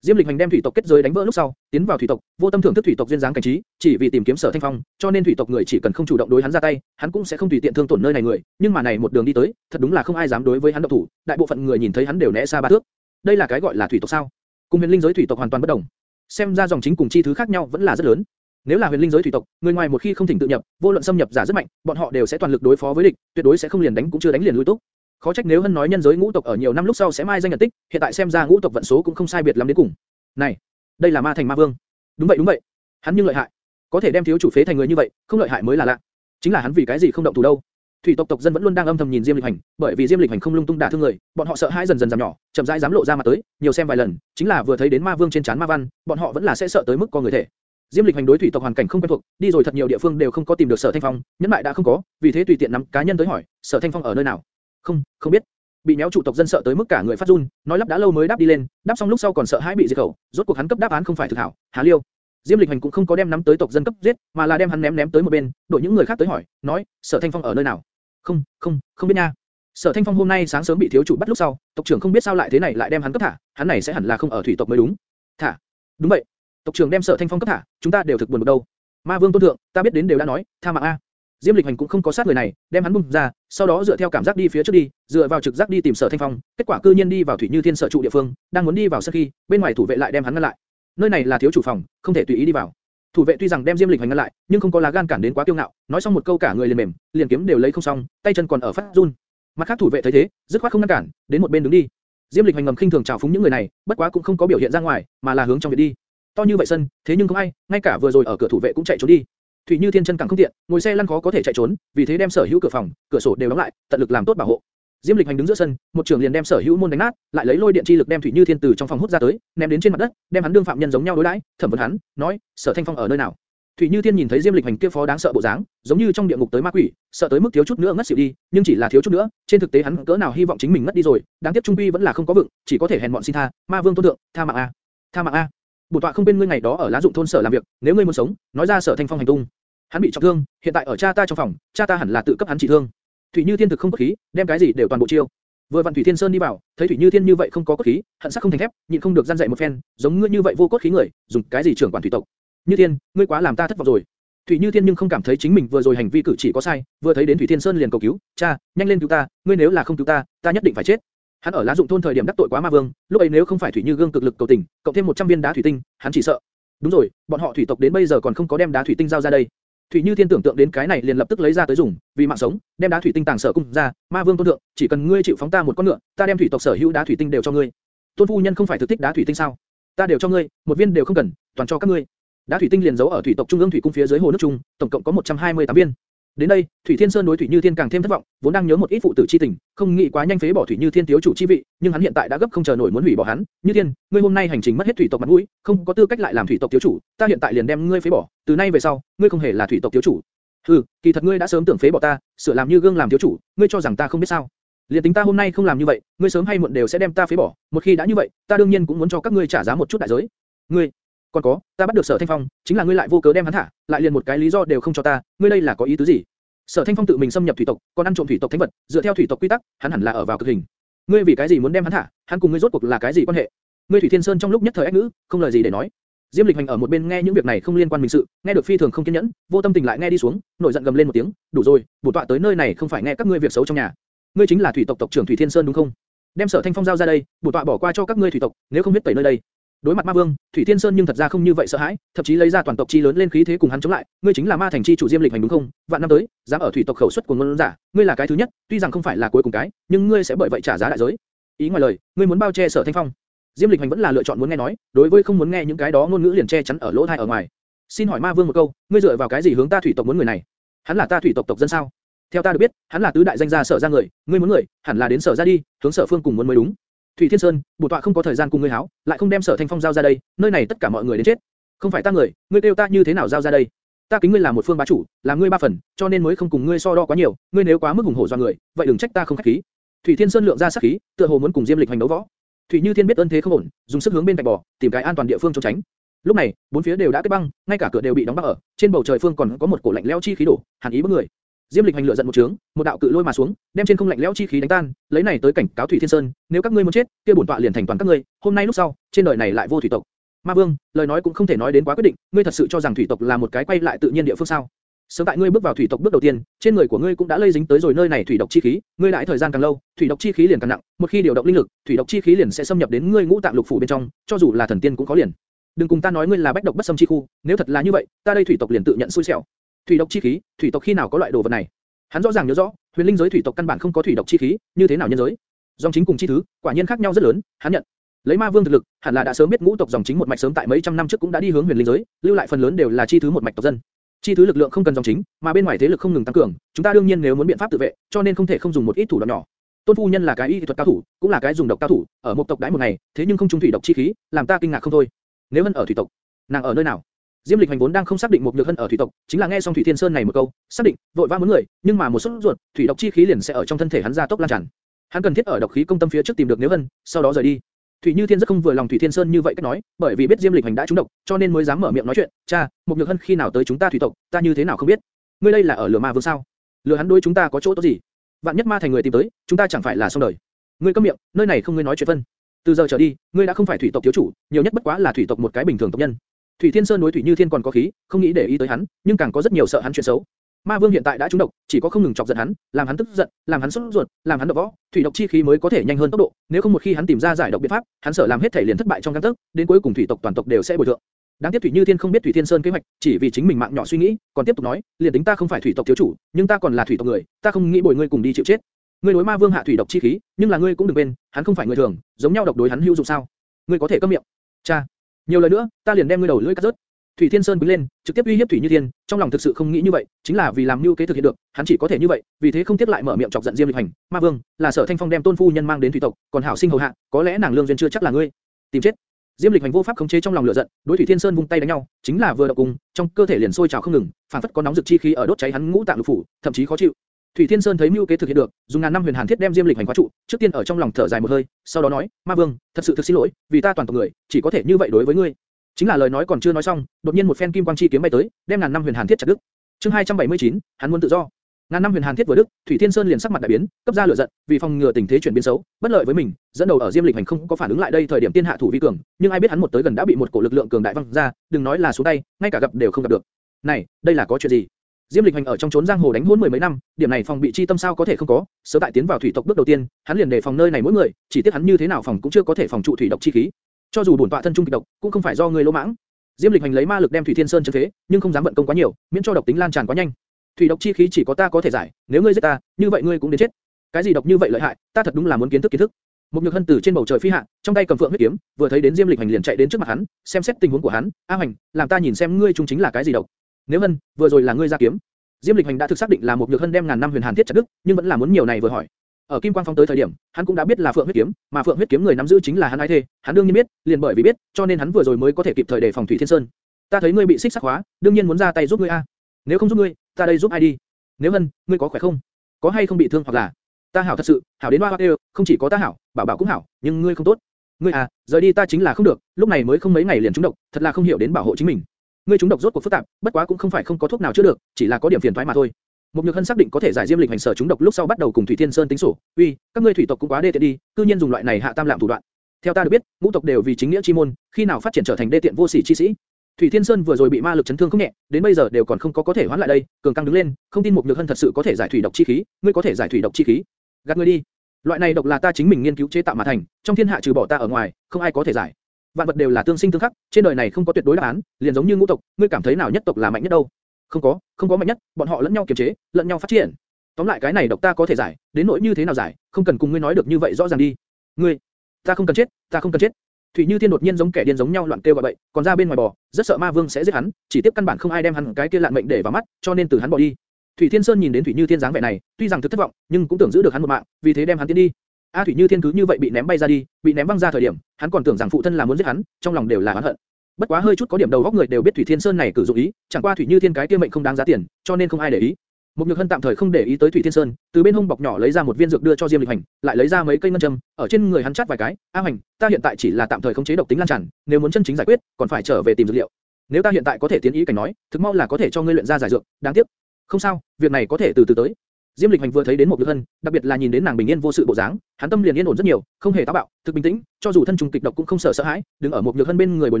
Diêm Lịch Hành đem thủy tộc kết giới đánh vỡ lúc sau, tiến vào thủy tộc, vô tâm thưởng thức thủy tộc duyên dáng cảnh trí, chỉ vì tìm kiếm Sở Thanh Phong, cho nên thủy tộc người chỉ cần không chủ động đối hắn ra tay, hắn cũng sẽ không tùy tiện thương tổn nơi này người, nhưng mà này một đường đi tới, thật đúng là không ai dám đối với hắn động thủ, đại bộ phận người nhìn thấy hắn đều né xa ba thước. Đây là cái gọi là thủy tộc sao? Cùng huyền linh giới thủy tộc hoàn toàn bất đồng. Xem ra dòng chính cùng chi thứ khác nhau vẫn là rất lớn. Nếu là huyền linh giới thủy tộc, người ngoài một khi không thỉnh tự nhập, vô luận xâm nhập giả rất mạnh, bọn họ đều sẽ toàn lực đối phó với địch, tuyệt đối sẽ không liền đánh cũng chưa đánh liền lui túc. Khó trách nếu hân nói nhân giới ngũ tộc ở nhiều năm lúc sau sẽ mai danh nhận tích, hiện tại xem ra ngũ tộc vận số cũng không sai biệt lắm đến cùng. Này, đây là ma thành ma vương. Đúng vậy đúng vậy, hắn nhưng lợi hại, có thể đem thiếu chủ phế thành người như vậy, không lợi hại mới là lạ. Chính là hắn vì cái gì không động thủ đâu? Thủy tộc tộc dân vẫn luôn đang âm thầm nhìn Diêm Lịch Hành, bởi vì Diêm Lịch Hành không lung tung đả thương người, bọn họ sợ hãi dần dần giảm nhỏ, chậm rãi dám lộ ra mặt tới, nhiều xem vài lần, chính là vừa thấy đến ma vương trên chán ma văn, bọn họ vẫn là sẽ sợ tới mức co người thể. Diêm Lịch Hành đối thủy tộc hoàn cảnh không quen thuộc, đi rồi thật nhiều địa phương đều không có tìm được Sở Thanh Phong, nhẫn mại đã không có, vì thế tùy tiện nắm cá nhân tới hỏi, Sở Thanh Phong ở nơi nào? Không, không biết. Bị méo chủ tộc dân sợ tới mức cả người phát run, nói lắp đã lâu mới đáp đi lên, đáp xong lúc sau còn sợ hãi bị diệt khẩu, rốt cuộc hắn cấp đáp án không phải thực hảo, Hà Liêu. Diêm Lịch Hành cũng không có đem nắm tới tộc dân cấp giết, mà là đem hắn ném ném tới một bên, đổi những người khác tới hỏi, nói, Sở Thanh Phong ở nơi nào? Không, không, không biết nha. Sở Thanh Phong hôm nay sáng sớm bị thiếu chủ bắt lúc sau, tộc trưởng không biết sao lại thế này lại đem hắn cấp thả, hắn này sẽ hẳn là không ở thủy tộc mới đúng. Thả? Đúng vậy. Tộc trưởng đem Sở Thanh Phong cấp thả, chúng ta đều thực buồn bực đâu. Ma Vương tôn thượng, ta biết đến đều đã nói, tha mạng a. Diêm Lịch Hành cũng không có sát người này, đem hắn bung ra, sau đó dựa theo cảm giác đi phía trước đi, dựa vào trực giác đi tìm Sở Thanh Phong, kết quả cư nhiên đi vào thủy như thiên sở trụ địa phương, đang muốn đi vào sân khi, bên ngoài thủ vệ lại đem hắn ngăn lại. Nơi này là thiếu chủ phòng, không thể tùy ý đi vào. Thủ vệ tuy rằng đem Diêm Lịch Hành ngăn lại, nhưng không có lá gan cản đến quá kiêu ngạo, nói xong một câu cả người liền mềm, liền kiếm đều lấy không xong, tay chân còn ở phát run. Mặt khác thủ vệ thấy thế, dứt khoát không ngăn cản, đến một bên đứng đi. Diêm Lịch Hành ngầm khinh thường chào phúng những người này, bất quá cũng không có biểu hiện ra ngoài, mà là hướng trong viện đi. To như vậy sân, thế nhưng không ai, ngay cả vừa rồi ở cửa thủ vệ cũng chạy trốn đi. Thủy Như Thiên chân càng không tiện, ngồi xe lăn khó có thể chạy trốn, vì thế đem sở hữu cửa phòng, cửa sổ đều đóng lại, tận lực làm tốt bảo hộ. Diêm Lịch Hành đứng giữa sân, một trường liền đem sở hữu môn đánh nát, lại lấy lôi điện chi lực đem Thủy Như Thiên từ trong phòng hút ra tới, ném đến trên mặt đất, đem hắn đương phạm nhân giống nhau đối đãi, thẩm vấn hắn, nói, Sở Thanh Phong ở nơi nào? Thủy Như Thiên nhìn thấy Diêm Lịch Hành kia phó đáng sợ bộ dáng, giống như trong địa ngục tới ma quỷ, sợ tới mức thiếu chút nữa ngất xỉu đi, nhưng chỉ là thiếu chút nữa, trên thực tế hắn cỡ nào hy vọng chính mình ngất đi rồi, đáng tiếc trung quy vẫn là không có vượng, chỉ có thể hèn mọn xin tha, Ma Vương tôn thượng, tha mạng a, tha mạng a. Bổn tọa không bên ngươi ngày đó ở lá dụng thôn sở làm việc, nếu ngươi muốn sống, nói ra sở thanh phong hành tung. Hắn bị trọng thương, hiện tại ở cha ta trong phòng, cha ta hẳn là tự cấp hắn trị thương. Thủy Như Thiên thực không có khí, đem cái gì đều toàn bộ chiêu. Vừa vặn Thủy Thiên Sơn đi vào, thấy Thủy Như Thiên như vậy không có cốt khí, hận sắc không thành thép, nhịn không được gian dạy một phen, giống ngươi như vậy vô cốt khí người, dùng cái gì trưởng quản thủy tộc? Như Thiên, ngươi quá làm ta thất vọng rồi. Thủy Như Thiên nhưng không cảm thấy chính mình vừa rồi hành vi cử chỉ có sai, vừa thấy đến Thủy Thiên Sơn liền cầu cứu, cha, nhanh lên cứu ta, ngươi nếu là không cứu ta, ta nhất định phải chết. Hắn ở lá dụng thôn thời điểm đắc tội quá ma vương, lúc ấy nếu không phải Thủy Như Gương cực lực cầu tình, cộng thêm 100 viên đá thủy tinh, hắn chỉ sợ. Đúng rồi, bọn họ thủy tộc đến bây giờ còn không có đem đá thủy tinh giao ra đây. Thủy Như Thiên tưởng tượng đến cái này liền lập tức lấy ra tới dùng, vì mạng sống, đem đá thủy tinh tàng sở cung ra, ma vương tôn thượng, chỉ cần ngươi chịu phóng ta một con ngựa, ta đem thủy tộc sở hữu đá thủy tinh đều cho ngươi. Tôn phu nhân không phải thực thích đá thủy tinh sao? Ta đều cho ngươi, một viên đều không cần, toàn cho các ngươi. Đá thủy tinh liền giấu ở thủy tộc trung ương thủy cung phía dưới hồ nước trung, tổng cộng có 128 viên. Đến đây, Thủy Thiên Sơn đối Thủy Như Thiên càng thêm thất vọng, vốn đang nhớ một ít phụ tử chi tình, không nghĩ quá nhanh phế bỏ Thủy Như Thiên thiếu chủ chi vị, nhưng hắn hiện tại đã gấp không chờ nổi muốn hủy bỏ hắn. Như Thiên, ngươi hôm nay hành trình mất hết thủy tộc mặt mũi, không có tư cách lại làm thủy tộc thiếu chủ, ta hiện tại liền đem ngươi phế bỏ, từ nay về sau, ngươi không hề là thủy tộc thiếu chủ. Hừ, kỳ thật ngươi đã sớm tưởng phế bỏ ta, sửa làm như gương làm thiếu chủ, ngươi cho rằng ta không biết sao? Liên tính ta hôm nay không làm như vậy, ngươi sớm hay muộn đều sẽ đem ta phế bỏ, một khi đã như vậy, ta đương nhiên cũng muốn cho các ngươi trả giá một chút đại giới. Ngươi, còn có, ta bắt được Sở Thanh Phong, chính là ngươi lại vô cớ đem hắn thả, lại liền một cái lý do đều không cho ta, ngươi đây là có ý tứ gì? Sở Thanh Phong tự mình xâm nhập thủy tộc, còn ăn trộm thủy tộc thánh vật, dựa theo thủy tộc quy tắc, hắn hẳn là ở vào cực hình. Ngươi vì cái gì muốn đem hắn thả? Hắn cùng ngươi rốt cuộc là cái gì quan hệ? Ngươi Thủy Thiên Sơn trong lúc nhất thời ách ngữ, không lời gì để nói. Diêm Lịch Hành ở một bên nghe những việc này không liên quan mình sự, nghe được phi thường không kiên nhẫn, vô tâm tình lại nghe đi xuống, nổi giận gầm lên một tiếng, đủ rồi, bổn tọa tới nơi này không phải nghe các ngươi việc xấu trong nhà. Ngươi chính là thủy tộc tộc trưởng Thủy Thiên Sơn đúng không? Đem Sở Thanh Phong giao ra đây, bổn tọa bỏ qua cho các ngươi thủy tộc, nếu không biết tẩy nơi đây. Đối mặt Ma Vương, Thủy Thiên Sơn nhưng thật ra không như vậy sợ hãi, thậm chí lấy ra toàn tộc chi lớn lên khí thế cùng hắn chống lại. Ngươi chính là Ma Thành chi chủ Diêm Lịch hành đúng không? Vạn năm tới, dám ở thủy tộc khẩu xuất của ngôn giả, ngươi là cái thứ nhất, tuy rằng không phải là cuối cùng cái, nhưng ngươi sẽ bởi vậy trả giá đại giới. Ý ngoài lời, ngươi muốn bao che Sở Thanh Phong. Diêm Lịch hành vẫn là lựa chọn muốn nghe nói, đối với không muốn nghe những cái đó ngôn ngữ liền che chắn ở lỗ tai ở ngoài. Xin hỏi Ma Vương một câu, ngươi dựa vào cái gì hướng ta thủy tộc muốn người này? Hắn là ta thủy tộc tộc dân sao? Theo ta được biết, hắn là tứ đại danh gia sở gia người, ngươi muốn người, hẳn là đến sở gia đi, hướng sở phương cùng muốn mới đúng. Thủy Thiên Sơn, bổ tọa không có thời gian cùng ngươi háo, lại không đem Sở Thanh Phong giao ra đây, nơi này tất cả mọi người đến chết. Không phải ta người, ngươi kêu ta như thế nào giao ra đây? Ta kính ngươi là một phương bá chủ, là ngươi ba phần, cho nên mới không cùng ngươi so đo quá nhiều, ngươi nếu quá mức hùng hổ do người, vậy đừng trách ta không khách khí. Thủy Thiên Sơn lượng ra sát khí, tựa hồ muốn cùng Diêm Lịch hành đấu võ. Thủy Như Thiên biết ơn thế không ổn, dùng sức hướng bên cạnh bò, tìm cái an toàn địa phương trốn tránh. Lúc này, bốn phía đều đã kết băng, ngay cả cửa đều bị đóng băng ở, trên bầu trời phương còn có một cổ lạnh lẽo chi khí đổ, hàn ý bức người. Diêm Lịch hành lửa giận một trướng, một đạo cự lôi mà xuống, đem trên không lạnh lẽo chi khí đánh tan, lấy này tới cảnh cáo Thủy Thiên Sơn, nếu các ngươi muốn chết, kia bổn tọa liền thành toàn các ngươi, hôm nay lúc sau, trên đời này lại vô thủy tộc. Ma Vương, lời nói cũng không thể nói đến quá quyết định, ngươi thật sự cho rằng thủy tộc là một cái quay lại tự nhiên địa phương sao? Sớm tại ngươi bước vào thủy tộc bước đầu tiên, trên người của ngươi cũng đã lây dính tới rồi nơi này thủy độc chi khí, ngươi đãi thời gian càng lâu, thủy độc chi khí liền càng nặng, một khi điều động linh lực, thủy độc chi khí liền sẽ xâm nhập đến ngươi ngũ tạng lục phủ bên trong, cho dù là thần tiên cũng có liền. Đừng cùng ta nói ngươi là bách độc bất xâm chi khu, nếu thật là như vậy, ta đây thủy tộc liền tự nhận xui xẻo. Thủy độc chi khí, thủy tộc khi nào có loại đồ vật này? Hắn rõ ràng nhớ rõ, huyền linh giới thủy tộc căn bản không có thủy độc chi khí, như thế nào nhân giới? Dòng chính cùng chi thứ, quả nhiên khác nhau rất lớn, hắn nhận. Lấy ma vương thực lực, hẳn là đã sớm biết ngũ tộc dòng chính một mạch sớm tại mấy trăm năm trước cũng đã đi hướng huyền linh giới, lưu lại phần lớn đều là chi thứ một mạch tộc dân. Chi thứ lực lượng không cần dòng chính, mà bên ngoài thế lực không ngừng tăng cường, chúng ta đương nhiên nếu muốn biện pháp tự vệ, cho nên không thể không dùng một ít thủ đoạn nhỏ. Tôn phu nhân là cái y thuật cao thủ, cũng là cái dùng độc cao thủ, ở một tộc đãi một ngày, thế nhưng không trung thủy độc chi khí, làm ta kinh ngạc không thôi. Nếu hân ở thủy tộc, nàng ở nơi nào? Diêm Lịch Hành vốn đang không xác định một nhược hân ở thủy tộc, chính là nghe xong Thủy Thiên Sơn này một câu, xác định, vội vã muốn người, nhưng mà một sốt ruột, thủy độc chi khí liền sẽ ở trong thân thể hắn ra tốc lan tràn. Hắn cần thiết ở độc khí công tâm phía trước tìm được nếu hân, sau đó rời đi. Thủy Như Thiên rất không vừa lòng Thủy Thiên Sơn như vậy cách nói, bởi vì biết Diêm Lịch Hành đã trúng độc, cho nên mới dám mở miệng nói chuyện. Cha, một nhược hân khi nào tới chúng ta thủy tộc, ta như thế nào không biết? Ngươi đây là ở lừa ma vương sao? Lừa hắn đối chúng ta có chỗ tốt gì? Vạn nhất ma thành người tìm tới, chúng ta chẳng phải là xong đời? Ngươi câm miệng, nơi này không ngươi nói chuyện phân. Từ giờ trở đi, ngươi đã không phải thủy tộc thiếu chủ, nhiều nhất bất quá là thủy tộc một cái bình thường tộc nhân. Thủy Thiên Sơn đối Thủy Như Thiên còn có khí, không nghĩ để ý tới hắn, nhưng càng có rất nhiều sợ hắn chuyện xấu. Ma Vương hiện tại đã trúng độc, chỉ có không ngừng chọc giận hắn, làm hắn tức giận, làm hắn sốt ruột, làm hắn độc võ, thủy độc chi khí mới có thể nhanh hơn tốc độ. Nếu không một khi hắn tìm ra giải độc biện pháp, hắn sợ làm hết thể liền thất bại trong gang tấc, đến cuối cùng thủy tộc toàn tộc đều sẽ bồi thượng. Đáng tiếc Thủy Như Thiên không biết Thủy Thiên Sơn kế hoạch, chỉ vì chính mình mạng nhỏ suy nghĩ, còn tiếp tục nói, liền tính ta không phải thủy tộc thiếu chủ, nhưng ta còn là thủy tộc người, ta không nghĩ bồi ngươi cùng đi chịu chết. Ngươi đối Ma Vương hạ thủy độc chi khí, nhưng là ngươi cũng đừng quên, hắn không phải người thường, giống nhau độc đối hắn hữu dụng sao? Ngươi có thể câm miệng. Cha, nhiều lời nữa, ta liền đem ngươi đầu lưỡi cắt rớt. Thủy Thiên Sơn đứng lên, trực tiếp uy hiếp Thủy Như Thiên, trong lòng thực sự không nghĩ như vậy, chính là vì làm như kế thực hiện được, hắn chỉ có thể như vậy, vì thế không tiếp lại mở miệng chọc giận Diêm Lịch Hành, Ma Vương, là Sở Thanh Phong đem Tôn phu nhân mang đến thủy tộc, còn hảo sinh hầu hạ, có lẽ nàng lương duyên chưa chắc là ngươi, tìm chết. Diêm Lịch Hành vô pháp khống chế trong lòng lửa giận, đối Thủy Thiên Sơn vung tay đánh nhau, chính là vừa động cùng, trong cơ thể liền sôi trào không ngừng, phản phất có nóng rực chi khí ở đốt cháy hắn ngũ tạng lục phủ, thậm chí khó chịu. Thủy Thiên Sơn thấy mưu kế thực hiện được, dùng ngàn năm huyền hàn thiết đem Diêm Lịch Hành khóa trụ, trước tiên ở trong lòng thở dài một hơi, sau đó nói, Ma Vương, thật sự thực xin lỗi, vì ta toàn tộc người, chỉ có thể như vậy đối với ngươi. Chính là lời nói còn chưa nói xong, đột nhiên một phen kim quang chi kiếm bay tới, đem ngàn năm huyền hàn thiết chặt đứt. Chương 279, hắn muốn tự do. Ngàn năm huyền hàn thiết vừa đứt, Thủy Thiên Sơn liền sắc mặt đại biến, cấp ra lửa giận, vì phòng ngừa tình thế chuyển biến xấu, bất lợi với mình, dẫn đầu ở Diêm Lịch Hành không có phản ứng lại đây thời điểm tiên hạ thủ vi cường, nhưng ai biết hắn một tới gần đã bị một cổ lực lượng cường đại văng ra, đừng nói là xuống tay, ngay cả gặp đều không gặp được. Này, đây là có chuyện gì? Diêm Lịch Hành ở trong trốn giang hồ đánh hỗn mười mấy năm, điểm này phòng bị chi tâm sao có thể không có, sớm tại tiến vào thủy tộc bước đầu tiên, hắn liền đề phòng nơi này mỗi người, chỉ tiếc hắn như thế nào phòng cũng chưa có thể phòng trụ thủy độc chi khí. Cho dù bổn tọa thân trung kịch độc, cũng không phải do người lỗ mãng. Diêm Lịch Hành lấy ma lực đem Thủy Thiên Sơn chấn thế, nhưng không dám vận công quá nhiều, miễn cho độc tính lan tràn quá nhanh. Thủy độc chi khí chỉ có ta có thể giải, nếu ngươi giết ta, như vậy ngươi cũng đến chết. Cái gì độc như vậy lợi hại, ta thật đúng là muốn kiến thức kiến thức. Một nhược hân từ trên bầu trời phi hạ, trong tay cầm phượng huyết kiếm, vừa thấy đến Diêm Lịch Hành liền chạy đến trước mặt hắn, xem xét tình huống của hắn. A Hành, làm ta nhìn xem ngươi trung chính là cái gì độc. Nếu hân, vừa rồi là ngươi ra kiếm. Diêm Lịch Hành đã thực xác định là một nhược hân đem ngàn năm huyền hàn thiết chặt đứt, nhưng vẫn là muốn nhiều này vừa hỏi. Ở Kim Quang Phong tới thời điểm, hắn cũng đã biết là Phượng huyết kiếm, mà Phượng huyết kiếm người nắm giữ chính là hắn ái thê, hắn đương nhiên biết, liền bởi vì biết, cho nên hắn vừa rồi mới có thể kịp thời đề phòng Thủy Thiên Sơn. Ta thấy ngươi bị xích sắc hóa, đương nhiên muốn ra tay giúp ngươi a. Nếu không giúp ngươi, ta đây giúp ai đi? Nếu hân, ngươi có khỏe không? Có hay không bị thương hoặc là? Ta hảo thật sự, hảo đến hoa hoa đều, không chỉ có ta hảo, bảo bảo cũng hảo, nhưng ngươi không tốt. Ngươi à, rời đi ta chính là không được, lúc này mới không mấy ngày liền trúng độc, thật là không hiểu đến bảo hộ chính mình. Ngươi trúng độc rốt cuộc phức tạp, bất quá cũng không phải không có thuốc nào chữa được, chỉ là có điểm phiền toái mà thôi. Một nhược hân xác định có thể giải diêm lịch hành sở trúng độc lúc sau bắt đầu cùng thủy thiên sơn tính sổ. Uy, các ngươi thủy tộc cũng quá đê tiện đi, cư nhiên dùng loại này hạ tam lạm thủ đoạn. Theo ta được biết, ngũ tộc đều vì chính nghĩa chi môn, khi nào phát triển trở thành đê tiện vô sỉ chi sĩ. Thủy Thiên Sơn vừa rồi bị ma lực chấn thương không nhẹ, đến bây giờ đều còn không có có thể hoán lại đây, cường căng đứng lên, không tin mục nhược hân thật sự có thể giải thủy độc chi khí, ngươi có thể giải thủy độc chi khí. Gạt ngươi đi. Loại này độc là ta chính mình nghiên cứu chế tạo mà thành, trong thiên hạ trừ bỏ ta ở ngoài, không ai có thể giải. Vạn vật đều là tương sinh tương khắc, trên đời này không có tuyệt đối đáp án, liền giống như ngũ tộc, ngươi cảm thấy nào nhất tộc là mạnh nhất đâu? Không có, không có mạnh nhất, bọn họ lẫn nhau kiềm chế, lẫn nhau phát triển. Tóm lại cái này độc ta có thể giải, đến nỗi như thế nào giải, không cần cùng ngươi nói được như vậy rõ ràng đi. Ngươi, ta không cần chết, ta không cần chết. Thủy Như Thiên đột nhiên giống kẻ điên giống nhau loạn kêu gọi bậy, còn ra bên ngoài bò, rất sợ Ma Vương sẽ giết hắn, chỉ tiếp căn bản không ai đem hắn cái kia lạn mệnh để vào mắt, cho nên từ hắn bỏ đi. Thủy Thiên Sơn nhìn đến Thủy Như Thiên dáng vẻ này, tuy rằng thực thất vọng, nhưng cũng tưởng giữ được hắn một mạng, vì thế đem hắn tiến đi. A Thủy Như Thiên cứ như vậy bị ném bay ra đi, bị ném văng ra thời điểm, hắn còn tưởng rằng phụ thân là muốn giết hắn, trong lòng đều là oán hận. Bất quá hơi chút có điểm đầu góc người đều biết Thủy Thiên Sơn này cử dụng ý, chẳng qua Thủy Như Thiên cái kia mệnh không đáng giá tiền, cho nên không ai để ý. Một Nhược Hân tạm thời không để ý tới Thủy Thiên Sơn, từ bên hông bọc nhỏ lấy ra một viên dược đưa cho Diêm Lịch Hành, lại lấy ra mấy cây ngân châm, ở trên người hắn chát vài cái. A Hành, ta hiện tại chỉ là tạm thời không chế độc tính lan tràn, nếu muốn chân chính giải quyết, còn phải trở về tìm dược liệu. Nếu ta hiện tại có thể tiến ý cảnh nói, thực mau là có thể cho ngươi luyện ra giải dược, đáng tiếc. Không sao, việc này có thể từ từ tới. Diêm Lịch Hành vừa thấy đến một Nhược Hân, đặc biệt là nhìn đến nàng bình yên vô sự bộ dáng, hắn tâm liền yên ổn rất nhiều, không hề táo bạo, thực bình tĩnh, cho dù thân trùng kịch độc cũng không sợ sợ hãi, đứng ở một Nhược Hân bên người bồi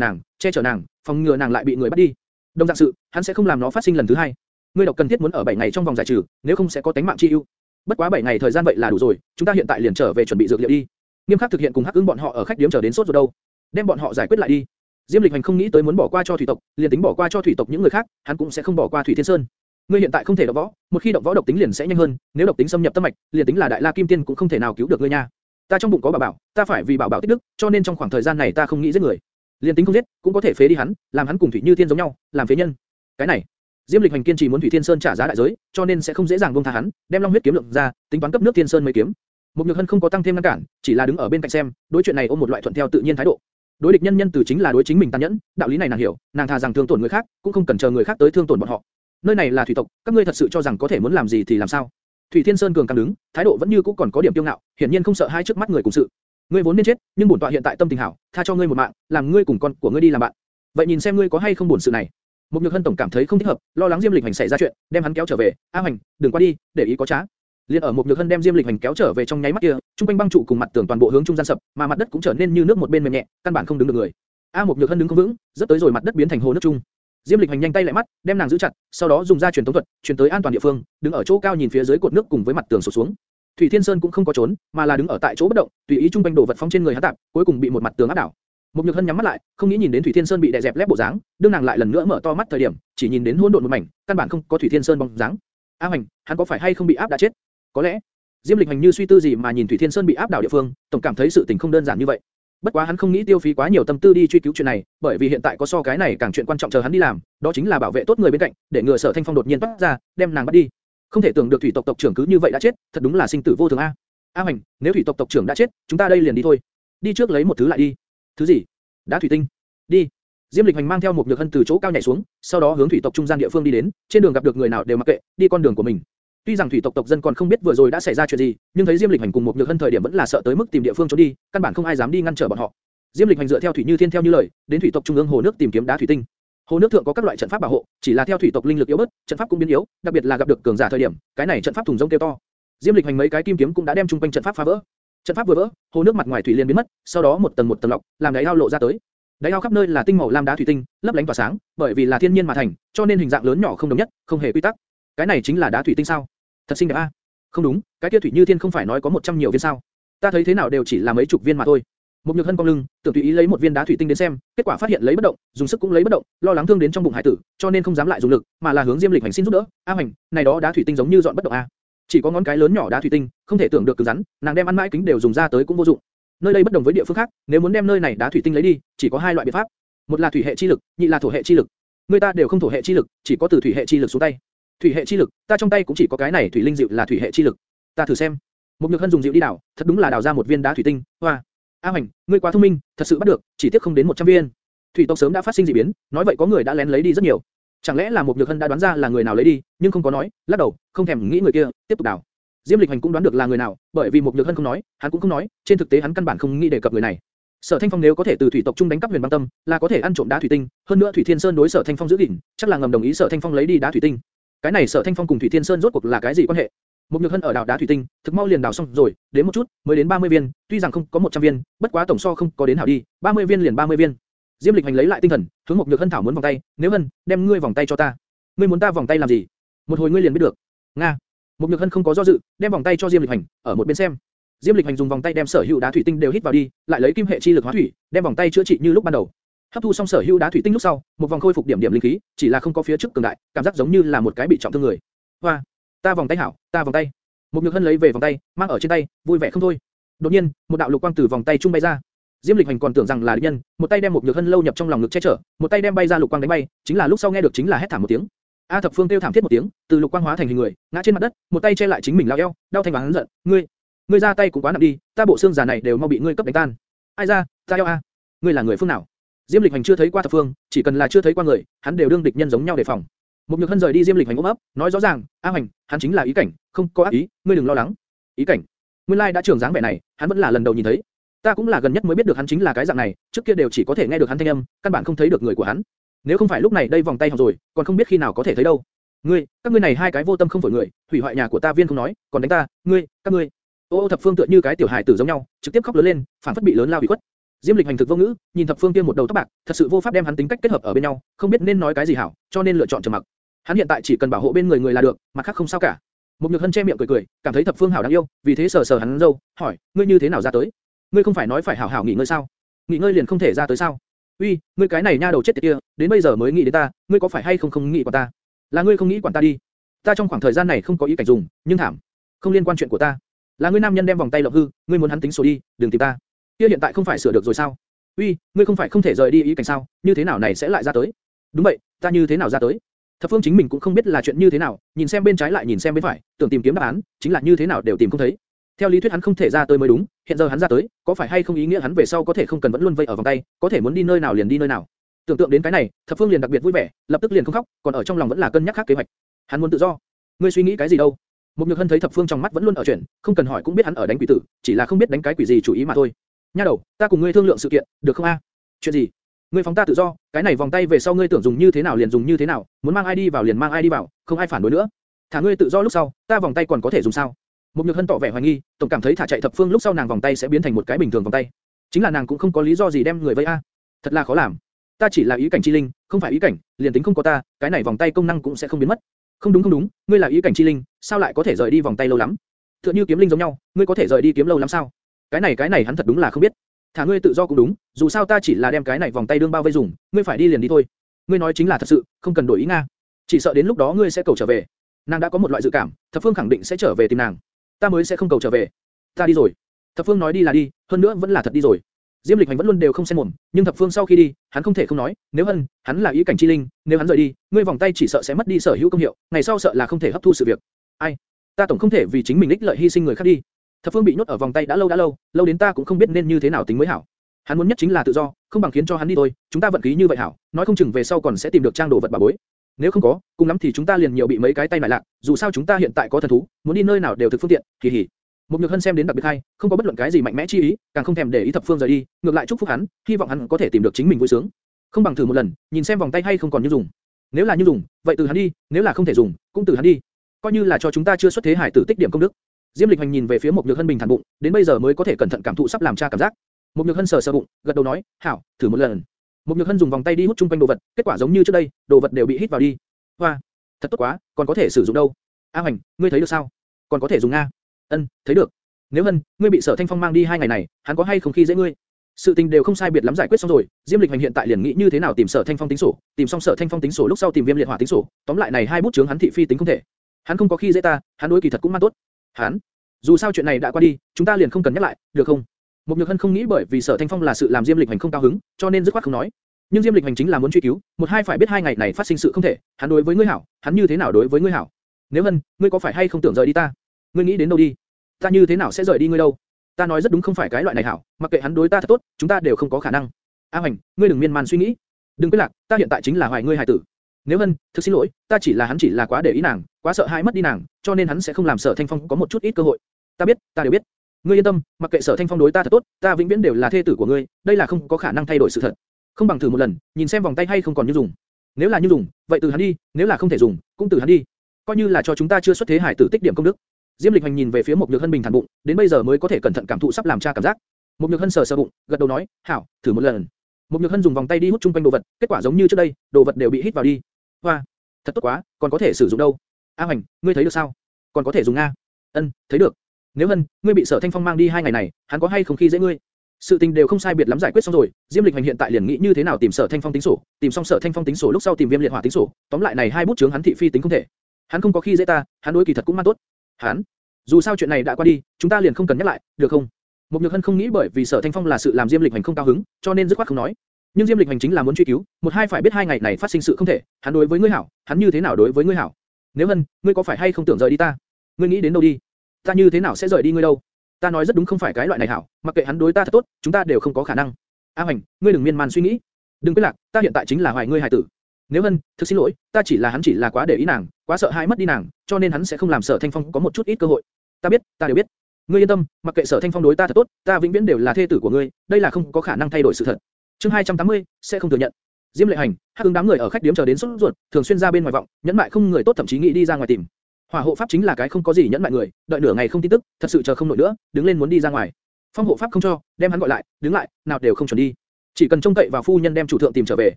nàng, che chở nàng, phòng ngừa nàng lại bị người bắt đi. Đồng dạng sự, hắn sẽ không làm nó phát sinh lần thứ hai. Ngươi độc cần thiết muốn ở 7 ngày trong vòng giải trừ, nếu không sẽ có tính mạng chi ưu. Bất quá 7 ngày thời gian vậy là đủ rồi, chúng ta hiện tại liền trở về chuẩn bị dược liệu đi. Nghiêm khắc thực hiện cùng Hắc Ưng bọn họ ở khách điếm chờ đến sốt rồi đâu. Đem bọn họ giải quyết lại đi. Diêm Lịch Hành không nghĩ tới muốn bỏ qua cho thủy tộc, liền tính bỏ qua cho thủy tộc những người khác, hắn cũng sẽ không bỏ qua Thủy Thiên Sơn. Ngươi hiện tại không thể động võ, một khi động võ độc tính liền sẽ nhanh hơn, nếu độc tính xâm nhập tâm mạch, liền tính là đại la kim tiên cũng không thể nào cứu được ngươi nha. Ta trong bụng có bảo bảo, ta phải vì bảo bảo tích đức, cho nên trong khoảng thời gian này ta không nghĩ giết người. Liền tính không giết, cũng có thể phế đi hắn, làm hắn cùng Thủy Như Thiên giống nhau, làm phế nhân. Cái này, Diêm Lịch Hành kiên trì muốn Thủy Thiên Sơn trả giá đại giới, cho nên sẽ không dễ dàng buông tha hắn, đem Long huyết kiếm lượng ra, tính toán cấp nước Thiên Sơn mới kiếm. Một Nhược Hân không có tăng thêm ngăn cản, chỉ là đứng ở bên cạnh xem, đối chuyện này ôm một loại thuận theo tự nhiên thái độ. Đối địch nhân nhân từ chính là đối chính mình tàn nhẫn, đạo lý này nàng hiểu, nàng thà rằng thương tổn người khác, cũng không cần chờ người khác tới thương tổn bọn họ. Nơi này là thủy tộc, các ngươi thật sự cho rằng có thể muốn làm gì thì làm sao? Thủy Thiên Sơn cường càng đứng, thái độ vẫn như cũ còn có điểm tiêu ngạo, hiển nhiên không sợ hai trước mắt người cùng sự. Ngươi vốn nên chết, nhưng bổn tọa hiện tại tâm tình hảo, tha cho ngươi một mạng, làm ngươi cùng con của ngươi đi làm bạn. Vậy nhìn xem ngươi có hay không buồn sự này. Mục Nhược Hân tổng cảm thấy không thích hợp, lo lắng Diêm Lịch Hành xảy ra chuyện, đem hắn kéo trở về. A Hành, đừng qua đi, để ý có trá. Liên ở Mục Nhược Hân đem Diêm Lịch Hành kéo trở về trong nháy mắt kia, trung quanh băng trụ cùng mặt tường toàn bộ hướng trung gian sập, mà mặt đất cũng trở nên như nước một bên mềm nhẹ, căn bản không đứng được người. A Mục Nhược Hân đứng không vững, rất tới rồi mặt đất biến thành hồ nước trung. Diêm Lịch Hành nhanh tay lại mắt, đem nàng giữ chặt, sau đó dùng ra truyền tống thuật, truyền tới an toàn địa phương, đứng ở chỗ cao nhìn phía dưới cột nước cùng với mặt tường sụp xuống. Thủy Thiên Sơn cũng không có trốn, mà là đứng ở tại chỗ bất động, tùy ý trung quanh đổ vật phóng trên người hắn tạm, cuối cùng bị một mặt tường áp đảo. Một Nhược Hân nhắm mắt lại, không nghĩ nhìn đến Thủy Thiên Sơn bị đè dẹp lép bộ dáng, đương nàng lại lần nữa mở to mắt thời điểm, chỉ nhìn đến hỗn độn một mảnh, căn bản không có Thủy Thiên Sơn bóng dáng. A Hành, hắn có phải hay không bị áp đã chết? Có lẽ. Diêm Lịch Hành như suy tư gì mà nhìn Thủy Thiên Sơn bị áp đảo địa phương, tổng cảm thấy sự tình không đơn giản như vậy. Bất quá hắn không nghĩ tiêu phí quá nhiều tâm tư đi truy cứu chuyện này, bởi vì hiện tại có so cái này càng chuyện quan trọng chờ hắn đi làm, đó chính là bảo vệ tốt người bên cạnh, để ngừa Sở Thanh Phong đột nhiên toát ra, đem nàng bắt đi. Không thể tưởng được thủy tộc tộc trưởng cứ như vậy đã chết, thật đúng là sinh tử vô thường a. A Hoành, nếu thủy tộc tộc trưởng đã chết, chúng ta đây liền đi thôi. Đi trước lấy một thứ lại đi. Thứ gì? Đá thủy tinh. Đi. Diêm Lịch Hành mang theo một nhược hân từ chỗ cao nhảy xuống, sau đó hướng thủy tộc trung gian địa phương đi đến, trên đường gặp được người nào đều mặc kệ, đi con đường của mình. Tuy rằng thủy tộc tộc dân còn không biết vừa rồi đã xảy ra chuyện gì, nhưng thấy Diêm Lịch Hành cùng một nhược hân thời điểm vẫn là sợ tới mức tìm địa phương trốn đi, căn bản không ai dám đi ngăn trở bọn họ. Diêm Lịch Hành dựa theo thủy như thiên theo như lời, đến thủy tộc trung ương hồ nước tìm kiếm đá thủy tinh. Hồ nước thượng có các loại trận pháp bảo hộ, chỉ là theo thủy tộc linh lực yếu bớt, trận pháp cũng biến yếu, đặc biệt là gặp được cường giả thời điểm, cái này trận pháp thùng rông kêu to. Diêm Lịch Hành mấy cái kim kiếm cũng đã đem trung quanh trận pháp phá vỡ. Trận pháp vừa vỡ, hồ nước mặt ngoài thủy liền biến mất, sau đó một tầng một tầng lọc, làm đáy ao lộ ra tới. Đáy ao khắp nơi là tinh màu lam đá thủy tinh, lấp lánh tỏa sáng, bởi vì là thiên nhiên mà thành, cho nên hình dạng lớn nhỏ không đồng nhất, không hề quy tắc. Cái này chính là đá thủy tinh sao? Thật xinh đẹp a. Không đúng, cái kia thủy như thiên không phải nói có 100 nhiều viên sao? Ta thấy thế nào đều chỉ là mấy chục viên mà thôi. Một nhược hân cong lưng, tưởng tùy ý lấy một viên đá thủy tinh đến xem, kết quả phát hiện lấy bất động, dùng sức cũng lấy bất động, lo lắng thương đến trong bụng hải tử, cho nên không dám lại dùng lực, mà là hướng Diêm Lịch Hành xin giúp đỡ. A Hành, này đó đá thủy tinh giống như dọn bất động a. Chỉ có ngón cái lớn nhỏ đá thủy tinh, không thể tưởng được cứng rắn, nàng đem ăn mãi kính đều dùng ra tới cũng vô dụng. Nơi đây bất đồng với địa phương khác, nếu muốn đem nơi này đá thủy tinh lấy đi, chỉ có hai loại biện pháp. Một là thủy hệ chi lực, nhị là thổ hệ chi lực. Người ta đều không thổ hệ chi lực, chỉ có từ thủy hệ chi lực xuống tay. Thủy hệ chi lực, ta trong tay cũng chỉ có cái này thủy linh dịu là thủy hệ chi lực. Ta thử xem. Một nhược hân dùng dịu đi đảo, thật đúng là đào ra một viên đá thủy tinh. Hoa, A Hoành, ngươi quá thông minh, thật sự bắt được, chỉ tiếc không đến 100 viên. Thủy tộc sớm đã phát sinh dị biến, nói vậy có người đã lén lấy đi rất nhiều. Chẳng lẽ là một nhược hân đã đoán ra là người nào lấy đi, nhưng không có nói, lắc đầu, không thèm nghĩ người kia, tiếp tục đào. Diêm Lịch Hành cũng đoán được là người nào, bởi vì một nhược hân không nói, hắn cũng không nói, trên thực tế hắn căn bản không nghĩ đề cập người này. Sở Thanh Phong nếu có thể từ thủy tộc trung đánh cắp huyền băng tâm, là có thể ăn trộm đá thủy tinh, hơn nữa Thủy Thiên Sơn đối Sở Thanh Phong giữ gìn, chắc là ngầm đồng ý Sở Thanh Phong lấy đi đá thủy tinh. Cái này Sở Thanh Phong cùng Thủy Thiên Sơn rốt cuộc là cái gì quan hệ? Một nhược hân ở đảo đá thủy tinh, thực mau liền đào xong rồi, đến một chút, mới đến 30 viên, tuy rằng không có 100 viên, bất quá tổng so không có đến hảo đi, 30 viên liền 30 viên. Diêm Lịch Hành lấy lại tinh thần, hướng một nhược hân thảo muốn vòng tay, nếu hân, đem ngươi vòng tay cho ta. Ngươi muốn ta vòng tay làm gì? Một hồi ngươi liền biết được. Nga. Một nhược hân không có do dự, đem vòng tay cho Diêm Lịch Hành, ở một bên xem. Diêm Lịch Hành dùng vòng tay đem sở hữu đá thủy tinh đều hít vào đi, lại lấy kim hệ chi lực hóa thủy, đem vòng tay chữa trị như lúc ban đầu. Hấp thu xong sở hữu đá thủy tinh lúc sau, một vòng khôi phục điểm điểm linh khí, chỉ là không có phía trước cường đại, cảm giác giống như là một cái bị trọng thương người. Hoa, ta vòng tay hảo, ta vòng tay. Một nhược hân lấy về vòng tay, mang ở trên tay, vui vẻ không thôi. Đột nhiên, một đạo lục quang từ vòng tay trung bay ra. Diêm Lịch Hành còn tưởng rằng là địch nhân, một tay đem một nhược hân lâu nhập trong lòng ngực che chở, một tay đem bay ra lục quang đánh bay, chính là lúc sau nghe được chính là hét thảm một tiếng. A Thập Phương kêu thảm thiết một tiếng, từ lục quang hóa thành hình người, ngã trên mặt đất, một tay che lại chính mình lao eo, đau thành hắn giận, ngươi, ngươi ra tay cũng quá nặng đi, ta bộ xương già này đều mau bị ngươi cấp đánh tan. Ai ra, ta eo a, ngươi là người phương nào? Diêm Lịch Hành chưa thấy qua Thập Phương, chỉ cần là chưa thấy qua người, hắn đều đương địch nhân giống nhau đề phòng. Một Nhược Hân rời đi Diêm Lịch Hành ôm ấp, nói rõ ràng, A Hành, hắn chính là ý cảnh, không có ác ý, ngươi đừng lo lắng. Ý cảnh, nguyên lai đã trưởng dáng vẻ này, hắn vẫn là lần đầu nhìn thấy. Ta cũng là gần nhất mới biết được hắn chính là cái dạng này, trước kia đều chỉ có thể nghe được hắn thanh âm, căn bản không thấy được người của hắn. Nếu không phải lúc này đây vòng tay hỏng rồi, còn không biết khi nào có thể thấy đâu. Ngươi, các ngươi này hai cái vô tâm không phổi người, hủy hoại nhà của ta viên không nói, còn đánh ta, ngươi, các ngươi. Ô ô thập phương tựa như cái tiểu hài tử giống nhau, trực tiếp khóc lớn lên, phản phất bị lớn lao bị quất. Diêm Lịch hành thực vô ngữ, nhìn thập phương kia một đầu tóc bạc, thật sự vô pháp đem hắn tính cách kết hợp ở bên nhau, không biết nên nói cái gì hảo, cho nên lựa chọn trầm mặc. Hắn hiện tại chỉ cần bảo hộ bên người người là được, mặt khác không sao cả. Một nhược hân che miệng cười cười, cảm thấy thập phương hảo đáng yêu, vì thế sờ sờ hắn râu, hỏi, ngươi như thế nào ra tới? Ngươi không phải nói phải hảo hảo nghỉ ngơi sao? Nghỉ ngơi liền không thể ra tới sao? Uy, ngươi cái này nha đầu chết tiệt kia, đến bây giờ mới nghĩ đến ta, ngươi có phải hay không không nghĩ quản ta? Là ngươi không nghĩ quản ta đi. Ta trong khoảng thời gian này không có ý cảnh dùng, nhưng thảm, không liên quan chuyện của ta. Là ngươi nam nhân đem vòng tay lộng hư, ngươi muốn hắn tính sổ đi, đừng tìm ta. Kia hiện tại không phải sửa được rồi sao? Uy, ngươi không phải không thể rời đi ý cảnh sao? Như thế nào này sẽ lại ra tới? Đúng vậy, ta như thế nào ra tới? Thập Phương chính mình cũng không biết là chuyện như thế nào, nhìn xem bên trái lại nhìn xem bên phải, tưởng tìm kiếm đáp án, chính là như thế nào đều tìm không thấy. Theo lý thuyết hắn không thể ra tới mới đúng, hiện giờ hắn ra tới, có phải hay không ý nghĩa hắn về sau có thể không cần vẫn luôn vây ở vòng tay, có thể muốn đi nơi nào liền đi nơi nào. Tưởng tượng đến cái này, Thập Phương liền đặc biệt vui vẻ, lập tức liền không khóc, còn ở trong lòng vẫn là cân nhắc khác kế hoạch. Hắn muốn tự do. Ngươi suy nghĩ cái gì đâu? Một Nhược Hân thấy Thập Phương trong mắt vẫn luôn ở chuyển, không cần hỏi cũng biết hắn ở đánh quỷ tử, chỉ là không biết đánh cái quỷ gì chủ ý mà thôi. Nha đầu, ta cùng ngươi thương lượng sự kiện, được không a? Chuyện gì? Ngươi phóng ta tự do, cái này vòng tay về sau ngươi tưởng dùng như thế nào liền dùng như thế nào, muốn mang ai đi vào liền mang ai đi vào, không ai phản đối nữa. Thả ngươi tự do lúc sau, ta vòng tay còn có thể dùng sao? Một Nhược Hân tỏ vẻ hoài nghi, tổng cảm thấy thả chạy thập phương lúc sau nàng vòng tay sẽ biến thành một cái bình thường vòng tay. Chính là nàng cũng không có lý do gì đem người vây a. Thật là khó làm. Ta chỉ là ý cảnh chi linh, không phải ý cảnh, liền tính không có ta, cái này vòng tay công năng cũng sẽ không biến mất. Không đúng không đúng, ngươi là ý cảnh chi linh, sao lại có thể rời đi vòng tay lâu lắm? Tựa như kiếm linh giống nhau, ngươi có thể rời đi kiếm lâu lắm sao? Cái này cái này hắn thật đúng là không biết. Thả ngươi tự do cũng đúng, dù sao ta chỉ là đem cái này vòng tay đương bao vây dùng, ngươi phải đi liền đi thôi. Ngươi nói chính là thật sự, không cần đổi ý nga. Chỉ sợ đến lúc đó ngươi sẽ cầu trở về. Nàng đã có một loại dự cảm, Thập Phương khẳng định sẽ trở về tìm nàng. Ta mới sẽ không cầu trở về. Ta đi rồi. Thập Phương nói đi là đi, hơn nữa vẫn là thật đi rồi. Diêm Lịch Hành vẫn luôn đều không xen mồm, nhưng Thập Phương sau khi đi, hắn không thể không nói, nếu hân, hắn là ý cảnh chi linh, nếu hắn rời đi, ngươi vòng tay chỉ sợ sẽ mất đi sở hữu công hiệu, ngày sau sợ là không thể hấp thu sự việc. Ai? Ta tổng không thể vì chính mình ích lợi hy sinh người khác đi. Thập Phương bị nhốt ở vòng tay đã lâu đã lâu, lâu đến ta cũng không biết nên như thế nào tính mới hảo. Hắn muốn nhất chính là tự do, không bằng khiến cho hắn đi thôi, chúng ta vận khí như vậy hảo, nói không chừng về sau còn sẽ tìm được trang đồ vật bà bối. Nếu không có, cùng lắm thì chúng ta liền nhiều bị mấy cái tay mại lạc, dù sao chúng ta hiện tại có thần thú, muốn đi nơi nào đều thực phương tiện, kỳ hỉ. Mục nhược hân xem đến đặc biệt hay, không có bất luận cái gì mạnh mẽ chi ý, càng không thèm để ý thập phương rời đi, ngược lại chúc phúc hắn, hy vọng hắn có thể tìm được chính mình vui sướng. Không bằng thử một lần, nhìn xem vòng tay hay không còn như dùng. Nếu là như dùng, vậy từ hắn đi, nếu là không thể dùng, cũng từ hắn đi. Coi như là cho chúng ta chưa xuất thế hải tử tích điểm công đức. Diêm Lịch Hành nhìn về phía Mục nhược hân bình thản bụng, đến bây giờ mới có thể cẩn thận cảm thụ sắp làm cha cảm giác. Mục nhược hân sờ sờ bụng, gật đầu nói, hảo, thử một lần. Mục nhược hân dùng vòng tay đi hút chung quanh đồ vật, kết quả giống như trước đây, đồ vật đều bị hít vào đi. Hoa, thật tốt quá, còn có thể sử dụng đâu. A Hành, ngươi thấy được sao? Còn có thể dùng a? Ân, thấy được. Nếu hân, ngươi bị Sở Thanh Phong mang đi hai ngày này, hắn có hay không khi dễ ngươi? Sự tình đều không sai biệt lắm giải quyết xong rồi, Diêm Lịch Hành hiện tại liền nghĩ như thế nào tìm Sở Thanh Phong tính sổ, tìm xong Sở Thanh Phong tính sổ lúc sau tìm Viêm Liệt Hỏa tính sổ, tóm lại này hai bút chướng hắn thị phi tính không thể. Hắn không có khi dễ ta, hắn đối kỳ thật cũng mang tốt. Hắn, dù sao chuyện này đã qua đi, chúng ta liền không cần nhắc lại, được không? Một Nhược Hân không nghĩ bởi vì Sở Thanh Phong là sự làm Diêm Lịch Hành không cao hứng, cho nên dứt khoát không nói. Nhưng Diêm Lịch Hành chính là muốn truy cứu, một hai phải biết hai ngày này phát sinh sự không thể, hắn đối với ngươi hảo, hắn như thế nào đối với ngươi hảo. Nếu Hân, ngươi có phải hay không tưởng rời đi ta? Ngươi nghĩ đến đâu đi? Ta như thế nào sẽ rời đi ngươi đâu? Ta nói rất đúng không phải cái loại này hảo, mặc kệ hắn đối ta thật tốt, chúng ta đều không có khả năng. A Hành, ngươi đừng miên man suy nghĩ. Đừng quên lạc, ta hiện tại chính là hoài ngươi hài tử. Nếu Hân, thực xin lỗi, ta chỉ là hắn chỉ là quá để ý nàng, quá sợ hãi mất đi nàng, cho nên hắn sẽ không làm Sở Thanh Phong có một chút ít cơ hội. Ta biết, ta đều biết. Ngươi yên tâm, mặc kệ Sở Thanh Phong đối ta thật tốt, ta vĩnh viễn đều là thê tử của ngươi, đây là không có khả năng thay đổi sự thật. Không bằng thử một lần, nhìn xem vòng tay hay không còn như dùng. Nếu là như dùng, vậy từ hắn đi, nếu là không thể dùng, cũng từ hắn đi. Coi như là cho chúng ta chưa xuất thế hải tử tích điểm công đức. Diêm Lịch Hành nhìn về phía một Nhược Hân bình thản bụng, đến bây giờ mới có thể cẩn thận cảm thụ sắp làm cha cảm giác. Một Nhược Hân sờ sờ bụng, gật đầu nói, hảo, thử một lần. Một Nhược Hân dùng vòng tay đi hút chung quanh đồ vật, kết quả giống như trước đây, đồ vật đều bị hít vào đi. Hoa, thật tốt quá, còn có thể sử dụng đâu. A Hoành, ngươi thấy được sao? Còn có thể dùng nga? Ân, thấy được. Nếu hân, ngươi bị Sở Thanh Phong mang đi hai ngày này, hắn có hay không khi dễ ngươi? Sự tình đều không sai biệt lắm giải quyết xong rồi, Diêm Lịch Hành hiện tại liền nghĩ như thế nào tìm Sở Thanh Phong tính sổ, tìm xong Sở Thanh Phong tính sổ lúc sau tìm Viêm Liệt Hỏa tính sổ, tóm lại này hai bút chướng hắn thị phi tính không thể. Hắn không có khi dễ ta, hắn đối kỳ thật cũng mang tốt. Hắn, dù sao chuyện này đã qua đi, chúng ta liền không cần nhắc lại, được không? Mục Nhược Hân không nghĩ bởi vì Sở Thanh Phong là sự làm Diêm Lịch Hành không cao hứng, cho nên dứt khoát không nói. Nhưng Diêm Lịch Hành chính là muốn truy cứu, một hai phải biết hai ngày này phát sinh sự không thể, hắn đối với ngươi hảo, hắn như thế nào đối với ngươi hảo. Nếu Hân, ngươi có phải hay không tưởng rời đi ta? Ngươi nghĩ đến đâu đi? Ta như thế nào sẽ rời đi ngươi đâu? Ta nói rất đúng không phải cái loại này hảo, mặc kệ hắn đối ta thật tốt, chúng ta đều không có khả năng. A Hoành, ngươi đừng miên man suy nghĩ. Đừng quên lạc, ta hiện tại chính là hoài ngươi hài tử. Nếu Hân, thực xin lỗi, ta chỉ là hắn chỉ là quá để ý nàng, quá sợ hai mất đi nàng, cho nên hắn sẽ không làm Sở Thanh Phong có một chút ít cơ hội. Ta biết, ta đều biết. Ngươi yên tâm, mặc kệ Sở Thanh Phong đối ta thật tốt, ta vĩnh viễn đều là thê tử của ngươi, đây là không có khả năng thay đổi sự thật. Chương 280, sẽ không thừa nhận. Diêm Lệ Hành, Hắc Hưng đám người ở khách điếm chờ đến sốt ruột, thường xuyên ra bên ngoài vọng, nhẫn mại không người tốt thậm chí nghĩ đi ra ngoài tìm. Hỏa hộ pháp chính là cái không có gì nhẫn mại người, đợi nửa ngày không tin tức, thật sự chờ không nổi nữa, đứng lên muốn đi ra ngoài. Phong hộ pháp không cho, đem hắn gọi lại, đứng lại, nào đều không chuẩn đi. Chỉ cần trông cậy vào phu nhân đem chủ thượng tìm trở về,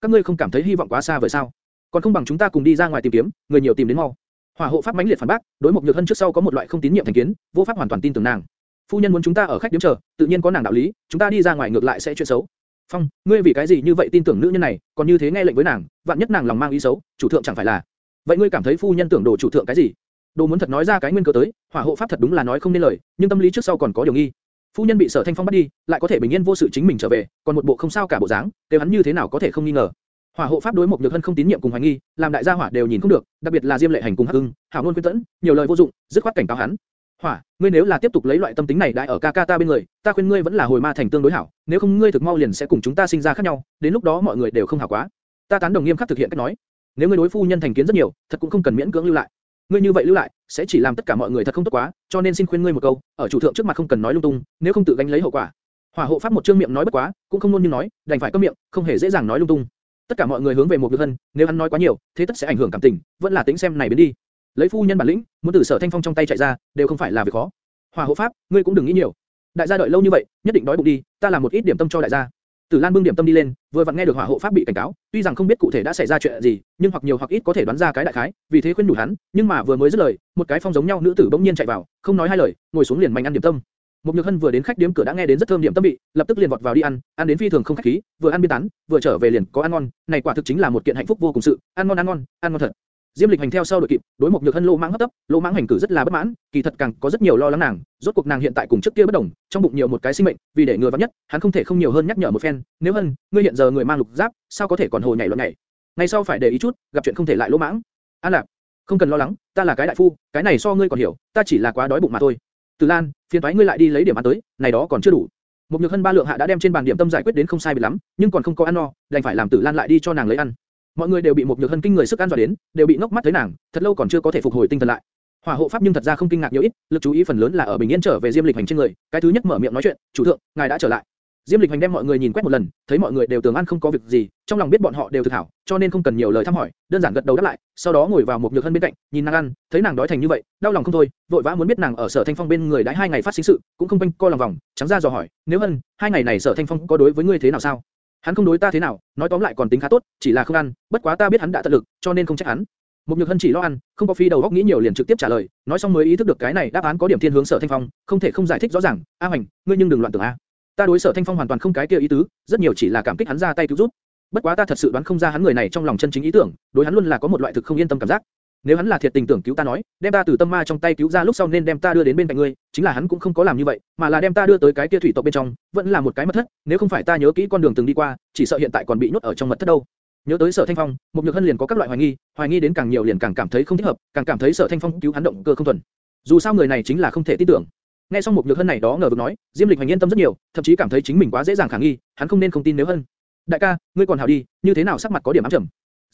các ngươi không cảm thấy hy vọng quá xa vời sao? Còn không bằng chúng ta cùng đi ra ngoài tìm kiếm, người nhiều tìm đến mau. Hỏa hộ pháp mãnh liệt phản bác, đối một nhược hân trước sau có một loại không tín nhiệm thành kiến, vô pháp hoàn toàn tin tưởng nàng. Phu nhân muốn chúng ta ở khách điếm chờ, tự nhiên có nàng đạo lý, chúng ta đi ra ngoài ngược lại sẽ chuyện xấu. Phong, ngươi vì cái gì như vậy tin tưởng nữ nhân này, còn như thế nghe lệnh với nàng, vạn nhất nàng lòng mang ý xấu, chủ thượng chẳng phải là. Vậy ngươi cảm thấy phu nhân tưởng đồ chủ thượng cái gì? Đồ muốn thật nói ra cái nguyên cớ tới, hỏa hộ pháp thật đúng là nói không nên lời, nhưng tâm lý trước sau còn có điều nghi. Phu nhân bị sở thanh phong bắt đi, lại có thể bình yên vô sự chính mình trở về, còn một bộ không sao cả bộ dáng, kêu hắn như thế nào có thể không nghi ngờ. Hỏa hộ pháp đối một nhược hân không tín nhiệm cùng hoài nghi, làm đại gia hỏa đều nhìn không được, đặc biệt là Diêm Lệ Hành cùng Hắc Ưng, hảo luôn quyến tẫn, nhiều lời vô dụng, dứt khoát cảnh cáo hắn. Hỏa, ngươi nếu là tiếp tục lấy loại tâm tính này đại ở ca ca ta bên người, ta khuyên ngươi vẫn là hồi ma thành tương đối hảo, nếu không ngươi thực mau liền sẽ cùng chúng ta sinh ra khác nhau, đến lúc đó mọi người đều không hảo quá. Ta tán đồng nghiêm khắc thực hiện cách nói. Nếu ngươi đối phu nhân thành kiến rất nhiều, thật cũng không cần miễn cưỡng lưu lại. Ngươi như vậy lưu lại, sẽ chỉ làm tất cả mọi người thật không tốt quá, cho nên xin khuyên ngươi một câu, ở chủ thượng trước mặt không cần nói lung tung, nếu không tự gánh lấy hậu quả. Hỏa hộ pháp một trương miệng nói bất quá, cũng không luôn như nói, đành phải câm miệng, không hề dễ dàng nói lung tung. Tất cả mọi người hướng về một nhược hân, nếu hắn nói quá nhiều, thế tất sẽ ảnh hưởng cảm tình, vẫn là tính xem này biến đi. Lấy phu nhân bản lĩnh, muốn từ sở thanh phong trong tay chạy ra, đều không phải là việc khó. Hòa hộ pháp, ngươi cũng đừng nghĩ nhiều. Đại gia đợi lâu như vậy, nhất định đói bụng đi, ta làm một ít điểm tâm cho đại gia. Tử Lan bưng điểm tâm đi lên, vừa vặn nghe được hỏa hộ pháp bị cảnh cáo, tuy rằng không biết cụ thể đã xảy ra chuyện gì, nhưng hoặc nhiều hoặc ít có thể đoán ra cái đại khái, vì thế khuyên nhủ hắn, nhưng mà vừa mới dứt lời, một cái phong giống nhau nữ tử bỗng nhiên chạy vào, không nói hai lời, ngồi xuống liền mạnh ăn điểm tâm. Một Nhược Hân vừa đến khách điếm cửa đã nghe đến rất thơm điểm tâm vị, lập tức liền vọt vào đi ăn, ăn đến phi thường không khách khí, vừa ăn biên tán, vừa trở về liền có ăn ngon, này quả thực chính là một kiện hạnh phúc vô cùng sự, ăn ngon ăn ngon, ăn ngon thật. Diêm Lịch hành theo sau đội kịp, đối một Nhược Hân lô mãng hấp tấp, lô mãng hành cử rất là bất mãn, kỳ thật càng có rất nhiều lo lắng nàng, rốt cuộc nàng hiện tại cùng trước kia bất đồng, trong bụng nhiều một cái sinh mệnh, vì để người vắng nhất, hắn không thể không nhiều hơn nhắc nhở một phen, nếu Hân, ngươi hiện giờ người mang lục giáp, sao có thể còn hồ nhảy loạn nhảy? Ngày sau phải để ý chút, gặp chuyện không thể lại lô mãng. An Lạc, không cần lo lắng, ta là cái đại phu, cái này so ngươi còn hiểu, ta chỉ là quá đói bụng mà thôi. Từ Lan, phiền toái ngươi lại đi lấy điểm ăn tới, này đó còn chưa đủ. Mục nhược hân ba lượng hạ đã đem trên bàn điểm tâm giải quyết đến không sai biệt lắm, nhưng còn không có ăn no, đành phải làm Tử Lan lại đi cho nàng lấy ăn. Mọi người đều bị một nhược hân kinh người sức ăn dọa đến, đều bị ngốc mắt thấy nàng, thật lâu còn chưa có thể phục hồi tinh thần lại. Hỏa hộ pháp nhưng thật ra không kinh ngạc nhiều ít, lực chú ý phần lớn là ở bình yên trở về Diêm Lịch hành trên người, cái thứ nhất mở miệng nói chuyện, chủ thượng, ngài đã trở lại. Diêm Lịch hành đem mọi người nhìn quét một lần, thấy mọi người đều tưởng ăn không có việc gì, trong lòng biết bọn họ đều thực hảo, cho nên không cần nhiều lời thăm hỏi, đơn giản gật đầu đáp lại, sau đó ngồi vào một nhược hân bên cạnh, nhìn nàng ăn, thấy nàng đói thành như vậy, đau lòng không thôi, vội vã muốn biết nàng ở sở thanh phong bên người đã hai ngày phát sinh sự, cũng không quanh co lòng vòng, trắng ra dò hỏi, nếu hân, hai ngày này sở thanh phong có đối với ngươi thế nào sao? Hắn không đối ta thế nào, nói tóm lại còn tính khá tốt, chỉ là không ăn, bất quá ta biết hắn đã tận lực, cho nên không trách hắn. mục nhược hân chỉ lo ăn, không có phi đầu óc nghĩ nhiều liền trực tiếp trả lời, nói xong mới ý thức được cái này đáp án có điểm thiên hướng sở thanh phong, không thể không giải thích rõ ràng. A Hoành, ngươi nhưng đừng loạn tưởng a. Ta đối sở thanh phong hoàn toàn không cái kia ý tứ, rất nhiều chỉ là cảm kích hắn ra tay cứu giúp. Bất quá ta thật sự đoán không ra hắn người này trong lòng chân chính ý tưởng, đối hắn luôn là có một loại thực không yên tâm cảm giác. Nếu hắn là thiệt tình tưởng cứu ta nói, đem ta từ tâm ma trong tay cứu ra lúc sau nên đem ta đưa đến bên cạnh ngươi, chính là hắn cũng không có làm như vậy, mà là đem ta đưa tới cái kia thủy tộc bên trong, vẫn là một cái mật thất, nếu không phải ta nhớ kỹ con đường từng đi qua, chỉ sợ hiện tại còn bị nhốt ở trong mật thất đâu. Nhớ tới Sở Thanh Phong, một nhược hân liền có các loại hoài nghi, hoài nghi đến càng nhiều liền càng cảm thấy không thích hợp, càng cảm thấy Sở Thanh Phong cứu hắn động cơ không thuần. Dù sao người này chính là không thể tin tưởng. Nghe xong một nhược hân này đó ngờ vực nói, Diêm Lịch Hành yên tâm rất nhiều, thậm chí cảm thấy chính mình quá dễ dàng khả nghi, hắn không nên không tin nếu hân. Đại ca, ngươi còn hảo đi, như thế nào sắc mặt có điểm ám trầm.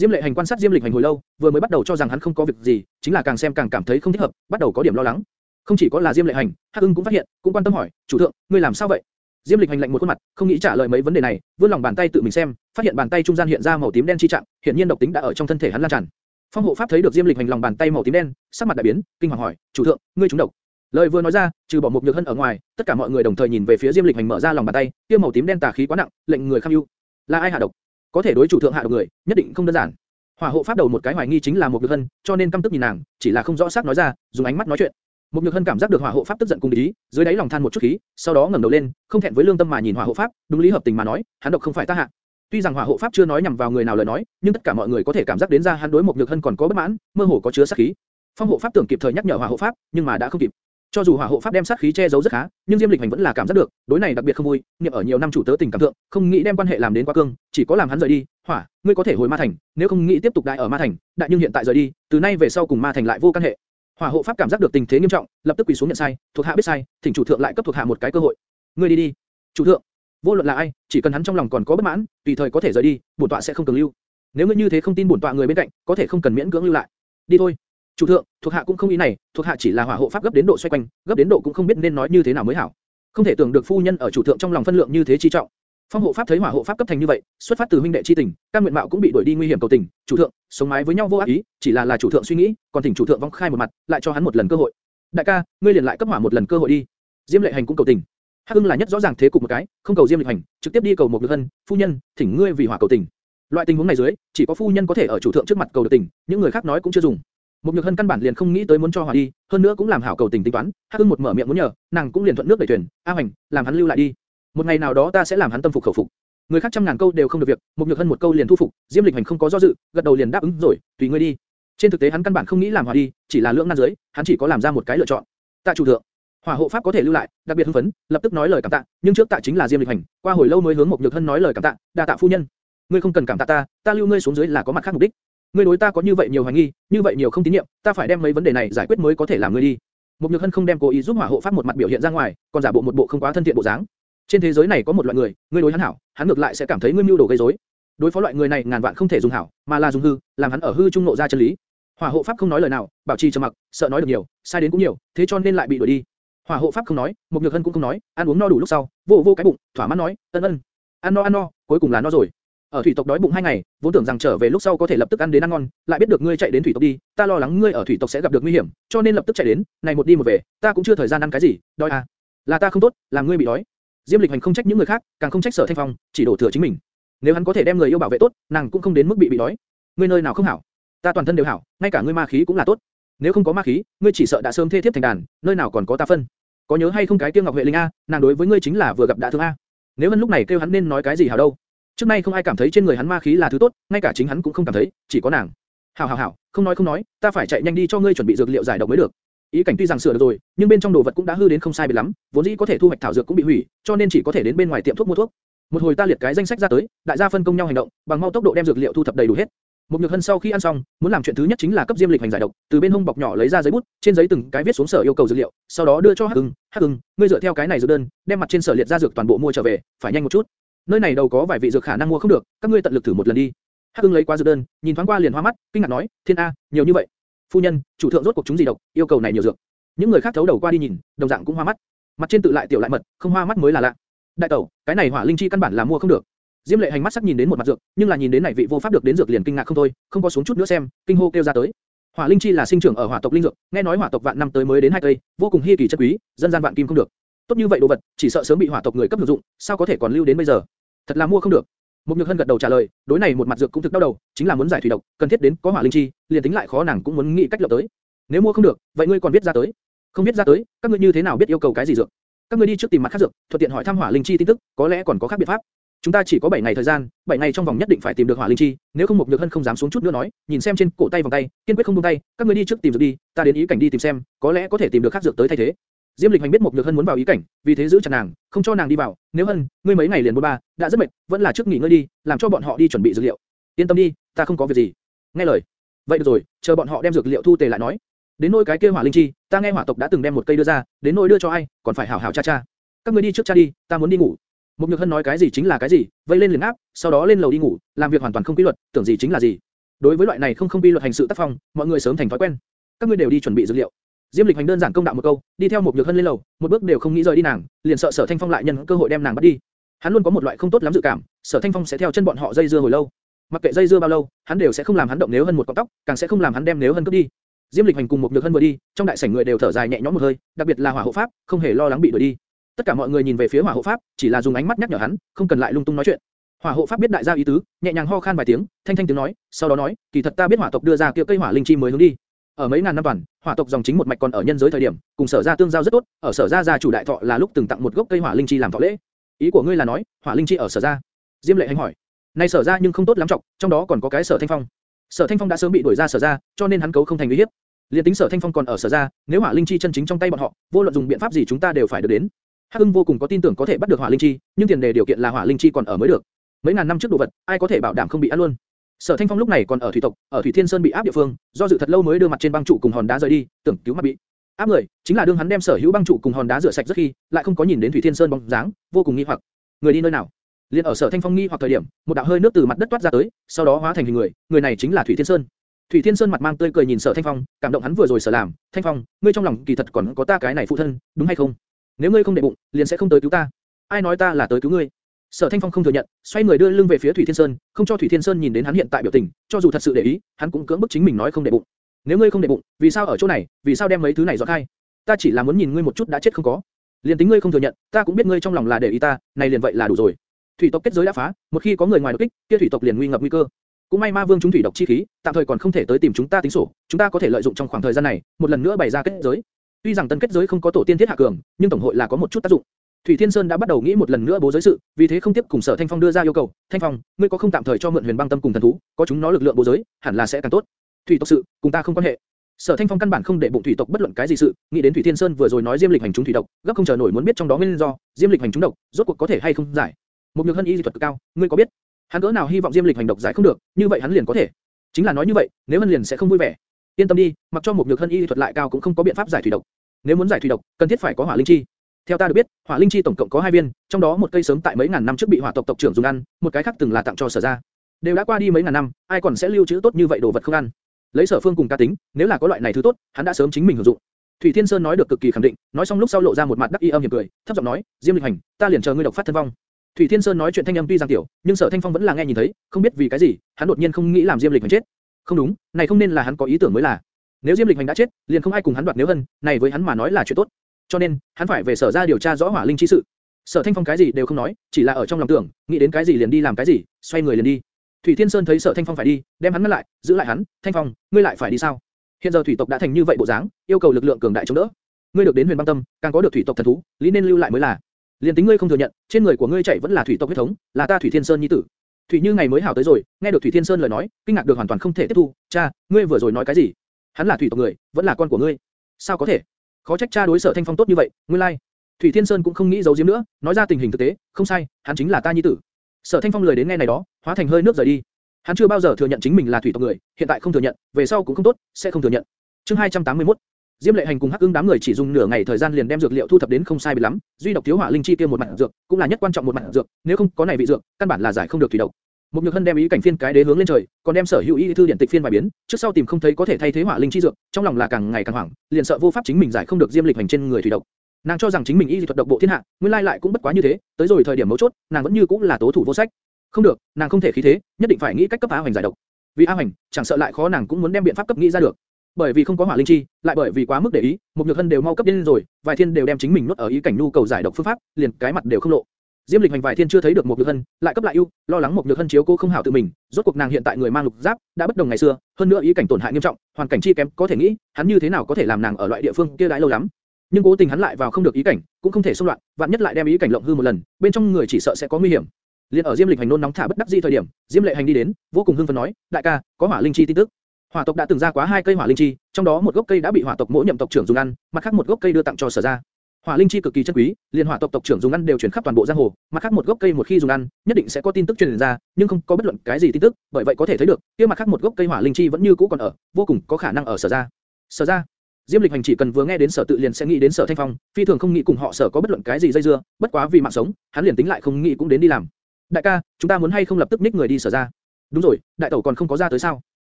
Diêm Lệ Hành quan sát Diêm Lịch Hành hồi lâu, vừa mới bắt đầu cho rằng hắn không có việc gì, chính là càng xem càng cảm thấy không thích hợp, bắt đầu có điểm lo lắng. Không chỉ có là Diêm Lệ Hành, Hắc Ưng cũng phát hiện, cũng quan tâm hỏi, chủ thượng, ngươi làm sao vậy? Diêm Lịch Hành lạnh một khuôn mặt, không nghĩ trả lời mấy vấn đề này, vươn lòng bàn tay tự mình xem, phát hiện bàn tay trung gian hiện ra màu tím đen chi trạng, hiện nhiên độc tính đã ở trong thân thể hắn lan tràn. Phong hộ pháp thấy được Diêm Lịch Hành lòng bàn tay màu tím đen, sắc mặt đại biến, kinh hoàng hỏi, chủ thượng, ngươi trúng độc. Lời vừa nói ra, trừ bỏ một nhược hân ở ngoài, tất cả mọi người đồng thời nhìn về phía Diêm Lịch Hành mở ra lòng bàn tay, kia màu tím đen tà khí quá nặng, lệnh người kham ưu. Là ai hạ độc? Có thể đối chủ thượng hạ độc người, nhất định không đơn giản. Hỏa hộ pháp đầu một cái hoài nghi chính là một nhược hân, cho nên căm tức nhìn nàng, chỉ là không rõ xác nói ra, dùng ánh mắt nói chuyện. Một Nhược Hân cảm giác được hỏa hộ pháp tức giận cùng ý, dưới đáy lòng than một chút khí, sau đó ngẩng đầu lên, không thẹn với lương tâm mà nhìn hỏa hộ pháp, đúng lý hợp tình mà nói, hắn độc không phải ta hạ. Tuy rằng hỏa hộ pháp chưa nói nhằm vào người nào lời nói, nhưng tất cả mọi người có thể cảm giác đến ra hắn đối một Nhược Hân còn có bất mãn, mơ hồ có chứa sát khí. Phong hộ pháp tưởng kịp thời nhắc nhở hỏa hộ pháp, nhưng mà đã không kịp. Cho dù hỏa hộ pháp đem sát khí che giấu rất khá, nhưng Diêm Lịch Hành vẫn là cảm giác được, đối này đặc biệt không vui, niệm ở nhiều năm chủ tớ tình cảm thượng, không nghĩ đem quan hệ làm đến quá cương, chỉ có làm hắn rời đi. Hỏa, ngươi có thể hồi Ma Thành, nếu không nghĩ tiếp tục đại ở Ma Thành, đại nhưng hiện tại rời đi, từ nay về sau cùng Ma Thành lại vô căn hệ. Hỏa hộ pháp cảm giác được tình thế nghiêm trọng, lập tức quỳ xuống nhận sai, thuộc hạ biết sai, thỉnh chủ thượng lại cấp thuộc hạ một cái cơ hội. Ngươi đi đi. Chủ thượng, vô luận là ai, chỉ cần hắn trong lòng còn có bất mãn, tùy thời có thể rời đi, bổn tọa sẽ không cường lưu. Nếu ngươi như thế không tin bổn tọa người bên cạnh, có thể không cần miễn cưỡng lưu lại. Đi thôi. Chủ thượng, thuộc hạ cũng không ý này, thuộc hạ chỉ là hỏa hộ pháp gấp đến độ xoay quanh, gấp đến độ cũng không biết nên nói như thế nào mới hảo. Không thể tưởng được phu nhân ở chủ thượng trong lòng phân lượng như thế chi trọng. Phong hộ pháp thấy hỏa hộ pháp cấp thành như vậy, xuất phát từ huynh đệ chi tình, cam nguyện mạo cũng bị đuổi đi nguy hiểm cầu tình, chủ thượng, sống mái với nhau vô ác ý, chỉ là là chủ thượng suy nghĩ, còn thỉnh chủ thượng vong khai một mặt, lại cho hắn một lần cơ hội. Đại ca, ngươi liền lại cấp hỏa một lần cơ hội đi. Diêm lệ hành cũng cầu tình. Hắc Ưng là nhất rõ ràng thế cục một cái, không cầu Diêm lệ hành, trực tiếp đi cầu một được hân, phu nhân, thỉnh ngươi vì hỏa cầu tình. Loại tình huống này dưới, chỉ có phu nhân có thể ở chủ thượng trước mặt cầu được tình, những người khác nói cũng chưa dùng. Một nhược hân căn bản liền không nghĩ tới muốn cho hòa đi, hơn nữa cũng làm hảo cầu tình tính toán. Hắc Ưng một mở miệng muốn nhờ, nàng cũng liền thuận nước đẩy thuyền. A Hoành, làm hắn lưu lại đi. Một ngày nào đó ta sẽ làm hắn tâm phục khẩu phục. Người khác trăm ngàn câu đều không được việc, một nhược hân một câu liền thu phục, Diêm Lịch Hành không có do dự, gật đầu liền đáp ứng rồi, tùy ngươi đi. Trên thực tế hắn căn bản không nghĩ làm hòa đi, chỉ là lưỡng nan dưới, hắn chỉ có làm ra một cái lựa chọn. Tạ chủ thượng, hỏa hộ pháp có thể lưu lại, đặc biệt hưng phấn, lập tức nói lời cảm tạ, nhưng trước tạ chính là Diêm Lịch Hành, qua hồi lâu mới hướng một nhược hân nói lời cảm tạ, đa tạ phu nhân. Ngươi không cần cảm tạ ta, ta lưu ngươi xuống dưới là có mặt khác mục đích. Ngươi đối ta có như vậy nhiều hoài nghi, như vậy nhiều không tín nhiệm, ta phải đem mấy vấn đề này giải quyết mới có thể làm ngươi đi. Một nhược hân không đem cố ý giúp hỏa hộ pháp một mặt biểu hiện ra ngoài, còn giả bộ một bộ không quá thân thiện bộ dáng. Trên thế giới này có một loại người, ngươi đối hắn hảo, hắn ngược lại sẽ cảm thấy ngươi mưu đồ gây rối. Đối phó loại người này ngàn vạn không thể dùng hảo, mà là dùng hư, làm hắn ở hư trung nộ ra chân lý. Hỏa hộ pháp không nói lời nào, bảo trì trầm mặc, sợ nói được nhiều, sai đến cũng nhiều, thế cho nên lại bị đuổi đi. Hỏa hộ pháp không nói, một nhược hân cũng không nói, ăn uống no đủ lúc sau, vô vô cái bụng, thỏa mãn nói, ân ân, ăn no ăn no, cuối cùng là no rồi. Ở thủy tộc đói bụng hai ngày, vốn tưởng rằng trở về lúc sau có thể lập tức ăn đến ăn ngon, lại biết được ngươi chạy đến thủy tộc đi, ta lo lắng ngươi ở thủy tộc sẽ gặp được nguy hiểm, cho nên lập tức chạy đến, này một đi một về, ta cũng chưa thời gian ăn cái gì, đói à. Là ta không tốt, làm ngươi bị đói. Diêm Lịch Hành không trách những người khác, càng không trách Sở Thanh Phong, chỉ đổ thừa chính mình. Nếu hắn có thể đem người yêu bảo vệ tốt, nàng cũng không đến mức bị bị đói. Ngươi nơi nào không hảo? Ta toàn thân đều hảo, ngay cả ngươi ma khí cũng là tốt. Nếu không có ma khí, ngươi chỉ sợ đã sớm thê thiếp thành đàn, nơi nào còn có ta phân. Có nhớ hay không cái kia Ngọc Huệ Linh a, nàng đối với ngươi chính là vừa gặp đã thương a. Nếu hắn lúc này kêu hắn nên nói cái gì hảo đâu? Trước nay không ai cảm thấy trên người hắn ma khí là thứ tốt, ngay cả chính hắn cũng không cảm thấy, chỉ có nàng. Hảo hảo hảo, không nói không nói, ta phải chạy nhanh đi cho ngươi chuẩn bị dược liệu giải độc mới được. Ý cảnh tuy rằng sửa được rồi, nhưng bên trong đồ vật cũng đã hư đến không sai biệt lắm, vốn dĩ có thể thu hoạch thảo dược cũng bị hủy, cho nên chỉ có thể đến bên ngoài tiệm thuốc mua thuốc. Một hồi ta liệt cái danh sách ra tới, đại gia phân công nhau hành động, bằng mau tốc độ đem dược liệu thu thập đầy đủ hết. Một nhược hân sau khi ăn xong, muốn làm chuyện thứ nhất chính là cấp Diêm Lịch hành giải độc, từ bên hông bọc nhỏ lấy ra giấy bút, trên giấy từng cái viết xuống sở yêu cầu dược liệu, sau đó đưa cho Hắc Hưng, Hắc Hưng, ngươi dựa theo cái này dược đơn, đem mặt trên sở liệt ra dược toàn bộ mua trở về, phải nhanh một chút. Nơi này đâu có vài vị dược khả năng mua không được, các ngươi tận lực thử một lần đi. Hắc Ưng lấy qua dược đơn, nhìn thoáng qua liền hoa mắt, kinh ngạc nói, thiên a, nhiều như vậy. Phu nhân, chủ thượng rốt cuộc chúng gì độc, yêu cầu này nhiều dược. Những người khác thấu đầu qua đi nhìn, đồng dạng cũng hoa mắt. Mặt trên tự lại tiểu lại mật, không hoa mắt mới là lạ. Đại tẩu, cái này hỏa linh chi căn bản là mua không được. Diêm lệ hành mắt sắc nhìn đến một mặt dược, nhưng là nhìn đến này vị vô pháp được đến dược liền kinh ngạc không thôi, không có xuống chút nữa xem, kinh hô kêu ra tới. Hỏa linh chi là sinh trưởng ở hỏa tộc linh dược, nghe nói hỏa tộc vạn năm tới mới đến hai cây, vô cùng hi kỳ chất quý, dân gian vạn kim không được. Tốt như vậy đồ vật, chỉ sợ sớm bị hỏa tộc người cấp sử dụng, sao có thể còn lưu đến bây giờ? Thật là mua không được. Một nhược hân gật đầu trả lời, đối này một mặt dược cũng thực đau đầu, chính là muốn giải thủy độc, cần thiết đến có hỏa linh chi, liền tính lại khó nàng cũng muốn nghĩ cách lập tới. Nếu mua không được, vậy ngươi còn biết ra tới? Không biết ra tới, các ngươi như thế nào biết yêu cầu cái gì dược? Các ngươi đi trước tìm mặt khác dược, thuận tiện hỏi thăm hỏa linh chi tin tức, có lẽ còn có khác biện pháp. Chúng ta chỉ có 7 ngày thời gian, 7 ngày trong vòng nhất định phải tìm được hỏa linh chi, nếu không một nhược hân không dám xuống chút nữa nói, nhìn xem trên cổ tay vòng tay, kiên quyết không buông tay, các ngươi đi trước tìm dược đi, ta đến ý cảnh đi tìm xem, có lẽ có thể tìm được khác dược tới thay thế. Diêm Lịch Hành biết Mộc nhược hân muốn vào ý cảnh, vì thế giữ chặt nàng, không cho nàng đi vào. Nếu hân, ngươi mấy ngày liền buồn ba, đã rất mệt, vẫn là trước nghỉ ngơi đi, làm cho bọn họ đi chuẩn bị dược liệu. Yên tâm đi, ta không có việc gì. Nghe lời. Vậy được rồi, chờ bọn họ đem dược liệu thu tề lại nói. Đến nỗi cái kia hỏa linh chi, ta nghe hỏa tộc đã từng đem một cây đưa ra, đến nỗi đưa cho ai, còn phải hảo hảo cha cha. Các ngươi đi trước cha đi, ta muốn đi ngủ. Mộc nhược hân nói cái gì chính là cái gì, vây lên liền áp, sau đó lên lầu đi ngủ, làm việc hoàn toàn không quy luật, tưởng gì chính là gì. Đối với loại này không không quy luật hành sự tác phong, mọi người sớm thành thói quen. Các ngươi đều đi chuẩn bị dược liệu. Diêm Lịch Hành đơn giản công đạo một câu, đi theo một nhược hân lên lầu, một bước đều không nghĩ rời đi nàng, liền sợ Sở Thanh Phong lại nhân cơ hội đem nàng bắt đi. Hắn luôn có một loại không tốt lắm dự cảm, Sở Thanh Phong sẽ theo chân bọn họ dây dưa hồi lâu. Mặc kệ dây dưa bao lâu, hắn đều sẽ không làm hắn động nếu hơn một cọng tóc, càng sẽ không làm hắn đem nếu hơn cướp đi. Diêm Lịch Hành cùng một nhược hân vừa đi, trong đại sảnh người đều thở dài nhẹ nhõm một hơi, đặc biệt là Hỏa Hộ Pháp, không hề lo lắng bị đuổi đi. Tất cả mọi người nhìn về phía Hỏa Hộ Pháp, chỉ là dùng ánh mắt nhắc nhở hắn, không cần lại lung tung nói chuyện. Hỏa Hộ Pháp biết đại gia ý tứ, nhẹ nhàng ho khan vài tiếng, thanh thanh tiếng nói, sau đó nói, kỳ thật ta biết Hỏa tộc đưa ra kia cây Hỏa linh chi mới hướng đi. Ở mấy ngàn năm toàn, hỏa tộc dòng chính một mạch còn ở nhân giới thời điểm, cùng sở gia tương giao rất tốt, ở sở gia gia chủ đại thọ là lúc từng tặng một gốc cây hỏa linh chi làm thọ lễ. Ý của ngươi là nói, hỏa linh chi ở sở gia? Diêm lệ hành hỏi. Này sở gia nhưng không tốt lắm trọng, trong đó còn có cái sở thanh phong. Sở thanh phong đã sớm bị đuổi ra sở gia, cho nên hắn cấu không thành nguy hiểm. Liên tính sở thanh phong còn ở sở gia, nếu hỏa linh chi chân chính trong tay bọn họ, vô luận dùng biện pháp gì chúng ta đều phải được đến. Hắc Ưng vô cùng có tin tưởng có thể bắt được hỏa linh chi, nhưng tiền đề điều kiện là hỏa linh chi còn ở mới được. Mấy ngàn năm trước đồ vật, ai có thể bảo đảm không bị ăn luôn? Sở Thanh Phong lúc này còn ở thủy tộc, ở thủy thiên sơn bị áp địa phương, do dự thật lâu mới đưa mặt trên băng trụ cùng hòn đá rời đi, tưởng cứu mặt bị áp người, chính là đương hắn đem sở hữu băng trụ cùng hòn đá rửa sạch rất khi, lại không có nhìn đến thủy thiên sơn bóng dáng, vô cùng nghi hoặc. Người đi nơi nào? Liên ở sở Thanh Phong nghi hoặc thời điểm, một đạo hơi nước từ mặt đất toát ra tới, sau đó hóa thành hình người, người này chính là thủy thiên sơn. Thủy Thiên Sơn mặt mang tươi cười nhìn Sở Thanh Phong, cảm động hắn vừa rồi sở làm. Thanh Phong, ngươi trong lòng kỳ thật còn có ta cái này phụ thân, đúng hay không? Nếu ngươi không để bụng, liền sẽ không tới cứu ta. Ai nói ta là tới cứu ngươi? Sở Thanh Phong không thừa nhận, xoay người đưa lưng về phía Thủy Thiên Sơn, không cho Thủy Thiên Sơn nhìn đến hắn hiện tại biểu tình, cho dù thật sự để ý, hắn cũng cưỡng bức chính mình nói không để bụng. Nếu ngươi không để bụng, vì sao ở chỗ này, vì sao đem mấy thứ này dọn khai? Ta chỉ là muốn nhìn ngươi một chút đã chết không có. Liên tính ngươi không thừa nhận, ta cũng biết ngươi trong lòng là để ý ta, này liền vậy là đủ rồi. Thủy tộc kết giới đã phá, một khi có người ngoài đột kích, kia thủy tộc liền nguy ngập nguy cơ. Cũng may ma vương chúng thủy độc chi khí, tạm thời còn không thể tới tìm chúng ta tính sổ, chúng ta có thể lợi dụng trong khoảng thời gian này, một lần nữa bày ra kết giới. Tuy rằng tân kết giới không có tổ tiên thiết hạ cường, nhưng tổng hội là có một chút tác dụng. Thủy Thiên Sơn đã bắt đầu nghĩ một lần nữa bố giới sự, vì thế không tiếp cùng Sở Thanh Phong đưa ra yêu cầu. Thanh Phong, ngươi có không tạm thời cho mượn Huyền Băng Tâm cùng thần thú, có chúng nó lực lượng bố giới, hẳn là sẽ càng tốt. Thủy tộc sự, cùng ta không quan hệ. Sở Thanh Phong căn bản không để bụng thủy tộc bất luận cái gì sự, nghĩ đến Thủy Thiên Sơn vừa rồi nói Diêm Lịch hành chúng thủy độc, gấp không chờ nổi muốn biết trong đó nguyên do, Diêm Lịch hành chúng độc, rốt cuộc có thể hay không giải. Một nhược hân y dị thuật cực cao, ngươi có biết? Hắn cỡ nào hy vọng Diêm Lịch hành độc giải không được, như vậy hắn liền có thể. Chính là nói như vậy, nếu hân liền sẽ không vui vẻ. Yên tâm đi, mặc cho một nhược hân y dị thuật lại cao cũng không có biện pháp giải thủy độc. Nếu muốn giải thủy độc, cần thiết phải có hỏa linh chi. Theo ta được biết, hỏa linh chi tổng cộng có hai viên, trong đó một cây sớm tại mấy ngàn năm trước bị hỏa tộc tộc trưởng dùng ăn, một cái khác từng là tặng cho sở gia. Đều đã qua đi mấy ngàn năm, ai còn sẽ lưu trữ tốt như vậy đồ vật không ăn? Lấy sở phương cùng ca tính, nếu là có loại này thứ tốt, hắn đã sớm chính mình hưởng dụng. Thủy Thiên Sơn nói được cực kỳ khẳng định, nói xong lúc sau lộ ra một mặt đắc ý âm hiểm cười, thấp giọng nói, Diêm Lịch Hành, ta liền chờ ngươi độc phát thân vong. Thủy Thiên Sơn nói chuyện thanh âm tuy rằng tiểu, nhưng Sở Thanh Phong vẫn là nghe nhìn thấy, không biết vì cái gì, hắn đột nhiên không nghĩ làm Diêm Lịch Hành chết. Không đúng, này không nên là hắn có ý tưởng mới là. Nếu Diêm Lịch Hành đã chết, liền không ai cùng hắn đoạt nếu hơn, này với hắn mà nói là chuyện tốt. Cho nên, hắn phải về sở ra điều tra rõ hỏa linh chi sự. Sở Thanh Phong cái gì đều không nói, chỉ là ở trong lòng tưởng, nghĩ đến cái gì liền đi làm cái gì, xoay người liền đi. Thủy Thiên Sơn thấy Sở Thanh Phong phải đi, đem hắn ngăn lại, giữ lại hắn, "Thanh Phong, ngươi lại phải đi sao? Hiện giờ thủy tộc đã thành như vậy bộ dáng, yêu cầu lực lượng cường đại chống đỡ. Ngươi được đến Huyền Băng Tâm, càng có được thủy tộc thần thú, lý nên lưu lại mới là. Liên tính ngươi không thừa nhận, trên người của ngươi chảy vẫn là thủy tộc huyết thống, là ta Thủy Thiên Sơn nhi tử." Thủy Như ngày mới hảo tới rồi, nghe được Thủy Thiên Sơn lời nói, kinh ngạc được hoàn toàn không thể tiếp thu, "Cha, ngươi vừa rồi nói cái gì? Hắn là thủy tộc người, vẫn là con của ngươi? Sao có thể?" Khó trách cha đối Sở Thanh Phong tốt như vậy, nguyên lai. Like. Thủy Thiên Sơn cũng không nghĩ giấu giếm nữa, nói ra tình hình thực tế, không sai, hắn chính là ta nhi tử. Sở Thanh Phong lời đến nghe này đó, hóa thành hơi nước rời đi. Hắn chưa bao giờ thừa nhận chính mình là thủy tộc người, hiện tại không thừa nhận, về sau cũng không tốt, sẽ không thừa nhận. Chương 281 Diêm Lệ Hành cùng Hắc Ưng đám người chỉ dùng nửa ngày thời gian liền đem dược liệu thu thập đến không sai biệt lắm, duy độc thiếu hỏa linh chi kia một mặt dược, cũng là nhất quan trọng một mặt dược, nếu không có này vị dược, căn bản là giải không được thủy độc. Một nhược hân đem ý cảnh phiên cái đế hướng lên trời, còn đem sở hữu ý thư điển tịch phiên vài biến, trước sau tìm không thấy có thể thay thế hỏa linh chi dược, trong lòng là càng ngày càng hoảng, liền sợ vô pháp chính mình giải không được Diêm Lịch hành trên người thủy độc. Nàng cho rằng chính mình y thuật độc bộ thiên hạ, nguyên lai lại cũng bất quá như thế, tới rồi thời điểm mấu chốt, nàng vẫn như cũng là tố thủ vô sách. Không được, nàng không thể khí thế, nhất định phải nghĩ cách cấp A Hoành giải độc. Vì A Hoành, chẳng sợ lại khó nàng cũng muốn đem biện pháp cấp nghĩ ra được. Bởi vì không có hỏa linh chi, lại bởi vì quá mức để ý, một nhược hân đều mau cấp điên rồi, vài thiên đều đem chính mình nuốt ở ý cảnh nhu cầu giải độc phương pháp, liền cái mặt đều không lộ. Diêm Lịch Hành vài thiên chưa thấy được một nhược hân, lại cấp lại yêu, lo lắng một nhược hân chiếu cô không hảo tự mình, rốt cuộc nàng hiện tại người mang lục giáp, đã bất đồng ngày xưa, hơn nữa ý cảnh tổn hại nghiêm trọng, hoàn cảnh chi kém, có thể nghĩ, hắn như thế nào có thể làm nàng ở loại địa phương kia đãi lâu lắm. Nhưng cố tình hắn lại vào không được ý cảnh, cũng không thể xung loạn, vạn nhất lại đem ý cảnh lộng hư một lần, bên trong người chỉ sợ sẽ có nguy hiểm. Liên ở Diêm Lịch Hành nôn nóng thả bất đắc dĩ thời điểm, Diêm Lệ Hành đi đến, vô cùng hưng phấn nói, đại ca, có hỏa linh chi tin tức. Hỏa tộc đã từng ra quá hai cây hỏa linh chi, trong đó một gốc cây đã bị hỏa tộc mỗi nhậm tộc trưởng dùng ăn, mặt khác một gốc cây đưa tặng cho sở gia. Hỏa linh chi cực kỳ chân quý, liên hỏa tộc tộc trưởng dùng ăn đều truyền khắp toàn bộ giang hồ, mặt khác một gốc cây một khi dùng ăn, nhất định sẽ có tin tức truyền ra, nhưng không có bất luận cái gì tin tức, bởi vậy có thể thấy được, kia mặt khác một gốc cây hỏa linh chi vẫn như cũ còn ở, vô cùng có khả năng ở sở ra. Sở ra. Diêm Lịch Hành chỉ cần vừa nghe đến sở tự liền sẽ nghĩ đến sở Thanh Phong, phi thường không nghĩ cùng họ sở có bất luận cái gì dây dưa, bất quá vì mạng sống, hắn liền tính lại không nghĩ cũng đến đi làm. Đại ca, chúng ta muốn hay không lập tức ních người đi sở ra? Đúng rồi, đại tẩu còn không có ra tới sao?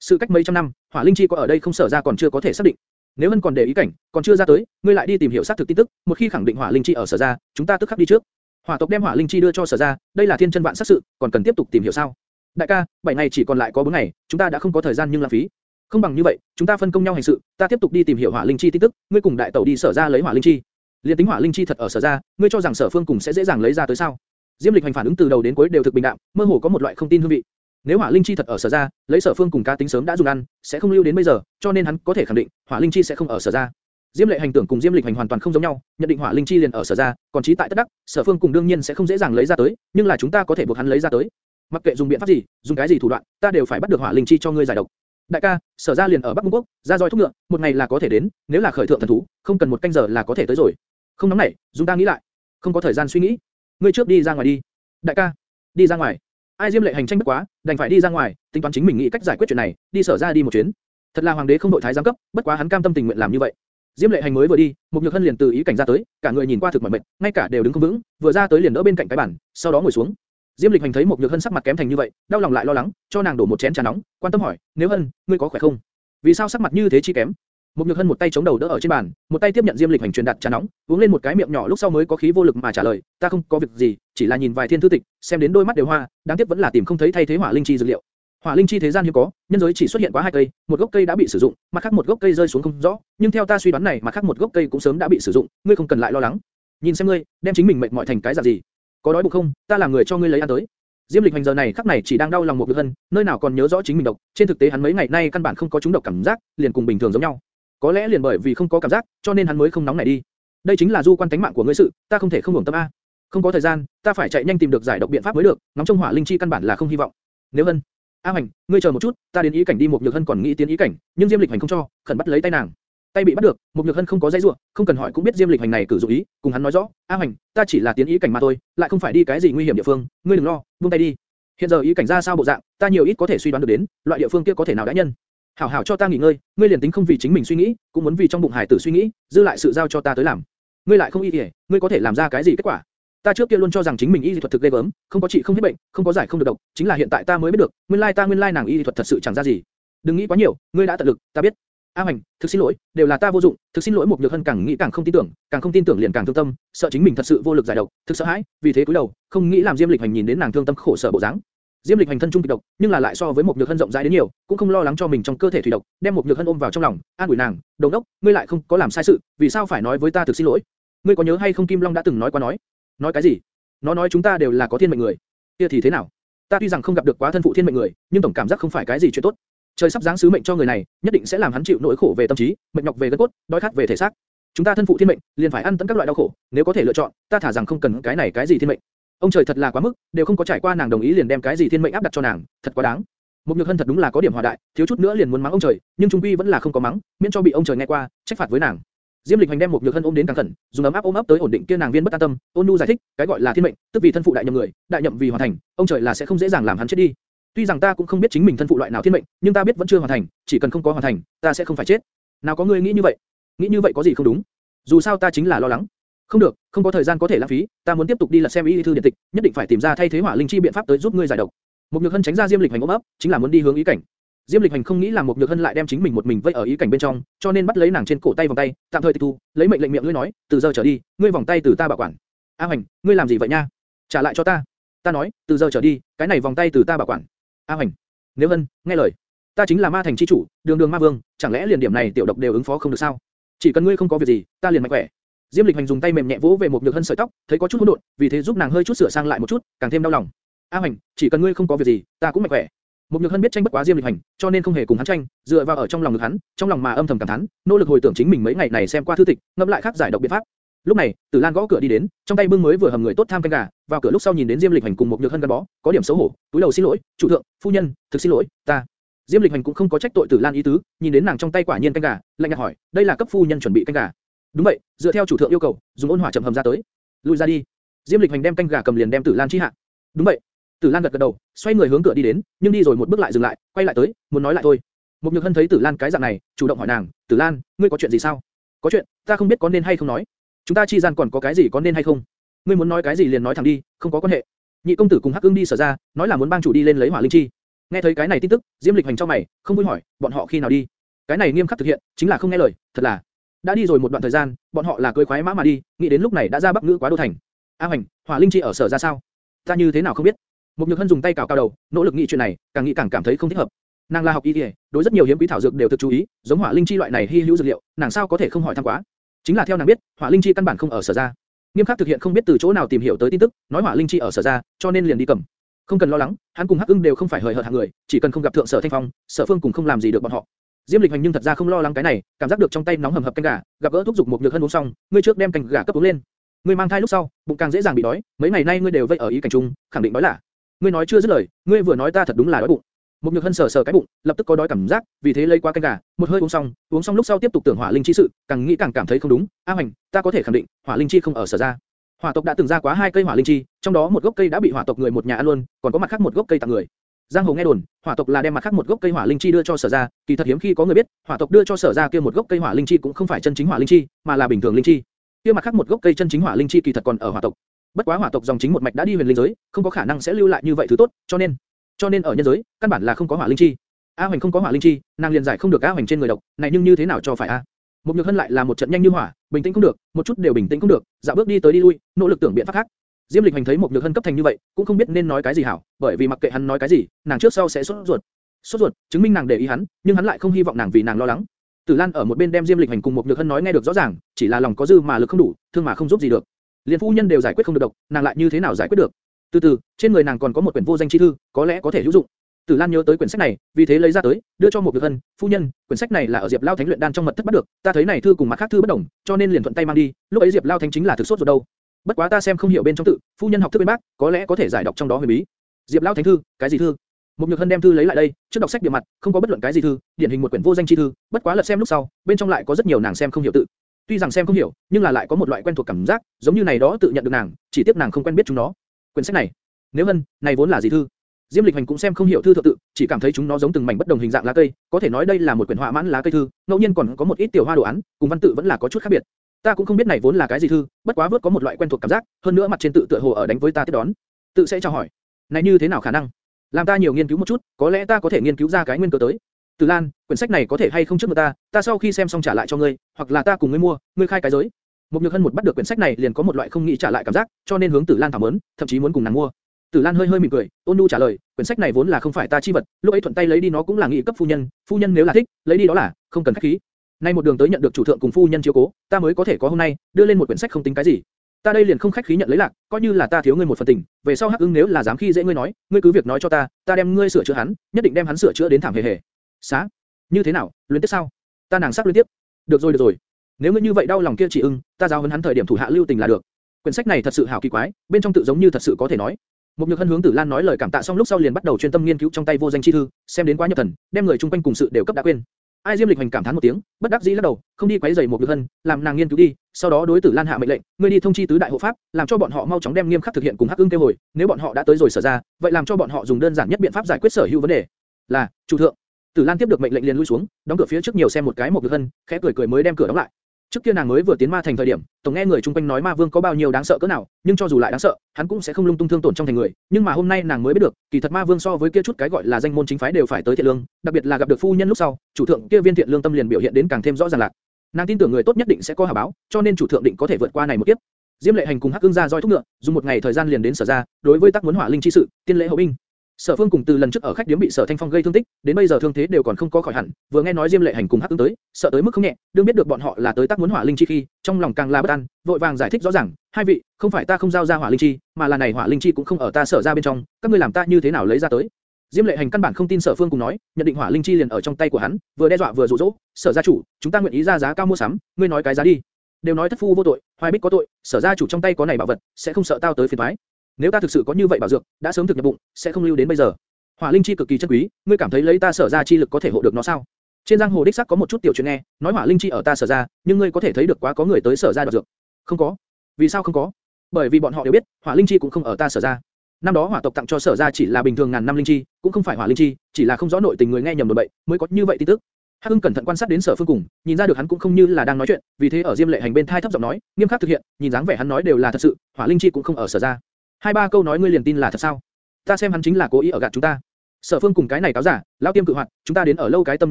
Sự cách mấy trăm năm, hỏa linh chi có ở đây không sở ra còn chưa có thể xác định. Nếu Hân còn để ý cảnh, còn chưa ra tới, ngươi lại đi tìm hiểu xác thực tin tức, một khi khẳng định hỏa linh chi ở sở ra, chúng ta tức khắc đi trước. Hỏa tộc đem hỏa linh chi đưa cho sở ra, đây là thiên chân vạn sát sự, còn cần tiếp tục tìm hiểu sao? Đại ca, bảy ngày chỉ còn lại có bốn ngày, chúng ta đã không có thời gian nhưng lãng phí. Không bằng như vậy, chúng ta phân công nhau hành sự, ta tiếp tục đi tìm hiểu hỏa linh chi tin tức, ngươi cùng đại tẩu đi sở ra lấy hỏa linh chi. Liên tính hỏa linh chi thật ở sở ra, ngươi cho rằng sở phương cùng sẽ dễ dàng lấy ra tới sao? Diêm Lịch hành phản ứng từ đầu đến cuối đều thực bình đạm, mơ hồ có một loại không tin hương vị. Nếu hỏa linh chi thật ở sở ra, lấy sở phương cùng cá tính sớm đã dùng ăn, sẽ không lưu đến bây giờ, cho nên hắn có thể khẳng định, hỏa linh chi sẽ không ở sở ra. Diêm lệ hành tưởng cùng Diêm lịch hành hoàn toàn không giống nhau, nhận định hỏa linh chi liền ở sở ra, còn trí tại tất đắc, sở phương cùng đương nhiên sẽ không dễ dàng lấy ra tới, nhưng là chúng ta có thể buộc hắn lấy ra tới. Mặc kệ dùng biện pháp gì, dùng cái gì thủ đoạn, ta đều phải bắt được hỏa linh chi cho ngươi giải độc. Đại ca, sở ra liền ở Bắc Cung Quốc, ra roi thúc ngựa, một ngày là có thể đến, nếu là khởi thượng thần thú, không cần một canh giờ là có thể tới rồi. Không nóng nảy, dùng ta nghĩ lại. Không có thời gian suy nghĩ. Ngươi trước đi ra ngoài đi. Đại ca, đi ra ngoài. Ai Diêm lệ hành tranh bất quá, đành phải đi ra ngoài, tính toán chính mình nghĩ cách giải quyết chuyện này, đi sở ra đi một chuyến. Thật là hoàng đế không đội thái giám cấp, bất quá hắn cam tâm tình nguyện làm như vậy. Diêm lệ hành mới vừa đi, mục nhược hân liền từ ý cảnh ra tới, cả người nhìn qua thực mỏi mệt, ngay cả đều đứng không vững, vừa ra tới liền đỡ bên cạnh cái bàn, sau đó ngồi xuống. Diêm lịch hành thấy mục nhược hân sắc mặt kém thành như vậy, đau lòng lại lo lắng, cho nàng đổ một chén trà nóng, quan tâm hỏi, nếu hân, ngươi có khỏe không? Vì sao sắc mặt như thế chi kém? Một nhược hân một tay chống đầu đỡ ở trên bàn, một tay tiếp nhận Diêm lịch hành truyền đặt trà nóng, uống lên một cái miệng nhỏ lúc sau mới có khí vô lực mà trả lời, ta không có việc gì, chỉ là nhìn vài thiên thư tịch, xem đến đôi mắt đều hoa, đáng tiếc vẫn là tìm không thấy thay thế hỏa linh chi dược liệu. Hỏa linh chi thế gian hiếm có, nhân giới chỉ xuất hiện quá hai cây, một gốc cây đã bị sử dụng, mặt khác một gốc cây rơi xuống không rõ, nhưng theo ta suy đoán này, mặt khác một gốc cây cũng sớm đã bị sử dụng, ngươi không cần lại lo lắng. Nhìn xem ngươi, đem chính mình mệt mỏi thành cái dạng gì? Có đói bụng không? Ta làm người cho ngươi lấy ăn tới. Diêm Lịch hành giờ này khắc này chỉ đang đau lòng một việc hân, nơi nào còn nhớ rõ chính mình độc, trên thực tế hắn mấy ngày nay căn bản không có chúng độc cảm giác, liền cùng bình thường giống nhau. Có lẽ liền bởi vì không có cảm giác, cho nên hắn mới không nóng này đi. Đây chính là du quan tánh mạng của ngươi sự, ta không thể không hưởng tâm a. Không có thời gian, ta phải chạy nhanh tìm được giải độc biện pháp mới được, nóng trong hỏa linh chi căn bản là không hy vọng. Nếu hân, A Hành, ngươi chờ một chút, ta đến ý cảnh đi một nhược hân còn nghĩ tiến ý cảnh, nhưng Diêm Lịch hành không cho, khẩn bắt lấy tay nàng. Tay bị bắt được, một nhược hân không có dây dưa, không cần hỏi cũng biết Diêm Lịch hành này cử dụng ý, cùng hắn nói rõ, A Hành, ta chỉ là tiến ý cảnh mà thôi, lại không phải đi cái gì nguy hiểm địa phương, ngươi đừng lo, buông tay đi. Hiện giờ ý cảnh ra sao bộ dạng, ta nhiều ít có thể suy đoán được đến, loại địa phương kia có thể nào đã nhân. Hảo hảo cho ta nghỉ ngơi, ngươi liền tính không vì chính mình suy nghĩ, cũng muốn vì trong bụng hải tử suy nghĩ, dư lại sự giao cho ta tới làm. Ngươi lại không y y, ngươi có thể làm ra cái gì kết quả? Ta trước kia luôn cho rằng chính mình y thuật thực ghê gớm, không có trị không hết bệnh, không có giải không được độc, chính là hiện tại ta mới biết được, nguyên lai ta nguyên lai nàng y thuật thật sự chẳng ra gì. Đừng nghĩ quá nhiều, ngươi đã tận lực, ta biết. A Hoành, thực xin lỗi, đều là ta vô dụng, thực xin lỗi một nhược hân càng nghĩ càng không tin tưởng, càng không tin tưởng liền càng thương tâm, sợ chính mình thật sự vô lực giải độc, thực sợ hãi, vì thế cúi đầu, không nghĩ làm Diêm Lịch Hành nhìn đến nàng thương tâm khổ sở bộ dáng. Diêm Lịch Hành thân trung kịch độc, nhưng là lại so với một nhược hân rộng rãi đến nhiều, cũng không lo lắng cho mình trong cơ thể thủy độc, đem một nhược hân ôm vào trong lòng, an ủi nàng, đồng đốc, ngươi lại không có làm sai sự, vì sao phải nói với ta thực xin lỗi? Ngươi có nhớ hay không Kim Long đã từng nói qua nói? Nói cái gì? Nó nói chúng ta đều là có thiên mệnh người. Kia thì thế nào? Ta tuy rằng không gặp được quá thân phụ thiên mệnh người, nhưng tổng cảm giác không phải cái gì chuyện tốt. Trời sắp giáng sứ mệnh cho người này, nhất định sẽ làm hắn chịu nỗi khổ về tâm trí, mệt nhọc về gân cốt, đói khát về thể xác. Chúng ta thân phụ thiên mệnh, liền phải ăn tận các loại đau khổ, nếu có thể lựa chọn, ta thả rằng không cần cái này cái gì thiên mệnh. Ông trời thật là quá mức, đều không có trải qua nàng đồng ý liền đem cái gì thiên mệnh áp đặt cho nàng, thật quá đáng. Một nhược hân thật đúng là có điểm hòa đại, thiếu chút nữa liền muốn mắng ông trời, nhưng trung quy vẫn là không có mắng, miễn cho bị ông trời nghe qua, trách phạt với nàng. Diêm Lịch Hành đem một nhược hân ôm đến càng khẩn, dùng ấm áp ôm ấp tới ổn định kia nàng viên bất an tâm, ôn nhu giải thích, cái gọi là thiên mệnh, tức vì thân phụ đại nhậm người, đại nhậm vì hoàn thành, ông trời là sẽ không dễ dàng làm hắn chết đi. Tuy rằng ta cũng không biết chính mình thân phụ loại nào thiên mệnh, nhưng ta biết vẫn chưa hoàn thành, chỉ cần không có hoàn thành, ta sẽ không phải chết. Nào có người nghĩ như vậy? Nghĩ như vậy có gì không đúng? Dù sao ta chính là lo lắng. Không được, không có thời gian có thể lãng phí, ta muốn tiếp tục đi lật xem y thư điện tịch, nhất định phải tìm ra thay thế hỏa linh chi biện pháp tới giúp ngươi giải độc. Một nhược hân tránh ra Diêm Lịch Hành ôm ấp, chính là muốn đi hướng ý cảnh. Diêm Lịch Hành không nghĩ là một nhược hân lại đem chính mình một mình vây ở ý cảnh bên trong, cho nên bắt lấy nàng trên cổ tay vòng tay, tạm thời tịch thu, lấy mệnh lệnh miệng ngươi nói, từ giờ trở đi, ngươi vòng tay từ ta bảo quản. A Hành, ngươi làm gì vậy nha? Trả lại cho ta. Ta nói, từ giờ trở đi, cái này vòng tay từ ta bảo quản. A Hành, nếu hân, nghe lời, ta chính là ma thành chi chủ, đường đường ma vương, chẳng lẽ liền điểm này tiểu độc đều ứng phó không được sao? Chỉ cần ngươi không có việc gì, ta liền mạnh khỏe. Diêm Lịch Hành dùng tay mềm nhẹ vỗ về một nhược hân sợi tóc, thấy có chút hỗn độn, vì thế giúp nàng hơi chút sửa sang lại một chút, càng thêm đau lòng. A Hành, chỉ cần ngươi không có việc gì, ta cũng mạnh khỏe. Một nhược hân biết tranh bất quá Diêm Lịch Hành, cho nên không hề cùng hắn tranh, dựa vào ở trong lòng ngực hắn, trong lòng mà âm thầm cảm thán, nỗ lực hồi tưởng chính mình mấy ngày này xem qua thư tịch, ngẫm lại khác giải độc biện pháp. Lúc này, Tử Lan gõ cửa đi đến, trong tay bưng mới vừa hầm người tốt tham canh gà, vào cửa lúc sau nhìn đến Diêm Lịch Hành cùng một nhược hân gắn bó, có điểm xấu hổ, túi đầu xin lỗi, chủ thượng, phu nhân, thực xin lỗi, ta. Diêm Lịch Hành cũng không có trách tội Tử Lan ý tứ, nhìn đến nàng trong tay quả nhiên canh gà, lạnh nhạt hỏi, đây là cấp phu nhân chuẩn bị canh gà. Đúng vậy, dựa theo chủ thượng yêu cầu, dùng ôn hỏa chậm hầm ra tới. Lùi ra đi. Diêm Lịch Hành đem canh gà cầm liền đem Tử Lan chi hạ. Đúng vậy. Tử Lan gật gật đầu, xoay người hướng cửa đi đến, nhưng đi rồi một bước lại dừng lại, quay lại tới, muốn nói lại thôi. Một Nhược Hân thấy Tử Lan cái dạng này, chủ động hỏi nàng, Tử Lan, ngươi có chuyện gì sao? Có chuyện, ta không biết có nên hay không nói. Chúng ta chi gian còn có cái gì có nên hay không? Ngươi muốn nói cái gì liền nói thẳng đi, không có quan hệ. Nhị công tử cùng Hắc ương đi sở ra, nói là muốn bang chủ đi lên lấy hỏa linh chi. Nghe thấy cái này tin tức, Diêm Lịch Hành cho mày, không vui hỏi, bọn họ khi nào đi? Cái này nghiêm khắc thực hiện, chính là không nghe lời, thật là. Đã đi rồi một đoạn thời gian, bọn họ là cưỡi khoái mã mà đi, nghĩ đến lúc này đã ra Bắc Ngữ quá đô thành. A Hoành, hỏa linh chi ở sở ra sao? Ta như thế nào không biết? Mục Nhược Hân dùng tay cào cao đầu, nỗ lực nghĩ chuyện này, càng nghĩ càng cảm thấy không thích hợp. Nàng là học y y, đối rất nhiều hiếm quý thảo dược đều thực chú ý, giống hỏa linh chi loại này hi hữu dược liệu, nàng sao có thể không hỏi thăm quá? Chính là theo nàng biết, hỏa linh chi căn bản không ở sở ra. Nghiêm khắc thực hiện không biết từ chỗ nào tìm hiểu tới tin tức, nói hỏa linh chi ở sở ra, cho nên liền đi cầm. không cần lo lắng, hắn cùng Hắc Ưng đều không phải hời hợt hạng người, chỉ cần không gặp thượng Sở Thanh Phong, Sở Phương cùng không làm gì được bọn họ. Diêm Lịch Hành nhưng thật ra không lo lắng cái này, cảm giác được trong tay nóng hầm hập canh gà, gặp gỡ thúc dục một nhược hơn uống xong, ngươi trước đem canh gà cấp uống lên. Ngươi mang thai lúc sau, bụng càng dễ dàng bị đói, mấy ngày nay ngươi đều vây ở ý cảnh trung, khẳng định đói là. Ngươi nói chưa dứt lời, ngươi vừa nói ta thật đúng là đói bụng. Một nhược hân sờ sờ cái bụng, lập tức có đói cảm giác, vì thế lấy qua canh gà, một hơi uống xong, uống xong lúc sau tiếp tục tưởng hỏa linh chi sự, càng nghĩ càng cảm thấy không đúng. A Hoành, ta có thể khẳng định, hỏa linh chi không ở sở ra. Hỏa tộc đã từng ra quá hai cây hỏa linh chi, trong đó một gốc cây đã bị hỏa tộc người một nhà ăn luôn, còn có mặt khác một gốc cây tặng người. Giang Hồ nghe đồn, hỏa tộc là đem mặt khác một gốc cây hỏa linh chi đưa cho sở Gia, kỳ thật hiếm khi có người biết, hỏa tộc đưa cho sở Gia kia một gốc cây hỏa linh chi cũng không phải chân chính hỏa linh chi, mà là bình thường linh chi. Kia mặt khác một gốc cây chân chính hỏa linh chi kỳ thật còn ở hỏa tộc. Bất quá hỏa tộc dòng chính một mạch đã đi huyền linh giới, không có khả năng sẽ lưu lại như vậy thứ tốt, cho nên, cho nên ở nhân giới, căn bản là không có hỏa linh chi. A Hoành không có hỏa linh chi, nàng liền giải không được A Hoành trên người độc, này nhưng như thế nào cho phải a? Một Nhược Hân lại là một trận nhanh như hỏa, bình tĩnh cũng được, một chút đều bình tĩnh cũng được, dạo bước đi tới đi lui, nỗ lực tưởng biện pháp khác. Diêm Lịch Hành thấy một Nhược Hân cấp thành như vậy, cũng không biết nên nói cái gì hảo, bởi vì mặc kệ hắn nói cái gì, nàng trước sau sẽ sốt ruột. Sốt ruột, chứng minh nàng để ý hắn, nhưng hắn lại không hy vọng nàng vì nàng lo lắng. Tử Lan ở một bên đem Diêm Lịch Hành cùng một Nhược Hân nói nghe được rõ ràng, chỉ là lòng có dư mà lực không đủ, thương mà không giúp gì được. Liên phu nhân đều giải quyết không được độc, nàng lại như thế nào giải quyết được? Từ từ, trên người nàng còn có một quyển vô danh chi thư, có lẽ có thể hữu dụng. Tử Lan nhớ tới quyển sách này, vì thế lấy ra tới, đưa cho một Nhược Hân, phu nhân, quyển sách này là ở Diệp Lao Thánh luyện đan trong mật thất bắt được, ta thấy này thư cùng mặt khác thư bất đồng, cho nên liền thuận tay mang đi. Lúc ấy Diệp Lao Thánh chính là thực sốt ruột đâu. Bất quá ta xem không hiểu bên trong tự, phu nhân học thức bên bác, có lẽ có thể giải đọc trong đó huyền bí. Diệp Lão Thánh thư, cái gì thư? Một Nhược Hân đem thư lấy lại đây, trước đọc sách điểm mặt, không có bất luận cái gì thư, điển hình một quyển vô danh chi thư, bất quá lật xem lúc sau, bên trong lại có rất nhiều nàng xem không hiểu tự. Tuy rằng xem không hiểu, nhưng là lại có một loại quen thuộc cảm giác, giống như này đó tự nhận được nàng, chỉ tiếc nàng không quen biết chúng nó. Quyển sách này, nếu Hân, này vốn là gì thư? Diêm Lịch Hành cũng xem không hiểu thư thượng tự, chỉ cảm thấy chúng nó giống từng mảnh bất đồng hình dạng lá cây, có thể nói đây là một quyển họa mãn lá cây thư, ngẫu nhiên còn có một ít tiểu hoa đồ án, cùng văn tự vẫn là có chút khác biệt. Ta cũng không biết này vốn là cái gì thư, bất quá vớt có một loại quen thuộc cảm giác, hơn nữa mặt trên tự tựa hồ ở đánh với ta tiếp đón. Tự sẽ chào hỏi. Này như thế nào khả năng? Làm ta nhiều nghiên cứu một chút, có lẽ ta có thể nghiên cứu ra cái nguyên cớ tới. Từ Lan, quyển sách này có thể hay không trước người ta, ta sau khi xem xong trả lại cho ngươi, hoặc là ta cùng ngươi mua, ngươi khai cái giới. Một Nhược Hân một bắt được quyển sách này liền có một loại không nghĩ trả lại cảm giác, cho nên hướng Tử Lan thảo muốn, thậm chí muốn cùng nàng mua. Tử Lan hơi hơi mỉm cười, ôn nhu trả lời, quyển sách này vốn là không phải ta chi vật, lúc ấy thuận tay lấy đi nó cũng là nghị cấp phu nhân, phu nhân nếu là thích, lấy đi đó là, không cần khách khí. Nay một đường tới nhận được chủ thượng cùng phu nhân chiếu cố, ta mới có thể có hôm nay, đưa lên một quyển sách không tính cái gì. Ta đây liền không khách khí nhận lấy lạc, coi như là ta thiếu ngươi một phần tình, về sau Hắc Ưng nếu là dám khi dễ ngươi nói, ngươi cứ việc nói cho ta, ta đem ngươi sửa chữa hắn, nhất định đem hắn sửa chữa đến thảm hề hề. Xá, như thế nào, luyến tiếp sao? Ta nàng sắc luyến tiếp. Được rồi được rồi, nếu ngươi như vậy đau lòng kia chỉ ưng, ta giao huấn hắn thời điểm thủ hạ lưu tình là được. Quyển sách này thật sự hảo kỳ quái, bên trong tự giống như thật sự có thể nói. Một nhược hân hướng Tử Lan nói lời cảm tạ xong lúc sau liền bắt đầu chuyên tâm nghiên cứu trong tay vô danh chi thư, xem đến quá nhập thần, đem người chung quanh cùng sự đều cấp đã quên. Ai Diêm Lịch Hành cảm thán một tiếng, bất đắc dĩ lắc đầu, không đi quấy rầy một nhược hân, làm nàng nghiên cứu đi. Sau đó đối Tử Lan hạ mệnh lệnh, ngươi đi thông chi tứ đại hộ pháp, làm cho bọn họ mau chóng đem nghiêm khắc thực hiện cùng Hắc Ưng kêu hồi. Nếu bọn họ đã tới rồi sở ra, vậy làm cho bọn họ dùng đơn giản nhất biện pháp giải quyết sở hữu vấn đề. Là, chủ thượng. Tử Lan tiếp được mệnh lệnh liền lui xuống, đóng cửa phía trước nhiều xem một cái một nhược hân, khẽ cười cười mới đem cửa đóng lại. Trước kia nàng mới vừa tiến ma thành thời điểm, tổng nghe người chung quanh nói ma vương có bao nhiêu đáng sợ cỡ nào, nhưng cho dù lại đáng sợ, hắn cũng sẽ không lung tung thương tổn trong thành người. Nhưng mà hôm nay nàng mới biết được, kỳ thật ma vương so với kia chút cái gọi là danh môn chính phái đều phải tới thiện lương, đặc biệt là gặp được phu nhân lúc sau, chủ thượng kia viên thiện lương tâm liền biểu hiện đến càng thêm rõ ràng lạc. Nàng tin tưởng người tốt nhất định sẽ có hảo báo, cho nên chủ thượng định có thể vượt qua này một kiếp. Diêm lệ hành cùng hắc Ưng ra roi thúc ngựa, dùng một ngày thời gian liền đến sở ra, đối với tác muốn hỏa linh chi sự, tiên lễ hậu binh. Sở Phương cùng từ lần trước ở khách điếm bị Sở Thanh Phong gây thương tích, đến bây giờ thương thế đều còn không có khỏi hẳn, vừa nghe nói Diêm Lệ Hành cùng Hắc Tương tới, sợ tới mức không nhẹ, đương biết được bọn họ là tới tác muốn hỏa linh chi khi, trong lòng càng là bất an, vội vàng giải thích rõ ràng, hai vị, không phải ta không giao ra hỏa linh chi, mà là này hỏa linh chi cũng không ở ta sở ra bên trong, các ngươi làm ta như thế nào lấy ra tới? Diêm Lệ Hành căn bản không tin Sở Phương cùng nói, nhận định hỏa linh chi liền ở trong tay của hắn, vừa đe dọa vừa dụ dỗ, Sở gia chủ, chúng ta nguyện ý ra giá cao mua sắm, ngươi nói cái giá đi. Đều nói thất phu vô tội, hoài bích có tội, Sở gia chủ trong tay có này bảo vật, sẽ không sợ tao tới phiền toái. Nếu ta thực sự có như vậy bảo dược, đã sớm thực nhập bụng, sẽ không lưu đến bây giờ. Hỏa linh chi cực kỳ chân quý, ngươi cảm thấy lấy ta sở ra chi lực có thể hộ được nó sao? Trên giang hồ đích xác có một chút tiểu chuyện nghe, nói hỏa linh chi ở ta sở ra, nhưng ngươi có thể thấy được quá có người tới sở ra đoạt dược. Không có. Vì sao không có? Bởi vì bọn họ đều biết, hỏa linh chi cũng không ở ta sở ra. Năm đó hỏa tộc tặng cho sở ra chỉ là bình thường ngàn năm linh chi, cũng không phải hỏa linh chi, chỉ là không rõ nội tình người nghe nhầm đồn bậy, mới có như vậy tin tức. Hắc Hưng cẩn thận quan sát đến Sở Phương cùng, nhìn ra được hắn cũng không như là đang nói chuyện, vì thế ở Diêm Lệ Hành bên thai thấp giọng nói, nghiêm khắc thực hiện, nhìn dáng vẻ hắn nói đều là thật sự, hỏa linh chi cũng không ở sở ra. Hai ba câu nói ngươi liền tin là thật sao? Ta xem hắn chính là cố ý ở gạt chúng ta. Sở Phương cùng cái này cáo giả, lão tiêm cự hoạt, chúng ta đến ở lâu cái tâm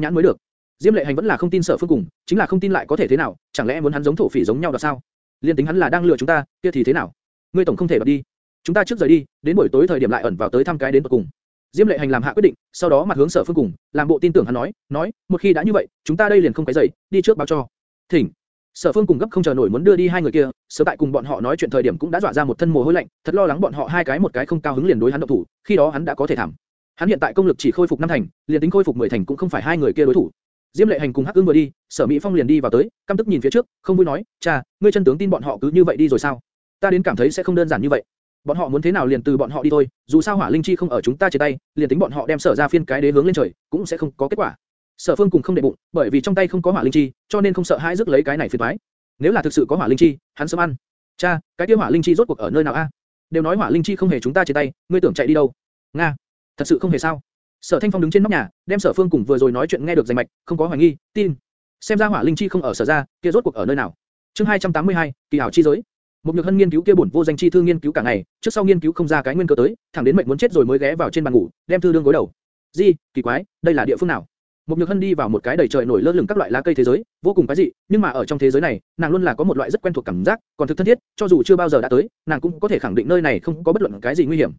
nhãn mới được. Diêm Lệ Hành vẫn là không tin Sở Phương cùng, chính là không tin lại có thể thế nào, chẳng lẽ muốn hắn giống thổ phỉ giống nhau đó sao? Liên tính hắn là đang lừa chúng ta, kia thì thế nào? Ngươi tổng không thể đoạt đi. Chúng ta trước rời đi, đến buổi tối thời điểm lại ẩn vào tới thăm cái đến cùng. Diêm Lệ Hành làm hạ quyết định, sau đó mặt hướng Sở Phương cùng, làm bộ tin tưởng hắn nói, nói, một khi đã như vậy, chúng ta đây liền không cái dậy, đi trước báo cho. Thỉnh. Sở Phương cùng gấp không chờ nổi muốn đưa đi hai người kia, sớm tại cùng bọn họ nói chuyện thời điểm cũng đã dọa ra một thân mồ hôi lạnh, thật lo lắng bọn họ hai cái một cái không cao hứng liền đối hắn động thủ, khi đó hắn đã có thể thảm. Hắn hiện tại công lực chỉ khôi phục năm thành, liền tính khôi phục 10 thành cũng không phải hai người kia đối thủ. Diêm Lệ Hành cùng Hắc Ưng vừa đi, Sở Mỹ Phong liền đi vào tới, căm tức nhìn phía trước, không vui nói, "Cha, ngươi chân tướng tin bọn họ cứ như vậy đi rồi sao? Ta đến cảm thấy sẽ không đơn giản như vậy. Bọn họ muốn thế nào liền từ bọn họ đi thôi, dù sao Hỏa Linh Chi không ở chúng ta trên tay, liền tính bọn họ đem Sở ra phiên cái đế hướng lên trời, cũng sẽ không có kết quả." Sở Phương cùng không để bụng, bởi vì trong tay không có Hỏa Linh Chi, cho nên không sợ hãi rước lấy cái này phiền toái. Nếu là thực sự có Hỏa Linh Chi, hắn sớm ăn. Cha, cái kia Hỏa Linh Chi rốt cuộc ở nơi nào a? Đều nói Hỏa Linh Chi không hề chúng ta trên tay, ngươi tưởng chạy đi đâu? Nga, thật sự không hề sao? Sở Thanh Phong đứng trên nóc nhà, đem Sở Phương cùng vừa rồi nói chuyện nghe được rành mạch, không có hoài nghi, tin. Xem ra Hỏa Linh Chi không ở Sở gia, kia rốt cuộc ở nơi nào? Chương 282, kỳ hảo chi giới. Một nhược hân nghiên cứu kia bổn vô danh chi thư nghiên cứu cả ngày, trước sau nghiên cứu không ra cái nguyên cơ tới, thẳng đến mệnh muốn chết rồi mới ghé vào trên bàn ngủ, đem thư đương gối đầu. Gì, kỳ quái, đây là địa phương nào? Một nhược hân đi vào một cái đầy trời nổi lơ lửng các loại lá cây thế giới, vô cùng cái dị, nhưng mà ở trong thế giới này, nàng luôn là có một loại rất quen thuộc cảm giác, còn thực thân thiết, cho dù chưa bao giờ đã tới, nàng cũng có thể khẳng định nơi này không có bất luận cái gì nguy hiểm.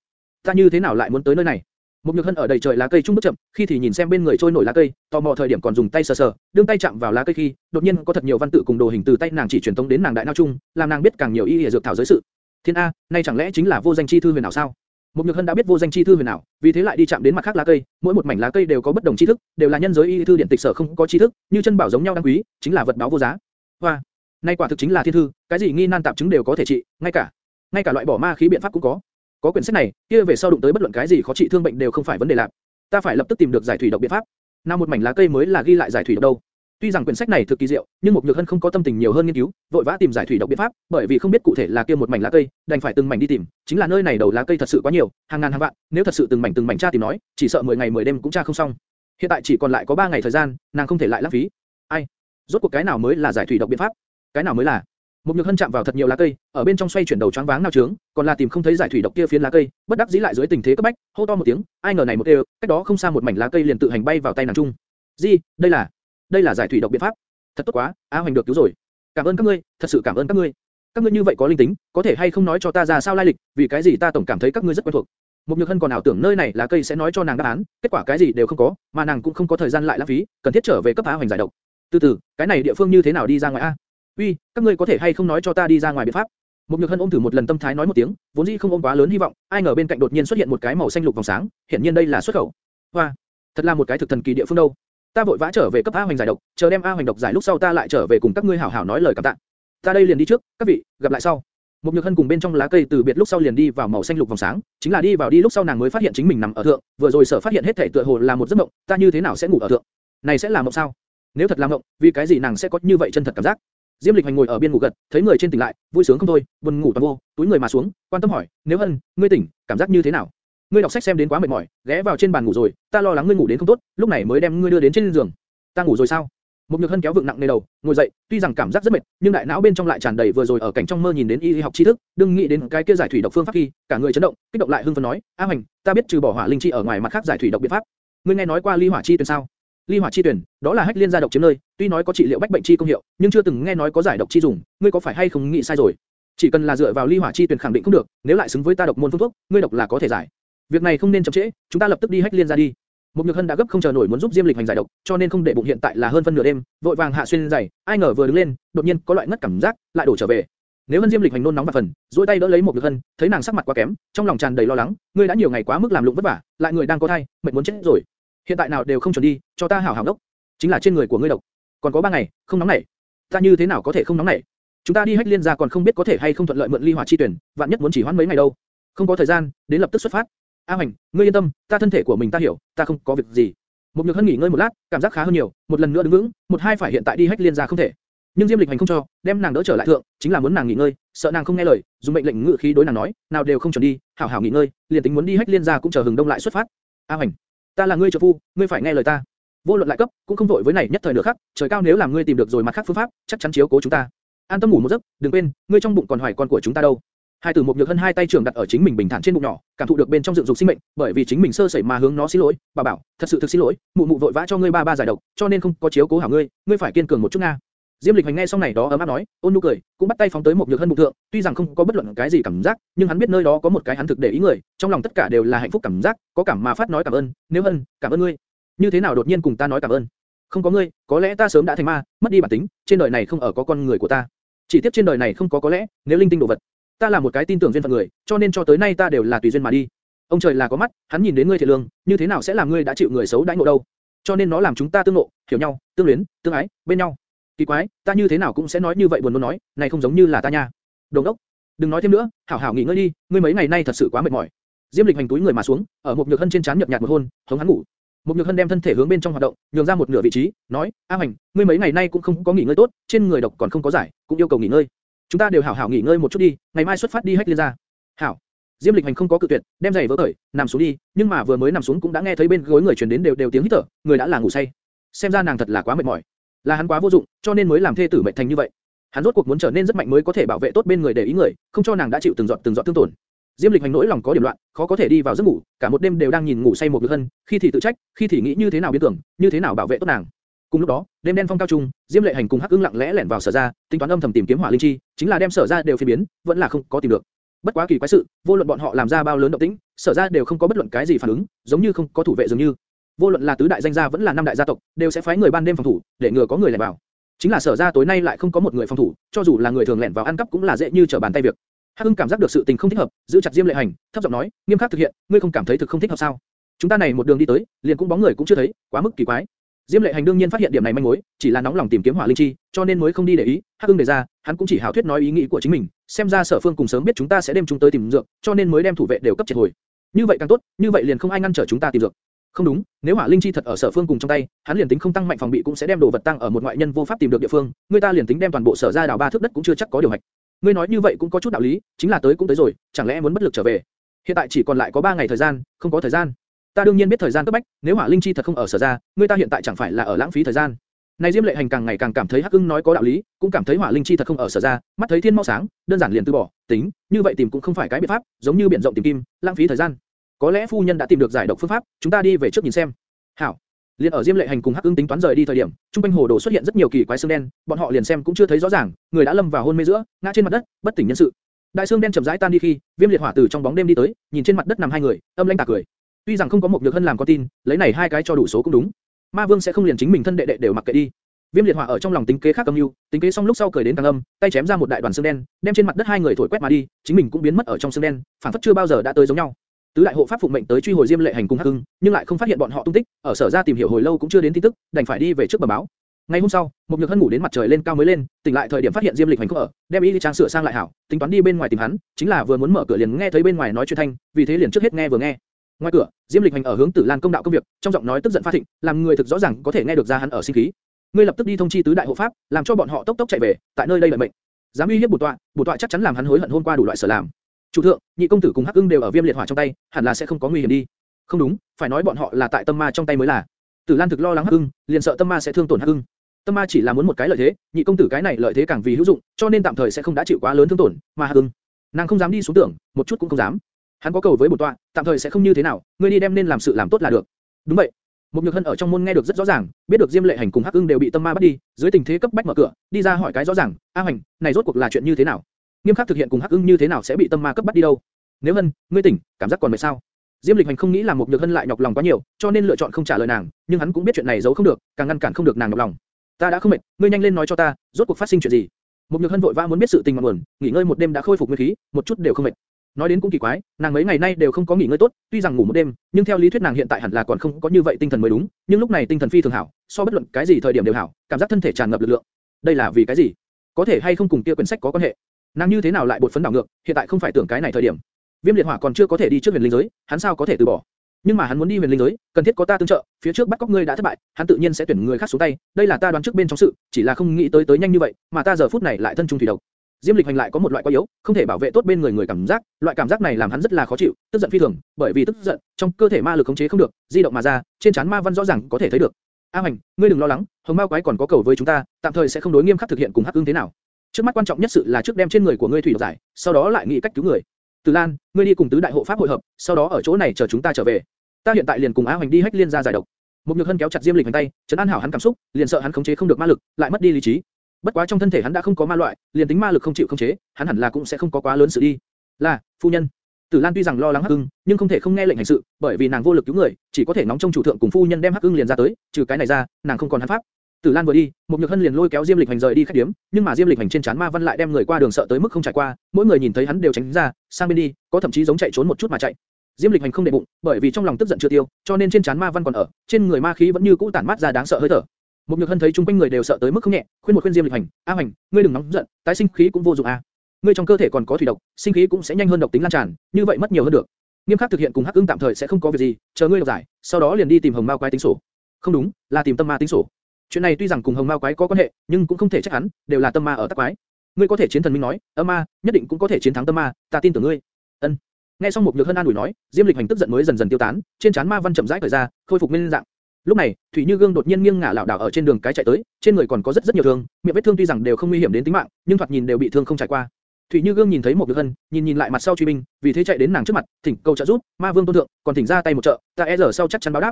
Ta như thế nào lại muốn tới nơi này? Một nhược hân ở đầy trời lá cây trung bước chậm, khi thì nhìn xem bên người trôi nổi lá cây, tò mò thời điểm còn dùng tay sờ sờ, đương tay chạm vào lá cây khi, đột nhiên có thật nhiều văn tự cùng đồ hình từ tay nàng chỉ truyền tống đến nàng đại não trung, làm nàng biết càng nhiều y y dược thảo giới sự. Thiên a, nay chẳng lẽ chính là vô danh chi thư huyền ảo sao? Một nhược hân đã biết vô danh chi thư huyền nào, vì thế lại đi chạm đến mặt khác lá cây, mỗi một mảnh lá cây đều có bất đồng tri thức, đều là nhân giới y thư điện tịch sở không có tri thức, như chân bảo giống nhau đáng quý, chính là vật báo vô giá. Hoa, nay quả thực chính là thiên thư, cái gì nghi nan tạp chứng đều có thể trị, ngay cả ngay cả loại bỏ ma khí biện pháp cũng có. Có quyển sách này, kia về sau đụng tới bất luận cái gì khó trị thương bệnh đều không phải vấn đề lạc. Ta phải lập tức tìm được giải thủy độc biện pháp. Nào một mảnh lá cây mới là ghi lại giải thủy độc đâu? Tuy rằng quyển sách này thực kỳ diệu, nhưng Mục nhược hân không có tâm tình nhiều hơn nghiên cứu, vội vã tìm giải thủy độc biện pháp, bởi vì không biết cụ thể là kia một mảnh lá cây, đành phải từng mảnh đi tìm. Chính là nơi này đầu lá cây thật sự quá nhiều, hàng ngàn hàng vạn, nếu thật sự từng mảnh từng mảnh tra tìm nói, chỉ sợ 10 ngày 10 đêm cũng tra không xong. Hiện tại chỉ còn lại có 3 ngày thời gian, nàng không thể lại lãng phí. Ai? Rốt cuộc cái nào mới là giải thủy độc biện pháp? Cái nào mới là? Mục nhược hân chạm vào thật nhiều lá cây, ở bên trong xoay chuyển đầu choáng váng nao trướng, còn là tìm không thấy giải thủy độc kia phiến lá cây, bất đắc dĩ lại dưới tình thế cấp bách, hô to một tiếng, ai ngờ này một đều, cách đó không xa một mảnh lá cây liền tự hành bay vào tay nàng trung. Gì? Đây là, đây là giải thủy độc biện pháp. Thật tốt quá, A Hoành được cứu rồi. Cảm ơn các ngươi, thật sự cảm ơn các ngươi. Các ngươi như vậy có linh tính, có thể hay không nói cho ta ra sao lai lịch, vì cái gì ta tổng cảm thấy các ngươi rất quen thuộc. Một nhược hân còn ảo tưởng nơi này là cây sẽ nói cho nàng đáp án, kết quả cái gì đều không có, mà nàng cũng không có thời gian lại lãng phí, cần thiết trở về cấp A Hoành giải độc. Từ từ, cái này địa phương như thế nào đi ra ngoài a? Uy, các ngươi có thể hay không nói cho ta đi ra ngoài biện pháp? Một nhược hân ôm thử một lần tâm thái nói một tiếng, vốn dĩ không ôm quá lớn hy vọng, ai ngờ bên cạnh đột nhiên xuất hiện một cái màu xanh lục vòng sáng, hiển nhiên đây là xuất khẩu. Hoa, thật là một cái thực thần kỳ địa phương đâu. Ta vội vã trở về cấp A Hoành giải độc, chờ đem A Hoành độc giải lúc sau ta lại trở về cùng các ngươi hảo hảo nói lời cảm tạ. Ta đây liền đi trước, các vị, gặp lại sau. Một nhược hân cùng bên trong lá cây từ biệt lúc sau liền đi vào màu xanh lục vòng sáng, chính là đi vào đi lúc sau nàng mới phát hiện chính mình nằm ở thượng, vừa rồi sở phát hiện hết thể tựa hồ là một giấc mộng, ta như thế nào sẽ ngủ ở thượng? Này sẽ là mộng sao? Nếu thật là mộng, vì cái gì nàng sẽ có như vậy chân thật cảm giác? Diêm Lịch Hành ngồi ở bên ngủ gật, thấy người trên tỉnh lại, vui sướng không thôi, buồn ngủ toàn vô, túi người mà xuống, quan tâm hỏi, nếu hân, ngươi tỉnh, cảm giác như thế nào? Ngươi đọc sách xem đến quá mệt mỏi, ghé vào trên bàn ngủ rồi, ta lo lắng ngươi ngủ đến không tốt, lúc này mới đem ngươi đưa đến trên giường. Ta ngủ rồi sao? Một nhược hân kéo vượng nặng nề đầu, ngồi dậy, tuy rằng cảm giác rất mệt, nhưng đại não bên trong lại tràn đầy vừa rồi ở cảnh trong mơ nhìn đến y học tri thức, đừng nghĩ đến cái kia giải thủy độc phương pháp khi, cả người chấn động, kích động lại hưng phấn nói, A Hành, ta biết trừ bỏ hỏa linh chi ở ngoài mặt khác giải thủy độc biện pháp. Ngươi nghe nói qua ly hỏa chi tuyển sao? Ly hỏa chi tuyển, đó là hách liên gia độc chiếm nơi, tuy nói có trị liệu bách bệnh chi công hiệu, nhưng chưa từng nghe nói có giải độc chi dùng, ngươi có phải hay không nghĩ sai rồi? Chỉ cần là dựa vào ly hỏa chi tuyển khẳng định cũng được, nếu lại xứng với ta độc môn phương thuốc, ngươi độc là có thể giải. Việc này không nên chậm trễ, chúng ta lập tức đi hách liên gia đi. Một Nhược Hân đã gấp không chờ nổi muốn giúp Diêm Lịch hành giải độc, cho nên không để bụng hiện tại là hơn phân nửa đêm, vội vàng hạ xuyên giày, ai ngờ vừa đứng lên, đột nhiên có loại ngất cảm giác, lại đổ trở về. Nếu Hân Diêm Lịch hành nôn nóng và phần, duỗi tay đỡ lấy một Nhược Hân, thấy nàng sắc mặt quá kém, trong lòng tràn đầy lo lắng, ngươi đã nhiều ngày quá mức làm lụng vất vả, lại người đang có thai, mệt muốn chết rồi. Hiện tại nào đều không chuẩn đi, cho ta hảo hảo đốc. Chính là trên người của ngươi độc. Còn có ba ngày, không nóng nảy. Ta như thế nào có thể không nóng nảy? Chúng ta đi hách liên gia còn không biết có thể hay không thuận lợi mượn ly hỏa chi tuyển, vạn nhất muốn chỉ hoãn mấy ngày đâu. Không có thời gian, đến lập tức xuất phát. A Hoành, ngươi yên tâm, ta thân thể của mình ta hiểu, ta không có việc gì. Một nhược hân nghỉ ngơi một lát, cảm giác khá hơn nhiều, một lần nữa đứng vững, một hai phải hiện tại đi hách liên gia không thể. Nhưng Diêm Lịch Hành không cho, đem nàng đỡ trở lại thượng, chính là muốn nàng nghỉ ngơi, sợ nàng không nghe lời, dùng mệnh lệnh ngự khí đối nàng nói, nào đều không chuẩn đi, hảo hảo nghỉ ngơi, liền tính muốn đi hách liên gia cũng chờ hừng đông lại xuất phát. A Hoành, ta là ngươi trợ phu, ngươi phải nghe lời ta. Vô luận lại cấp, cũng không vội với này nhất thời nửa khắc, trời cao nếu làm ngươi tìm được rồi mặt khác phương pháp, chắc chắn chiếu cố chúng ta. An tâm ngủ một giấc, đừng quên, ngươi trong bụng còn hoài con của chúng ta đâu. Hai tử một nhược hân hai tay trưởng đặt ở chính mình bình thản trên bụng nhỏ, cảm thụ được bên trong dựng dục sinh mệnh, bởi vì chính mình sơ sẩy mà hướng nó xin lỗi, bà bảo, thật sự thực xin lỗi, mụ mụ vội vã cho ngươi ba ba giải độc, cho nên không có chiếu cố hảo ngươi, ngươi phải kiên cường một chút nga. Diêm Lịch Hành nghe xong này đó ấm áp nói, ôn nhu cười, cũng bắt tay phóng tới một nhược hân bụng thượng, tuy rằng không có bất luận cái gì cảm giác, nhưng hắn biết nơi đó có một cái hắn thực để ý người, trong lòng tất cả đều là hạnh phúc cảm giác, có cảm mà phát nói cảm ơn, nếu hân, cảm ơn ngươi. Như thế nào đột nhiên cùng ta nói cảm ơn? Không có ngươi, có lẽ ta sớm đã thành ma, mất đi bản tính, trên đời này không ở có con người của ta. Chỉ tiếp trên đời này không có có lẽ, nếu linh tinh đồ vật. Ta là một cái tin tưởng duyên phận người, cho nên cho tới nay ta đều là tùy duyên mà đi. Ông trời là có mắt, hắn nhìn đến ngươi thiệt lương, như thế nào sẽ làm ngươi đã chịu người xấu đãi ngộ đâu? Cho nên nó làm chúng ta tương ngộ, hiểu nhau, tương luyến, tương ái, bên nhau. Kỳ quái, ta như thế nào cũng sẽ nói như vậy buồn nôn nói, này không giống như là ta nha. Đồng đốc, đừng nói thêm nữa, hảo hảo nghỉ ngơi đi, ngươi mấy ngày nay thật sự quá mệt mỏi. Diêm Lịch hành túi người mà xuống, ở một nhược hân trên trán nhợt nhạt một hôn, hống hắn ngủ. Một nhược hân đem thân thể hướng bên trong hoạt động, nhường ra một nửa vị trí, nói: A Hành, ngươi mấy ngày nay cũng không có nghỉ ngơi tốt, trên người độc còn không có giải, cũng yêu cầu nghỉ ngơi. Chúng ta đều hảo hảo nghỉ ngơi một chút đi, ngày mai xuất phát đi hách liên ra. Hảo. Diêm Lịch Hành không có cự tuyệt, đem giày vỡ cởi, nằm xuống đi, nhưng mà vừa mới nằm xuống cũng đã nghe thấy bên gối người truyền đến đều đều tiếng hít thở, người đã là ngủ say. Xem ra nàng thật là quá mệt mỏi, là hắn quá vô dụng, cho nên mới làm thê tử mệt thành như vậy. Hắn rốt cuộc muốn trở nên rất mạnh mới có thể bảo vệ tốt bên người để ý người, không cho nàng đã chịu từng giọt từng giọt thương tổn. Diêm Lịch Hành nỗi lòng có điểm loạn, khó có thể đi vào giấc ngủ, cả một đêm đều đang nhìn ngủ say một người Hân, khi thì tự trách, khi thì nghĩ như thế nào biến tưởng, như thế nào bảo vệ tốt nàng. Cùng lúc đó, đêm đen phong cao trung, Diêm Lệ Hành cùng Hắc Ưng lặng lẽ lẻn vào sở ra, tính toán âm thầm tìm kiếm hỏa linh chi, chính là đem sở ra đều phi biến, vẫn là không có tìm được. Bất quá kỳ quái sự, vô luận bọn họ làm ra bao lớn động tĩnh, sở ra đều không có bất luận cái gì phản ứng, giống như không có thủ vệ dường như. Vô luận là tứ đại danh gia vẫn là năm đại gia tộc, đều sẽ phái người ban đêm phòng thủ, để ngừa có người lẻn vào. Chính là sở ra tối nay lại không có một người phòng thủ, cho dù là người thường lẻn vào ăn cắp cũng là dễ như trở bàn tay việc. Hắc Ưng cảm giác được sự tình không thích hợp, giữ chặt Diêm Lệ Hành, thấp giọng nói, nghiêm khắc thực hiện, ngươi không cảm thấy thực không thích hợp sao? Chúng ta này một đường đi tới, liền cũng bóng người cũng chưa thấy, quá mức kỳ quái. Diêm Lệ Hành đương nhiên phát hiện điểm này manh mối, chỉ là nóng lòng tìm kiếm hỏa linh chi, cho nên mới không đi để ý. Hắc Ưng đề ra, hắn cũng chỉ hảo thuyết nói ý nghĩ của chính mình, xem ra Sở Phương cùng sớm biết chúng ta sẽ đem chúng tới tìm dược, cho nên mới đem thủ vệ đều cấp triệt hồi. Như vậy càng tốt, như vậy liền không ai ngăn trở chúng ta tìm dược. Không đúng, nếu hỏa linh chi thật ở Sở Phương cùng trong tay, hắn liền tính không tăng mạnh phòng bị cũng sẽ đem đồ vật tăng ở một ngoại nhân vô pháp tìm được địa phương, người ta liền tính đem toàn bộ sở ra đào ba thước đất cũng chưa chắc có điều hạch. Ngươi nói như vậy cũng có chút đạo lý, chính là tới cũng tới rồi, chẳng lẽ muốn bất lực trở về? Hiện tại chỉ còn lại có 3 ngày thời gian, không có thời gian. Ta đương nhiên biết thời gian cấp bách, nếu hỏa linh chi thật không ở sở ra, người ta hiện tại chẳng phải là ở lãng phí thời gian. Này Diêm Lệ Hành càng ngày càng cảm thấy Hắc Ưng nói có đạo lý, cũng cảm thấy hỏa linh chi thật không ở sở ra, mắt thấy thiên mau sáng, đơn giản liền từ bỏ, tính, như vậy tìm cũng không phải cái biện pháp, giống như biển rộng tìm kim, lãng phí thời gian. Có lẽ phu nhân đã tìm được giải độc phương pháp, chúng ta đi về trước nhìn xem. Hảo. Liên ở Diêm Lệ Hành cùng Hắc Ưng tính toán rời đi thời điểm, trung quanh hồ đồ xuất hiện rất nhiều kỳ quái xương đen, bọn họ liền xem cũng chưa thấy rõ ràng, người đã lâm vào hôn mê giữa, ngã trên mặt đất, bất tỉnh nhân sự. Đại xương đen chậm rãi tan đi khi, Viêm liệt hỏa từ trong bóng đêm đi tới, nhìn trên mặt đất nằm hai người, âm lãnh tà cười. Tuy rằng không có một nhược hân làm con tin, lấy này hai cái cho đủ số cũng đúng. Ma Vương sẽ không liền chính mình thân đệ đệ đều mặc kệ đi. Viêm liệt hỏa ở trong lòng tính kế khác âm mưu, tính kế xong lúc sau cười đến càng âm, tay chém ra một đại đoàn xương đen, đem trên mặt đất hai người thổi quét mà đi, chính mình cũng biến mất ở trong xương đen, phản phất chưa bao giờ đã tới giống nhau. Tứ đại hộ pháp phụng mệnh tới truy hồi Diêm Lệ Hành cùng Hắc Hưng, nhưng lại không phát hiện bọn họ tung tích, ở sở ra tìm hiểu hồi lâu cũng chưa đến tin tức, đành phải đi về trước bẩm báo. Ngày hôm sau, một nhược hân ngủ đến mặt trời lên cao mới lên, tỉnh lại thời điểm phát hiện Diêm Lịch Hành không ở, đem ý đi trang sửa sang lại hảo, tính toán đi bên ngoài tìm hắn, chính là vừa muốn mở cửa liền nghe thấy bên ngoài nói chuyện thanh, vì thế liền trước hết nghe vừa nghe. Ngoài cửa, Diêm Lịch Hành ở hướng Tử Lan công đạo công việc, trong giọng nói tức giận pha thịnh, làm người thực rõ ràng có thể nghe được ra hắn ở sinh khí. Ngươi lập tức đi thông chi tứ đại hộ pháp, làm cho bọn họ tốc tốc chạy về, tại nơi đây lợi mệnh. Dám uy hiếp bổ tọa, bổ tọa chắc chắn làm hắn hối hận hôm qua đủ loại sở làm. Chủ thượng, nhị công tử cùng Hắc Ưng đều ở viêm liệt hỏa trong tay, hẳn là sẽ không có nguy hiểm đi. Không đúng, phải nói bọn họ là tại tâm ma trong tay mới là. Tử Lan thực lo lắng Hắc Ưng, liền sợ tâm ma sẽ thương tổn Hắc Ưng. Tâm ma chỉ là muốn một cái lợi thế, nhị công tử cái này lợi thế càng vì hữu dụng, cho nên tạm thời sẽ không đã chịu quá lớn thương tổn, mà Hắc Ưng, nàng không dám đi xuống tưởng, một chút cũng không dám. Hắn có cầu với bổn tọa, tạm thời sẽ không như thế nào, ngươi đi đem nên làm sự làm tốt là được. Đúng vậy. Một nhược hân ở trong môn nghe được rất rõ ràng, biết được Diêm Lệ Hành cùng Hắc Ưng đều bị tâm ma bắt đi, dưới tình thế cấp bách mở cửa, đi ra hỏi cái rõ ràng, A Hành, này rốt cuộc là chuyện như thế nào? Nghiêm khắc thực hiện cùng Hắc Ưng như thế nào sẽ bị tâm ma cấp bắt đi đâu? Nếu hân, ngươi tỉnh, cảm giác còn mệt sao? Diêm Lịch Hành không nghĩ làm một nhược hân lại nhọc lòng quá nhiều, cho nên lựa chọn không trả lời nàng, nhưng hắn cũng biết chuyện này giấu không được, càng ngăn cản không được nàng nhọc lòng. Ta đã không mệt, ngươi nhanh lên nói cho ta, rốt cuộc phát sinh chuyện gì? Một nhược hân vội vã muốn biết sự tình ngọn nguồn, nghỉ ngơi một đêm đã khôi phục nguyên khí, một chút đều không mệt. Nói đến cũng kỳ quái, nàng mấy ngày nay đều không có nghỉ ngơi tốt, tuy rằng ngủ một đêm, nhưng theo lý thuyết nàng hiện tại hẳn là còn không có như vậy tinh thần mới đúng, nhưng lúc này tinh thần phi thường hảo, so bất luận cái gì thời điểm đều hảo, cảm giác thân thể tràn ngập lực lượng. Đây là vì cái gì? Có thể hay không cùng kia quyển sách có quan hệ? Nàng như thế nào lại bột phấn đảo ngược, hiện tại không phải tưởng cái này thời điểm. Viêm liệt hỏa còn chưa có thể đi trước huyền linh giới, hắn sao có thể từ bỏ? Nhưng mà hắn muốn đi huyền linh giới, cần thiết có ta tương trợ, phía trước bắt cóc ngươi đã thất bại, hắn tự nhiên sẽ tuyển người khác xuống tay, đây là ta đoán trước bên trong sự, chỉ là không nghĩ tới tới nhanh như vậy, mà ta giờ phút này lại thân trung thủy độc. Diêm Lịch Hành lại có một loại quá yếu, không thể bảo vệ tốt bên người người cảm giác, loại cảm giác này làm hắn rất là khó chịu, tức giận phi thường, bởi vì tức giận, trong cơ thể ma lực khống chế không được, di động mà ra, trên trán ma văn rõ ràng có thể thấy được. A Hành, ngươi đừng lo lắng, Hồng Ma quái còn có cầu với chúng ta, tạm thời sẽ không đối nghiêm khắc thực hiện cùng Hắc Ưng thế nào. Trước mắt quan trọng nhất sự là trước đem trên người của ngươi thủy độc giải, sau đó lại nghĩ cách cứu người. Từ Lan, ngươi đi cùng tứ đại hộ pháp hội hợp, sau đó ở chỗ này chờ chúng ta trở về. Ta hiện tại liền cùng A Hành đi hách liên ra giải độc. Một nhược hân kéo chặt Diêm Lịch hành tay, trấn an hảo hắn cảm xúc, liền sợ hắn khống chế không được ma lực, lại mất đi lý trí. Bất quá trong thân thể hắn đã không có ma loại, liền tính ma lực không chịu không chế, hắn hẳn là cũng sẽ không có quá lớn sự đi. Là, phu nhân. Tử Lan tuy rằng lo lắng Hắc Ưng, nhưng không thể không nghe lệnh hành sự, bởi vì nàng vô lực cứu người, chỉ có thể nóng trong chủ thượng cùng phu nhân đem Hắc Ưng liền ra tới, trừ cái này ra, nàng không còn hắn pháp. Tử Lan vừa đi, một nhược hân liền lôi kéo Diêm Lịch Hành rời đi khách điếm, nhưng mà Diêm Lịch Hành trên chán ma văn lại đem người qua đường sợ tới mức không trải qua, mỗi người nhìn thấy hắn đều tránh ra, sang bên đi, có thậm chí giống chạy trốn một chút mà chạy. Diêm Lịch Hành không để bụng, bởi vì trong lòng tức giận chưa tiêu, cho nên trên chán ma văn còn ở, trên người ma khí vẫn như cũ tản mát ra đáng sợ hơi thở. Một nhược hân thấy chung quanh người đều sợ tới mức không nhẹ, khuyên một khuyên Diêm Lịch Hành, A Hành, ngươi đừng nóng giận, tái sinh khí cũng vô dụng. À. Ngươi trong cơ thể còn có thủy độc, sinh khí cũng sẽ nhanh hơn độc tính lan tràn, như vậy mất nhiều hơn được. Nghiêm khắc thực hiện cùng Hắc Ưng tạm thời sẽ không có việc gì, chờ ngươi độc giải, sau đó liền đi tìm Hồng Ma quái tính sổ. Không đúng, là tìm Tâm Ma tính sổ. Chuyện này tuy rằng cùng Hồng Ma quái có quan hệ, nhưng cũng không thể trách hắn, đều là Tâm Ma ở tác quái. Ngươi có thể chiến thần minh nói, âm ma, nhất định cũng có thể chiến thắng Tâm Ma, ta tin tưởng ngươi. Ân. Nghe xong một nhược hân an ủi nói, Diêm Lịch Hành tức giận mới dần dần tiêu tán, trên trán ma văn chậm rãi cởi ra, khôi phục nguyên dạng. Lúc này, Thủy Như Gương đột nhiên nghiêng ngả lảo đảo ở trên đường cái chạy tới, trên người còn có rất rất nhiều thương, miệng vết thương tuy rằng đều không nguy hiểm đến tính mạng, nhưng thoạt nhìn đều bị thương không trải qua. Thủy Như Gương nhìn thấy một Nhược Hân, nhìn nhìn lại mặt sau truy binh, vì thế chạy đến nàng trước mặt, thỉnh cầu trợ giúp, Ma Vương tôn thượng, còn thỉnh ra tay một trợ, ta e giờ sau chắc chắn báo đáp.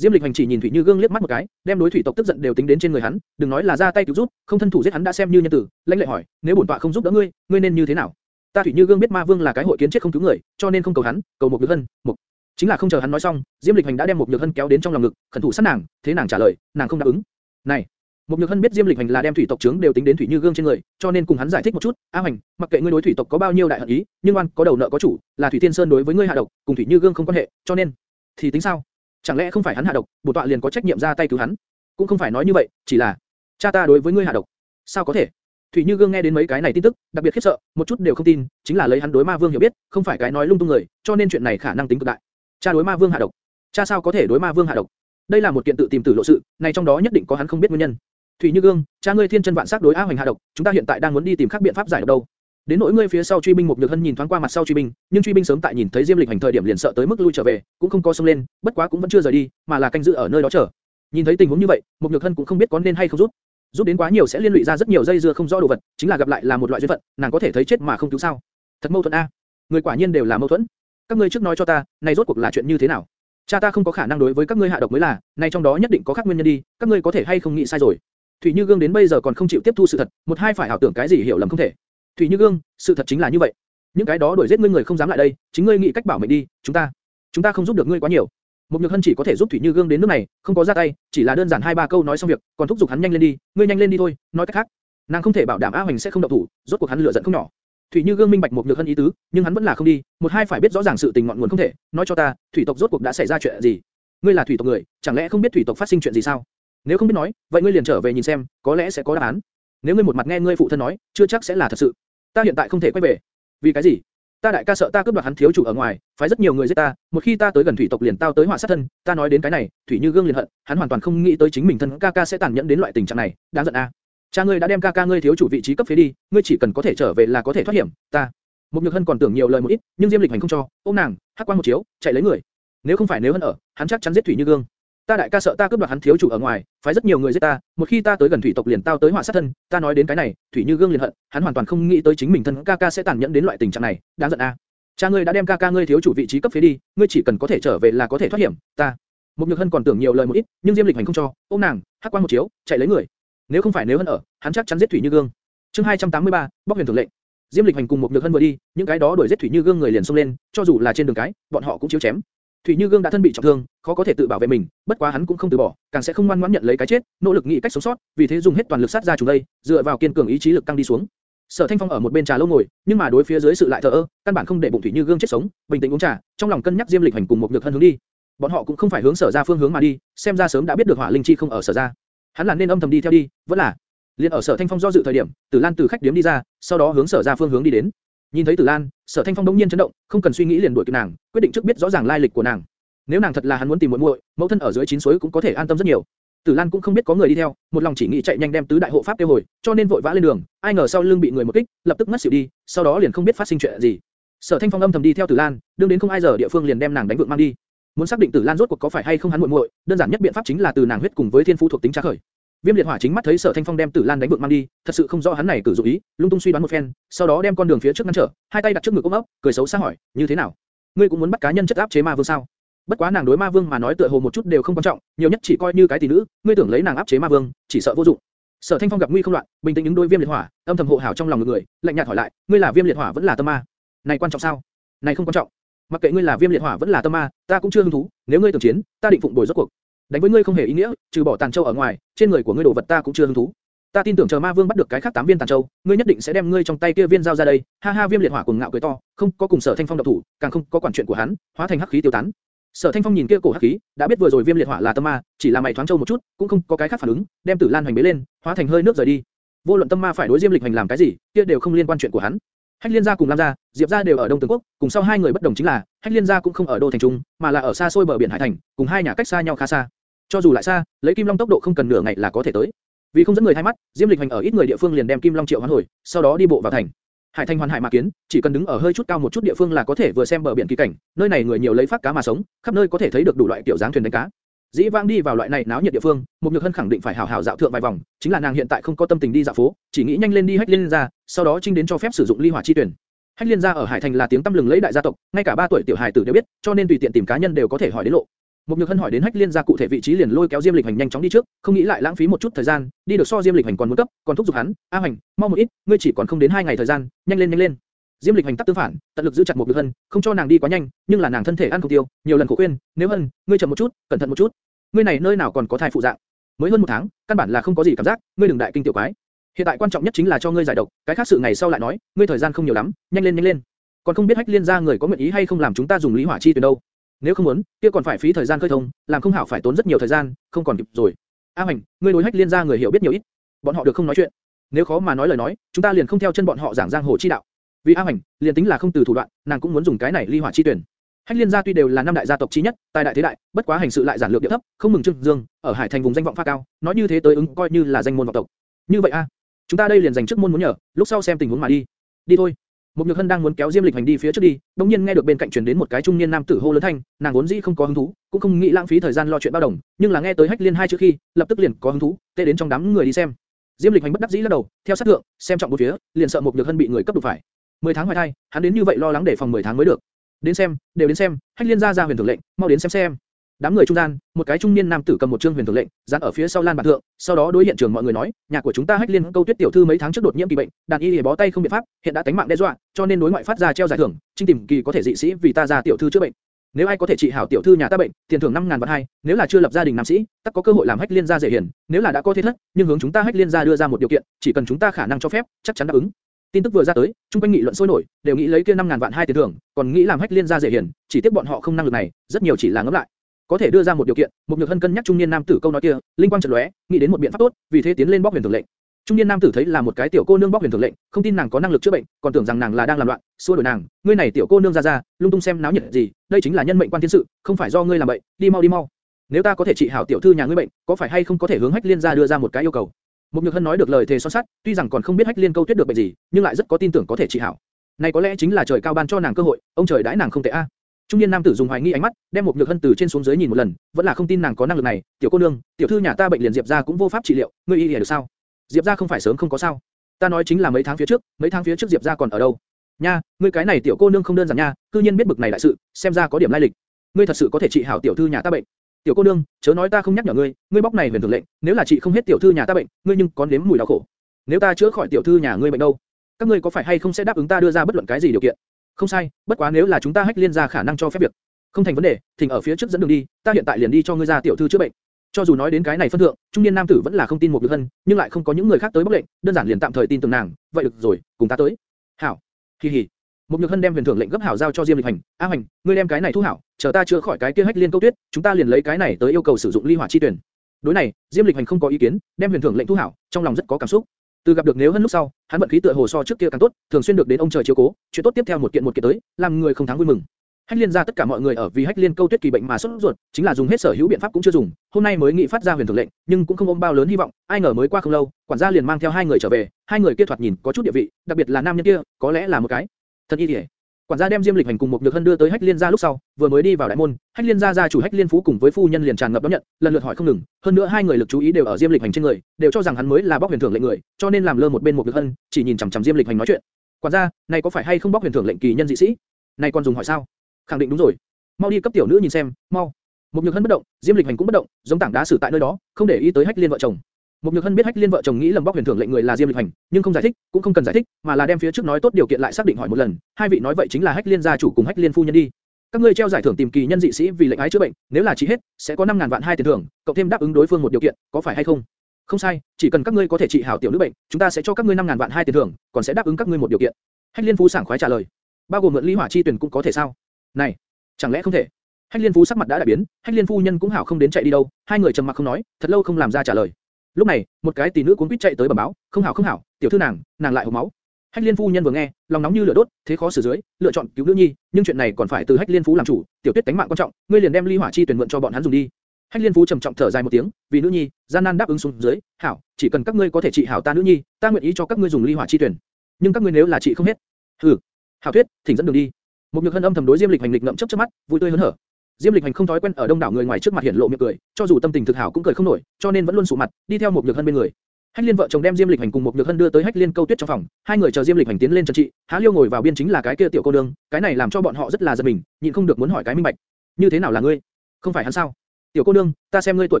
Diêm Lịch Hành chỉ nhìn Thủy Như Gương liếc mắt một cái, đem đối thủy tộc tức giận đều tính đến trên người hắn, đừng nói là ra tay cứu giúp, không thân thủ giết hắn đã xem như nhân tử, lãnh lệ hỏi, nếu bổn tọa không giúp đỡ ngươi, ngươi nên như thế nào? Ta Thủy Như Gương biết Ma Vương là cái hội kiến chết không cứu người, cho nên không cầu hắn, cầu một Nhược Hân, một chính là không chờ hắn nói xong, Diêm Lịch Hành đã đem một Nhược Hân kéo đến trong lòng ngực, khẩn thủ sát nàng, thế nàng trả lời, nàng không đáp ứng. Này, một Nhược Hân biết Diêm Lịch Hành là đem thủy tộc trưởng đều tính đến thủy như gương trên người, cho nên cùng hắn giải thích một chút. A Hành, mặc kệ ngươi đối thủy tộc có bao nhiêu đại hận ý, nhưng oan có đầu nợ có chủ, là thủy thiên sơn đối với ngươi hạ độc, cùng thủy như gương không quan hệ, cho nên thì tính sao? Chẳng lẽ không phải hắn hạ độc, bổ tọa liền có trách nhiệm ra tay cứu hắn? Cũng không phải nói như vậy, chỉ là cha ta đối với ngươi hạ độc. Sao có thể? Thủy Như Gương nghe đến mấy cái này tin tức, đặc biệt khiếp sợ, một chút đều không tin, chính là lấy hắn đối Ma Vương hiểu biết, không phải cái nói lung tung người, cho nên chuyện này khả năng tính cực đại. Cha đối Ma Vương hạ độc. Cha sao có thể đối Ma Vương hạ độc? Đây là một kiện tự tìm tử lộ sự, này trong đó nhất định có hắn không biết nguyên nhân. Thủy Như Gương, cha ngươi thiên chân vạn sắc đối A Hoành hạ độc, chúng ta hiện tại đang muốn đi tìm các biện pháp giải độc đâu. Đến nỗi ngươi phía sau truy binh một nhược hân nhìn thoáng qua mặt sau truy binh, nhưng truy binh sớm tại nhìn thấy Diêm Lịch hành thời điểm liền sợ tới mức lui trở về, cũng không có xông lên, bất quá cũng vẫn chưa rời đi, mà là canh giữ ở nơi đó chờ. Nhìn thấy tình huống như vậy, một nhược hân cũng không biết có nên hay không rút. Rút đến quá nhiều sẽ liên lụy ra rất nhiều dây dưa không rõ đồ vật, chính là gặp lại là một loại duyên phận, nàng có thể thấy chết mà không cứu sao? Thật mâu thuẫn a. Người quả nhiên đều là mâu thuẫn. Các ngươi trước nói cho ta, này rốt cuộc là chuyện như thế nào? Cha ta không có khả năng đối với các ngươi hạ độc mới là, này trong đó nhất định có khác nguyên nhân đi, các ngươi có thể hay không nghĩ sai rồi. Thủy Như Gương đến bây giờ còn không chịu tiếp thu sự thật, một hai phải ảo tưởng cái gì hiểu lầm không thể. Thủy Như Gương, sự thật chính là như vậy. Những cái đó đuổi giết ngươi người không dám lại đây, chính ngươi nghĩ cách bảo mệnh đi, chúng ta, chúng ta không giúp được ngươi quá nhiều. Một Nhược Hân chỉ có thể giúp Thủy Như Gương đến nước này, không có ra tay, chỉ là đơn giản hai ba câu nói xong việc, còn thúc giục hắn nhanh lên đi, ngươi nhanh lên đi thôi, nói cách khác, nàng không thể bảo đảm A Hoành sẽ không động thủ, rốt cuộc hắn lựa giận không nhỏ. Thủy Như Gương minh bạch một Nhược Hân ý tứ, nhưng hắn vẫn là không đi, một hai phải biết rõ ràng sự tình ngọn nguồn không thể, nói cho ta, thủy tộc rốt cuộc đã xảy ra chuyện gì? Ngươi là thủy tộc người, chẳng lẽ không biết thủy tộc phát sinh chuyện gì sao? Nếu không biết nói, vậy ngươi liền trở về nhìn xem, có lẽ sẽ có đáp án. Nếu ngươi một mặt nghe ngươi phụ thân nói, chưa chắc sẽ là thật sự. Ta hiện tại không thể quay về. Vì cái gì? Ta đại ca sợ ta cướp đoạt hắn thiếu chủ ở ngoài, phái rất nhiều người giết ta, một khi ta tới gần thủy tộc liền tao tới họa sát thân, ta nói đến cái này, thủy như gương liền hận, hắn hoàn toàn không nghĩ tới chính mình thân ca ca sẽ tàn nhẫn đến loại tình trạng này, đáng giận a. Cha ngươi đã đem ca ca ngươi thiếu chủ vị trí cấp phế đi, ngươi chỉ cần có thể trở về là có thể thoát hiểm, ta. Một nhược hân còn tưởng nhiều lời một ít, nhưng diêm lịch hành không cho, ôm nàng, hắc quan một chiếu, chạy lấy người. Nếu không phải nếu hân ở, hắn chắc chắn giết thủy như gương. Ta đại ca sợ ta cướp đoạt hắn thiếu chủ ở ngoài, phái rất nhiều người giết ta, một khi ta tới gần thủy tộc liền tao tới họa sát thân, ta nói đến cái này, thủy như gương liền hận, hắn hoàn toàn không nghĩ tới chính mình thân ca ca sẽ tàn nhẫn đến loại tình trạng này, đáng giận a. Cha ngươi đã đem ca ca ngươi thiếu chủ vị trí cấp phế đi, ngươi chỉ cần có thể trở về là có thể thoát hiểm, ta. Một nhược hân còn tưởng nhiều lời một ít, nhưng diêm lịch hành không cho, ôm nàng, hắc quan một chiếu, chạy lấy người. Nếu không phải nếu hân ở, hắn chắc chắn giết thủy như gương. Chương 283, bóc huyền thượng lệnh. Diêm lịch hành cùng một nhược hân vừa đi, những cái đó đuổi giết thủy như gương người liền xông lên, cho dù là trên đường cái, bọn họ cũng chiếu chém. Thủy Như Gương đã thân bị trọng thương, khó có thể tự bảo vệ mình, bất quá hắn cũng không từ bỏ, càng sẽ không ngoan ngoãn nhận lấy cái chết, nỗ lực nghĩ cách sống sót, vì thế dùng hết toàn lực sát ra chúng đây, dựa vào kiên cường ý chí lực tăng đi xuống. Sở Thanh Phong ở một bên trà lâu ngồi, nhưng mà đối phía dưới sự lại thờ ơ, căn bản không để bụng Thủy Như Gương chết sống, bình tĩnh uống trà, trong lòng cân nhắc Diêm Lịch hành cùng một nhược hân hướng đi. Bọn họ cũng không phải hướng sở ra phương hướng mà đi, xem ra sớm đã biết được hỏa linh chi không ở sở ra. Hắn là nên âm thầm đi theo đi, vẫn là. Liên ở sở Thanh Phong do dự thời điểm, Tử Lan từ khách điếm đi ra, sau đó hướng sở ra phương hướng đi đến. Nhìn thấy Tử Lan, Sở Thanh Phong đống nhiên chấn động, không cần suy nghĩ liền đuổi kịp nàng, quyết định trước biết rõ ràng lai lịch của nàng. Nếu nàng thật là hắn muốn tìm muội muội, mẫu thân ở dưới chín suối cũng có thể an tâm rất nhiều. Tử Lan cũng không biết có người đi theo, một lòng chỉ nghĩ chạy nhanh đem tứ đại hộ pháp tiêu hồi, cho nên vội vã lên đường. Ai ngờ sau lưng bị người một kích, lập tức ngất xỉu đi, sau đó liền không biết phát sinh chuyện gì. Sở Thanh Phong âm thầm đi theo Tử Lan, đương đến không ai giờ địa phương liền đem nàng đánh vượng mang đi. Muốn xác định Tử Lan rốt cuộc có phải hay không hắn muội muội, đơn giản nhất biện pháp chính là từ nàng huyết cùng với thiên phú thuộc tính tra khởi. Viêm liệt hỏa chính mắt thấy Sở Thanh Phong đem Tử Lan đánh vượng mang đi, thật sự không rõ hắn này cử dụng ý, lung tung suy đoán một phen, sau đó đem con đường phía trước ngăn trở, hai tay đặt trước ngực ôm ấp, cười xấu xa hỏi, như thế nào? Ngươi cũng muốn bắt cá nhân chất áp chế ma vương sao? Bất quá nàng đối ma vương mà nói tựa hồ một chút đều không quan trọng, nhiều nhất chỉ coi như cái tỷ nữ, ngươi tưởng lấy nàng áp chế ma vương, chỉ sợ vô dụng. Sở Thanh Phong gặp nguy không loạn, bình tĩnh ứng đôi viêm liệt hỏa, âm thầm hộ hảo trong lòng người, lạnh nhạt hỏi lại, ngươi là viêm liệt hỏa vẫn là tâm ma? Này quan trọng sao? Này không quan trọng mặc kệ ngươi là viêm liệt hỏa vẫn là tâm ma, ta cũng chưa hứng thú. Nếu ngươi tưởng chiến, ta định phụng bồi rốt cuộc. Đánh với ngươi không hề ý nghĩa, trừ bỏ tàn châu ở ngoài, trên người của ngươi đồ vật ta cũng chưa hứng thú. Ta tin tưởng chờ ma vương bắt được cái khác tám viên tàn châu, ngươi nhất định sẽ đem ngươi trong tay kia viên giao ra đây. Ha ha, viêm liệt hỏa cuồng ngạo cười to, không có cùng sở thanh phong độc thủ, càng không có quản chuyện của hắn, hóa thành hắc khí tiêu tán. Sở Thanh Phong nhìn kia cổ hắc khí, đã biết vừa rồi viêm liệt hỏa là tâm ma, chỉ là mày thoáng trâu một chút, cũng không có cái khác phản ứng, đem Tử Lan Hoành bế lên, hóa thành hơi nước rời đi. Vô luận tâm ma phải đối Diêm Lịch Hành làm cái gì, kia đều không liên quan chuyện của hắn. Hách Liên gia cùng Lam gia, Diệp gia đều ở Đông Tường quốc, cùng sau hai người bất đồng chính là, Hách Liên gia cũng không ở đô thành trung, mà là ở xa xôi bờ biển hải thành, cùng hai nhà cách xa nhau khá xa. Cho dù lại xa, lấy Kim Long tốc độ không cần nửa ngày là có thể tới. Vì không dẫn người thay mắt, Diêm Lịch Hành ở ít người địa phương liền đem Kim Long triệu hoán hồi, sau đó đi bộ vào thành. Hải Thành hoàn hải mà kiến, chỉ cần đứng ở hơi chút cao một chút địa phương là có thể vừa xem bờ biển kỳ cảnh, nơi này người nhiều lấy phát cá mà sống, khắp nơi có thể thấy được đủ loại kiểu dáng thuyền đánh cá. Dĩ vãng đi vào loại này náo nhiệt địa phương, một nhược hân khẳng định phải hảo hảo dạo thượng vài vòng, chính là nàng hiện tại không có tâm tình đi dạo phố, chỉ nghĩ nhanh lên đi hách liên ra, sau đó trinh đến cho phép sử dụng ly hỏa chi tuyển. Hách liên gia ở Hải Thành là tiếng tăm lừng lẫy đại gia tộc, ngay cả ba tuổi tiểu hài tử đều biết, cho nên tùy tiện tìm cá nhân đều có thể hỏi đến lộ. Một Nhược Hân hỏi đến Hách Liên gia cụ thể vị trí liền lôi kéo Diêm Lịch Hành nhanh chóng đi trước, không nghĩ lại lãng phí một chút thời gian, đi được so Diêm Lịch Hành còn muốn cấp, còn thúc giục hắn, "A Hành, mau một ít, ngươi chỉ còn không đến hai ngày thời gian, nhanh lên nhanh lên." Diêm Lịch hành tắc tương phản, tận lực giữ chặt một Nhược Hân, không cho nàng đi quá nhanh, nhưng là nàng thân thể ăn không tiêu, nhiều lần khổ khuyên, "Nếu Hân, ngươi chậm một chút, cẩn thận một chút. Ngươi này nơi nào còn có thai phụ dạng? Mới hơn một tháng, căn bản là không có gì cảm giác, ngươi đừng đại kinh tiểu quái. Hiện tại quan trọng nhất chính là cho ngươi giải độc, cái khác sự ngày sau lại nói, ngươi thời gian không nhiều lắm, nhanh lên nhanh lên. Còn không biết Hách Liên gia người có nguyện ý hay không làm chúng ta dùng lý hỏa chi tuyển đâu. Nếu không muốn, kia còn phải phí thời gian khơi thông, làm không hảo phải tốn rất nhiều thời gian, không còn kịp rồi. A Hoành, ngươi đối Hách Liên gia người hiểu biết nhiều ít, bọn họ được không nói chuyện. Nếu khó mà nói lời nói, chúng ta liền không theo chân bọn họ giảng giang hồ chi đạo. Vì A Hoành, liền tính là không từ thủ đoạn, nàng cũng muốn dùng cái này ly hỏa chi tuyển. Hách Liên gia tuy đều là năm đại gia tộc chí nhất, tài đại thế đại, bất quá hành sự lại giản lược địa thấp, không mừng trưng dương, ở Hải Thành vùng danh vọng pha cao, nói như thế tới ứng coi như là danh môn vọng tộc. Như vậy a, chúng ta đây liền dành trước môn muốn nhờ, lúc sau xem tình huống mà đi. Đi thôi. Một Nhược Hân đang muốn kéo Diêm Lịch hành đi phía trước đi, đột nhiên nghe được bên cạnh truyền đến một cái trung niên nam tử hô lớn thanh, nàng vốn dĩ không có hứng thú, cũng không nghĩ lãng phí thời gian lo chuyện bao đồng, nhưng là nghe tới Hách Liên hai chữ khi, lập tức liền có hứng thú, tê đến trong đám người đi xem. Diêm Lịch hành bất đắc dĩ lắc đầu, theo sát thượng, xem trọng một phía, liền sợ một Nhược Hân bị người cấp đụng phải. 10 tháng hoài thai, hắn đến như vậy lo lắng để phòng 10 tháng mới được. Đến xem, đều đến xem, Hách Liên gia ra huyền thưởng lệnh, mau đến xem xem. Đám người trung gian, một cái trung niên nam tử cầm một trương huyền thưởng lệnh, dán ở phía sau lan bàn thượng, sau đó đối hiện trường mọi người nói, nhà của chúng ta Hách Liên Câu Tuyết tiểu thư mấy tháng trước đột nhiễm kỳ bệnh, đàn y bó tay không biện pháp, hiện đã tính mạng đe dọa, cho nên đối ngoại phát ra treo giải thưởng, trinh tìm kỳ có thể dị sĩ vì ta ra tiểu thư chữa bệnh. Nếu ai có thể trị hảo tiểu thư nhà ta bệnh, tiền thưởng 5000 vạn hai, nếu là chưa lập gia đình nam sĩ, tất có cơ hội làm Hách Liên gia dễ hiển, nếu là đã có thế thất, nhưng hướng chúng ta Hách Liên gia đưa ra một điều kiện, chỉ cần chúng ta khả năng cho phép, chắc chắn đáp ứng. Tin tức vừa ra tới, trung quanh nghị luận sôi nổi, đều nghĩ lấy kia 5000 vạn hai tiền thưởng, còn nghĩ làm Hách Liên gia dễ hiển, chỉ tiếc bọn họ không năng lực này, rất nhiều chỉ là ngấm lại. Có thể đưa ra một điều kiện, một nhược hân cân nhắc trung niên nam tử câu nói kia, linh quang chợt lóe, nghĩ đến một biện pháp tốt, vì thế tiến lên bóc huyền thưởng lệnh. Trung niên nam tử thấy là một cái tiểu cô nương bóc huyền thưởng lệnh, không tin nàng có năng lực chữa bệnh, còn tưởng rằng nàng là đang làm loạn, xua đuổi nàng. Ngươi này tiểu cô nương ra ra, lung tung xem náo nhiệt gì, đây chính là nhân mệnh quan thiên sự, không phải do ngươi làm bậy, đi mau đi mau. Nếu ta có thể trị hảo tiểu thư nhà ngươi bệnh, có phải hay không có thể hướng Hách Liên gia đưa ra một cái yêu cầu? Một Nhược Hân nói được lời thề son sắt, tuy rằng còn không biết Hách Liên câu tuyết được bệnh gì, nhưng lại rất có tin tưởng có thể trị hảo. Này có lẽ chính là trời cao ban cho nàng cơ hội, ông trời đãi nàng không tệ a. Trung niên nam tử dùng hoài nghi ánh mắt, đem một nhược hân từ trên xuống dưới nhìn một lần, vẫn là không tin nàng có năng lực này. Tiểu cô nương, tiểu thư nhà ta bệnh liền diệp gia cũng vô pháp trị liệu, ngươi y y được sao? Diệp gia không phải sớm không có sao? Ta nói chính là mấy tháng phía trước, mấy tháng phía trước diệp gia còn ở đâu? Nha, ngươi cái này tiểu cô nương không đơn giản nha, cư nhiên biết bực này đại sự, xem ra có điểm lai lịch. Ngươi thật sự có thể trị hảo tiểu thư nhà ta bệnh? Tiểu cô nương, chớ nói ta không nhắc nhở ngươi, ngươi bóc này huyền thường lệnh, nếu là chị không hết tiểu thư nhà ta bệnh, ngươi nhưng còn nếm mùi đau khổ. Nếu ta chữa khỏi tiểu thư nhà ngươi bệnh đâu? Các ngươi có phải hay không sẽ đáp ứng ta đưa ra bất luận cái gì điều kiện? Không sai, bất quá nếu là chúng ta hách liên ra khả năng cho phép việc, không thành vấn đề, thỉnh ở phía trước dẫn đường đi, ta hiện tại liền đi cho ngươi ra tiểu thư chữa bệnh. Cho dù nói đến cái này phân thượng, trung niên nam tử vẫn là không tin một được hân, nhưng lại không có những người khác tới bóc lệnh, đơn giản liền tạm thời tin tưởng nàng, vậy được rồi, cùng ta tới. Hảo, Kỳ hỉ, một nhược hân đem huyền thưởng lệnh gấp hảo giao cho Diêm Lịch Hành, A Hành, ngươi đem cái này thu hảo, chờ ta chữa khỏi cái kia hách liên câu tuyết, chúng ta liền lấy cái này tới yêu cầu sử dụng ly hỏa chi tuyển. Đối này, Diêm Lịch Hành không có ý kiến, đem huyền thưởng lệnh thu hảo, trong lòng rất có cảm xúc. Từ gặp được nếu hơn lúc sau, hắn vận khí tựa hồ so trước kia càng tốt, thường xuyên được đến ông trời chiếu cố, chuyện tốt tiếp theo một kiện một kiện tới, làm người không thắng vui mừng. Hách Liên ra tất cả mọi người ở vì Hách Liên câu tuyết kỳ bệnh mà sốt ruột, chính là dùng hết sở hữu biện pháp cũng chưa dùng, hôm nay mới nghị phát ra huyền thưởng lệnh, nhưng cũng không ôm bao lớn hy vọng, ai ngờ mới qua không lâu, quản gia liền mang theo hai người trở về, hai người kia thoạt nhìn có chút địa vị, đặc biệt là nam nhân kia, có lẽ là một cái thật y liễu. Quản gia đem Diêm Lịch Hành cùng một Nhược Hân đưa tới Hách Liên gia lúc sau, vừa mới đi vào đại môn, Hách Liên gia gia chủ Hách Liên Phú cùng với phu nhân liền tràn ngập đón nhận, lần lượt hỏi không ngừng, hơn nữa hai người lực chú ý đều ở Diêm Lịch Hành trên người, đều cho rằng hắn mới là bóc huyền thưởng lệnh người, cho nên làm lơ một bên một Nhược Hân, chỉ nhìn chằm chằm Diêm Lịch Hành nói chuyện. Quản gia, này có phải hay không bóc huyền thưởng lệnh kỳ nhân dị sĩ? Này còn dùng hỏi sao? Khẳng định đúng rồi. Mau đi cấp tiểu nữ nhìn xem, mau. Một Nhược Hân bất động, Diêm Lịch Hành cũng bất động, giống tảng đá xử tại nơi đó, không để ý tới Hách Liên vợ chồng. Một Nhược Hân biết Hách Liên vợ chồng nghĩ lầm bóc huyền thưởng lệnh người là Diêm Lịch Hành, nhưng không giải thích, cũng không cần giải thích, mà là đem phía trước nói tốt điều kiện lại xác định hỏi một lần, hai vị nói vậy chính là Hách Liên gia chủ cùng Hách Liên phu nhân đi. Các ngươi treo giải thưởng tìm kỳ nhân dị sĩ vì lệnh ái chữa bệnh, nếu là trị hết, sẽ có 5000 vạn hai tiền thưởng, cộng thêm đáp ứng đối phương một điều kiện, có phải hay không? Không sai, chỉ cần các ngươi có thể trị hảo tiểu nữ bệnh, chúng ta sẽ cho các ngươi 5000 vạn hai tiền thưởng, còn sẽ đáp ứng các ngươi một điều kiện. Hách Liên Phú sảng khoái trả lời. Bao gồm mượn ly hỏa chi tuyển cũng có thể sao? Này, chẳng lẽ không thể? Hách Liên Phú sắc mặt đã đại biến, Hách Liên phu nhân cũng hảo không đến chạy đi đâu, hai người trầm mặc không nói, thật lâu không làm ra trả lời. Lúc này, một cái tỷ nữ cuốn quýt chạy tới bẩm báo, không hảo không hảo, tiểu thư nàng, nàng lại hộc máu. Hách Liên phu nhân vừa nghe, lòng nóng như lửa đốt, thế khó xử dưới, lựa chọn cứu nữ nhi, nhưng chuyện này còn phải từ Hách Liên Phú làm chủ, tiểu Tuyết tính mạng quan trọng, ngươi liền đem ly hỏa chi tuyển mượn cho bọn hắn dùng đi. Hách Liên Phú trầm trọng thở dài một tiếng, vì nữ nhi, gian nan đáp ứng xuống dưới, hảo, chỉ cần các ngươi có thể trị hảo ta nữ nhi, ta nguyện ý cho các ngươi dùng ly hỏa chi tuyển. Nhưng các ngươi nếu là trị không hết, hừ, hảo thuyết, thỉnh dẫn đường đi. Một nhược hân âm thầm đối Diêm Lịch hành lịch ngậm chớp chớp mắt, vui tươi hớn hở. Diêm Lịch hành không thói quen ở đông đảo người ngoài trước mặt hiện lộ miệng cười, cho dù tâm tình thực hảo cũng cười không nổi, cho nên vẫn luôn sụ mặt, đi theo một nhược hân bên người. Hách Liên vợ chồng đem Diêm Lịch Hành cùng một Nhược Hân đưa tới Hách Liên Câu Tuyết trong phòng, hai người chờ Diêm Lịch Hành tiến lên trần trị, Há Liêu ngồi vào biên chính là cái kia tiểu cô nương, cái này làm cho bọn họ rất là giật mình, nhịn không được muốn hỏi cái minh bạch. Như thế nào là ngươi? Không phải hắn sao? Tiểu cô nương, ta xem ngươi tuổi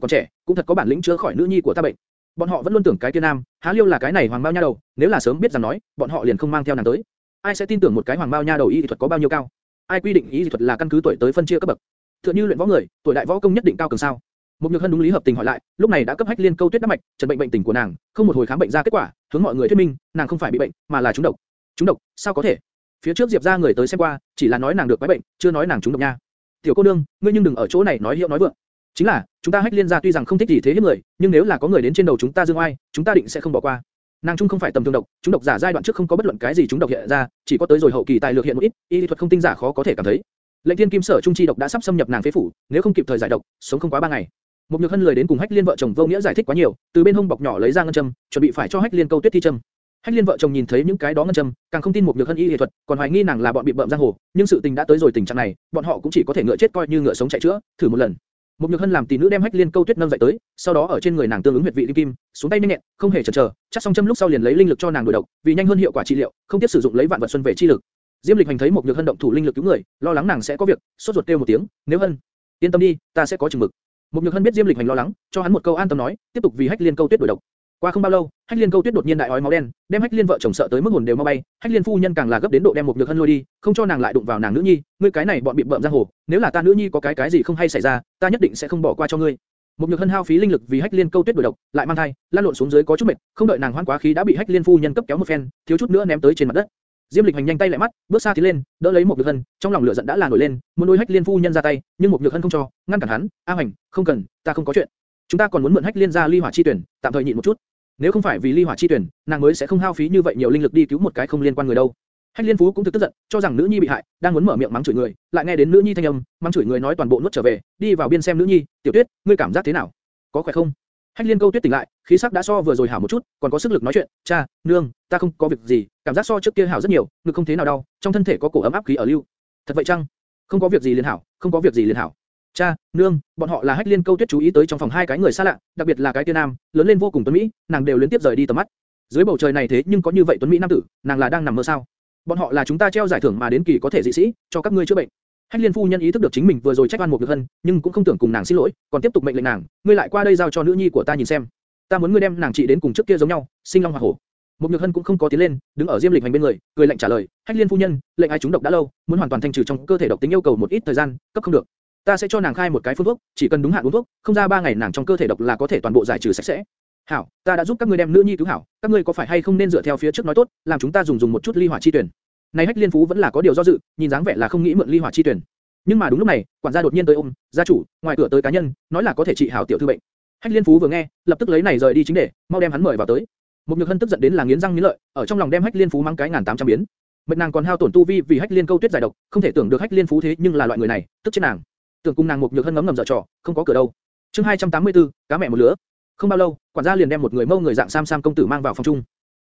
còn trẻ, cũng thật có bản lĩnh chữa khỏi nữ nhi của ta bệnh. Bọn họ vẫn luôn tưởng cái kia nam, Há Liêu là cái này hoàng bao nha đầu, nếu là sớm biết rằng nói, bọn họ liền không mang theo nàng tới. Ai sẽ tin tưởng một cái hoàng bao nha đầu y thuật có bao nhiêu cao? Ai quy định y thuật là căn cứ tuổi tới phân chia cấp bậc? Tựa như luyện võ người, tuổi đại võ công nhất định cao cường sao? Một nhược hân đúng lý hợp tình hỏi lại, lúc này đã cấp hách liên câu tuyết đắp mạch, trần bệnh bệnh tình của nàng, không một hồi khám bệnh ra kết quả, hướng mọi người thuyết minh, nàng không phải bị bệnh, mà là trúng độc. Trúng độc, sao có thể? Phía trước Diệp gia người tới xem qua, chỉ là nói nàng được quái bệnh, chưa nói nàng trúng độc nha. Tiểu cô nương, ngươi nhưng đừng ở chỗ này nói hiệu nói vượng. Chính là, chúng ta hách liên gia tuy rằng không thích gì thế hiếp người, nhưng nếu là có người đến trên đầu chúng ta dương oai, chúng ta định sẽ không bỏ qua. Nàng trung không phải tầm thường độc, chúng độc giả giai đoạn trước không có bất luận cái gì chúng độc hiện ra, chỉ có tới rồi hậu kỳ tài lược hiện một ít, y thuật không tinh giả khó có thể cảm thấy. Lệnh Thiên Kim Sở Trung chi độc đã sắp xâm nhập nàng phế phủ, nếu không kịp thời giải độc, sống không quá ba ngày. Một nhược hân lời đến cùng Hách Liên vợ chồng vô nghĩa giải thích quá nhiều, từ bên hông bọc nhỏ lấy ra ngân châm, chuẩn bị phải cho Hách Liên câu tuyết thi châm. Hách Liên vợ chồng nhìn thấy những cái đó ngân châm, càng không tin một nhược hân y y thuật, còn hoài nghi nàng là bọn bị bợm giang hồ, nhưng sự tình đã tới rồi tình trạng này, bọn họ cũng chỉ có thể ngựa chết coi như ngựa sống chạy chữa, thử một lần. Một nhược hân làm tỷ nữ đem Hách Liên câu tuyết nâng dậy tới, sau đó ở trên người nàng tương ứng huyệt vị linh kim, xuống tay nhanh nhẹn, không hề chần chờ, chắc xong châm lúc sau liền lấy linh lực cho nàng đuổi độc, vì nhanh hơn hiệu quả trị liệu, không tiếp sử dụng lấy vạn vật xuân về chi lực. Diêm Lịch hành thấy một nhược hân động thủ linh lực cứu người, lo lắng nàng sẽ có việc, sốt ruột kêu một tiếng, nếu hân, yên tâm đi, ta sẽ có chừng mực. Một nhược hân biết Diêm Lịch hành lo lắng, cho hắn một câu an tâm nói, tiếp tục vì Hách Liên câu tuyết đổi độc. Qua không bao lâu, Hách Liên câu tuyết đột nhiên đại ói máu đen, đem Hách Liên vợ chồng sợ tới mức hồn đều mau bay. Hách Liên phu nhân càng là gấp đến độ đem một nhược hân lôi đi, không cho nàng lại đụng vào nàng nữ nhi. Ngươi cái này bọn bị bợm giang hồ, nếu là ta nữ nhi có cái cái gì không hay xảy ra, ta nhất định sẽ không bỏ qua cho ngươi. Một nhược hân hao phí linh lực vì Hách Liên câu tuyết đổi độc, lại mang thai, lan lộn xuống dưới có chút mệt, không đợi nàng hoan quá khí đã bị Hách Liên phu nhân cấp kéo một phen, thiếu chút nữa ném tới trên mặt đất. Diêm Lịch hành nhanh tay lại mắt, bước xa tiến lên, đỡ lấy một nhược hân, trong lòng lửa giận đã là nổi lên, muốn đối Hách Liên phu nhân ra tay, nhưng một nhược hân không cho, ngăn cản hắn, A Hành, không cần, ta không có chuyện. Chúng ta còn muốn mượn Hách Liên ra ly hỏa chi tuyển, tạm thời nhịn một chút. Nếu không phải vì ly hỏa chi tuyển, nàng mới sẽ không hao phí như vậy nhiều linh lực đi cứu một cái không liên quan người đâu. Hách Liên Phú cũng thực tức giận, cho rằng nữ nhi bị hại, đang muốn mở miệng mắng chửi người, lại nghe đến nữ nhi thanh âm, mắng chửi người nói toàn bộ nuốt trở về, đi vào biên xem nữ nhi, Tiểu Tuyết, ngươi cảm giác thế nào? Có khỏe không? Hách Liên Câu Tuyết tỉnh lại, khí sắc đã so vừa rồi hảo một chút, còn có sức lực nói chuyện, cha, nương, ta không có việc gì, cảm giác so trước kia hảo rất nhiều, ngực không thế nào đau, trong thân thể có cổ ấm áp khí ở lưu. Thật vậy chăng? Không có việc gì liền hảo, không có việc gì liền hảo. Cha, nương, bọn họ là Hách Liên Câu Tuyết chú ý tới trong phòng hai cái người xa lạ, đặc biệt là cái tiên nam, lớn lên vô cùng tuấn mỹ, nàng đều liên tiếp rời đi tầm mắt. Dưới bầu trời này thế nhưng có như vậy tuấn mỹ nam tử, nàng là đang nằm mơ sao? Bọn họ là chúng ta treo giải thưởng mà đến kỳ có thể dị sĩ, cho các ngươi chữa bệnh. Hách Liên phu nhân ý thức được chính mình vừa rồi trách oan một nhược hân, nhưng cũng không tưởng cùng nàng xin lỗi, còn tiếp tục mệnh lệnh nàng, ngươi lại qua đây giao cho nữ nhi của ta nhìn xem. Ta muốn ngươi đem nàng trị đến cùng trước kia giống nhau, sinh long hỏa hổ. Một nhược hân cũng không có tiến lên, đứng ở Diêm Lịch hành bên người, cười lạnh trả lời, Hách Liên phu nhân, lệnh ai chúng độc đã lâu, muốn hoàn toàn thanh trừ trong cơ thể độc tính yêu cầu một ít thời gian, cấp không được. Ta sẽ cho nàng khai một cái phương thuốc, chỉ cần đúng hạn uống thuốc, không ra ba ngày nàng trong cơ thể độc là có thể toàn bộ giải trừ sạch sẽ. Hảo, ta đã giúp các ngươi đem nữ nhi cứu hảo, các ngươi có phải hay không nên dựa theo phía trước nói tốt, làm chúng ta dùng dùng một chút ly hỏa chi tuyển. Này Hách Liên Phú vẫn là có điều do dự, nhìn dáng vẻ là không nghĩ mượn ly hỏa chi tuyển. Nhưng mà đúng lúc này, quản gia đột nhiên tới ôm, gia chủ, ngoài cửa tới cá nhân, nói là có thể trị hảo tiểu thư bệnh. Hách Liên Phú vừa nghe, lập tức lấy này rời đi chính để, mau đem hắn mời vào tới. Một nhược hân tức giận đến là nghiến răng nghiến lợi, ở trong lòng đem Hách Liên Phú mang cái ngàn tám trăm biến. Mệnh nàng còn hao tổn tu vi vì Hách Liên câu tuyết giải độc, không thể tưởng được Hách Liên Phú thế nhưng là loại người này, tức chết nàng. Tưởng cùng nàng một nhược hân ngấm ngầm dở trò, không có cửa đâu. Chương 284, cá mẹ một lứa. Không bao lâu, quản gia liền đem một người mâu người dạng sam sam công tử mang vào phòng chung.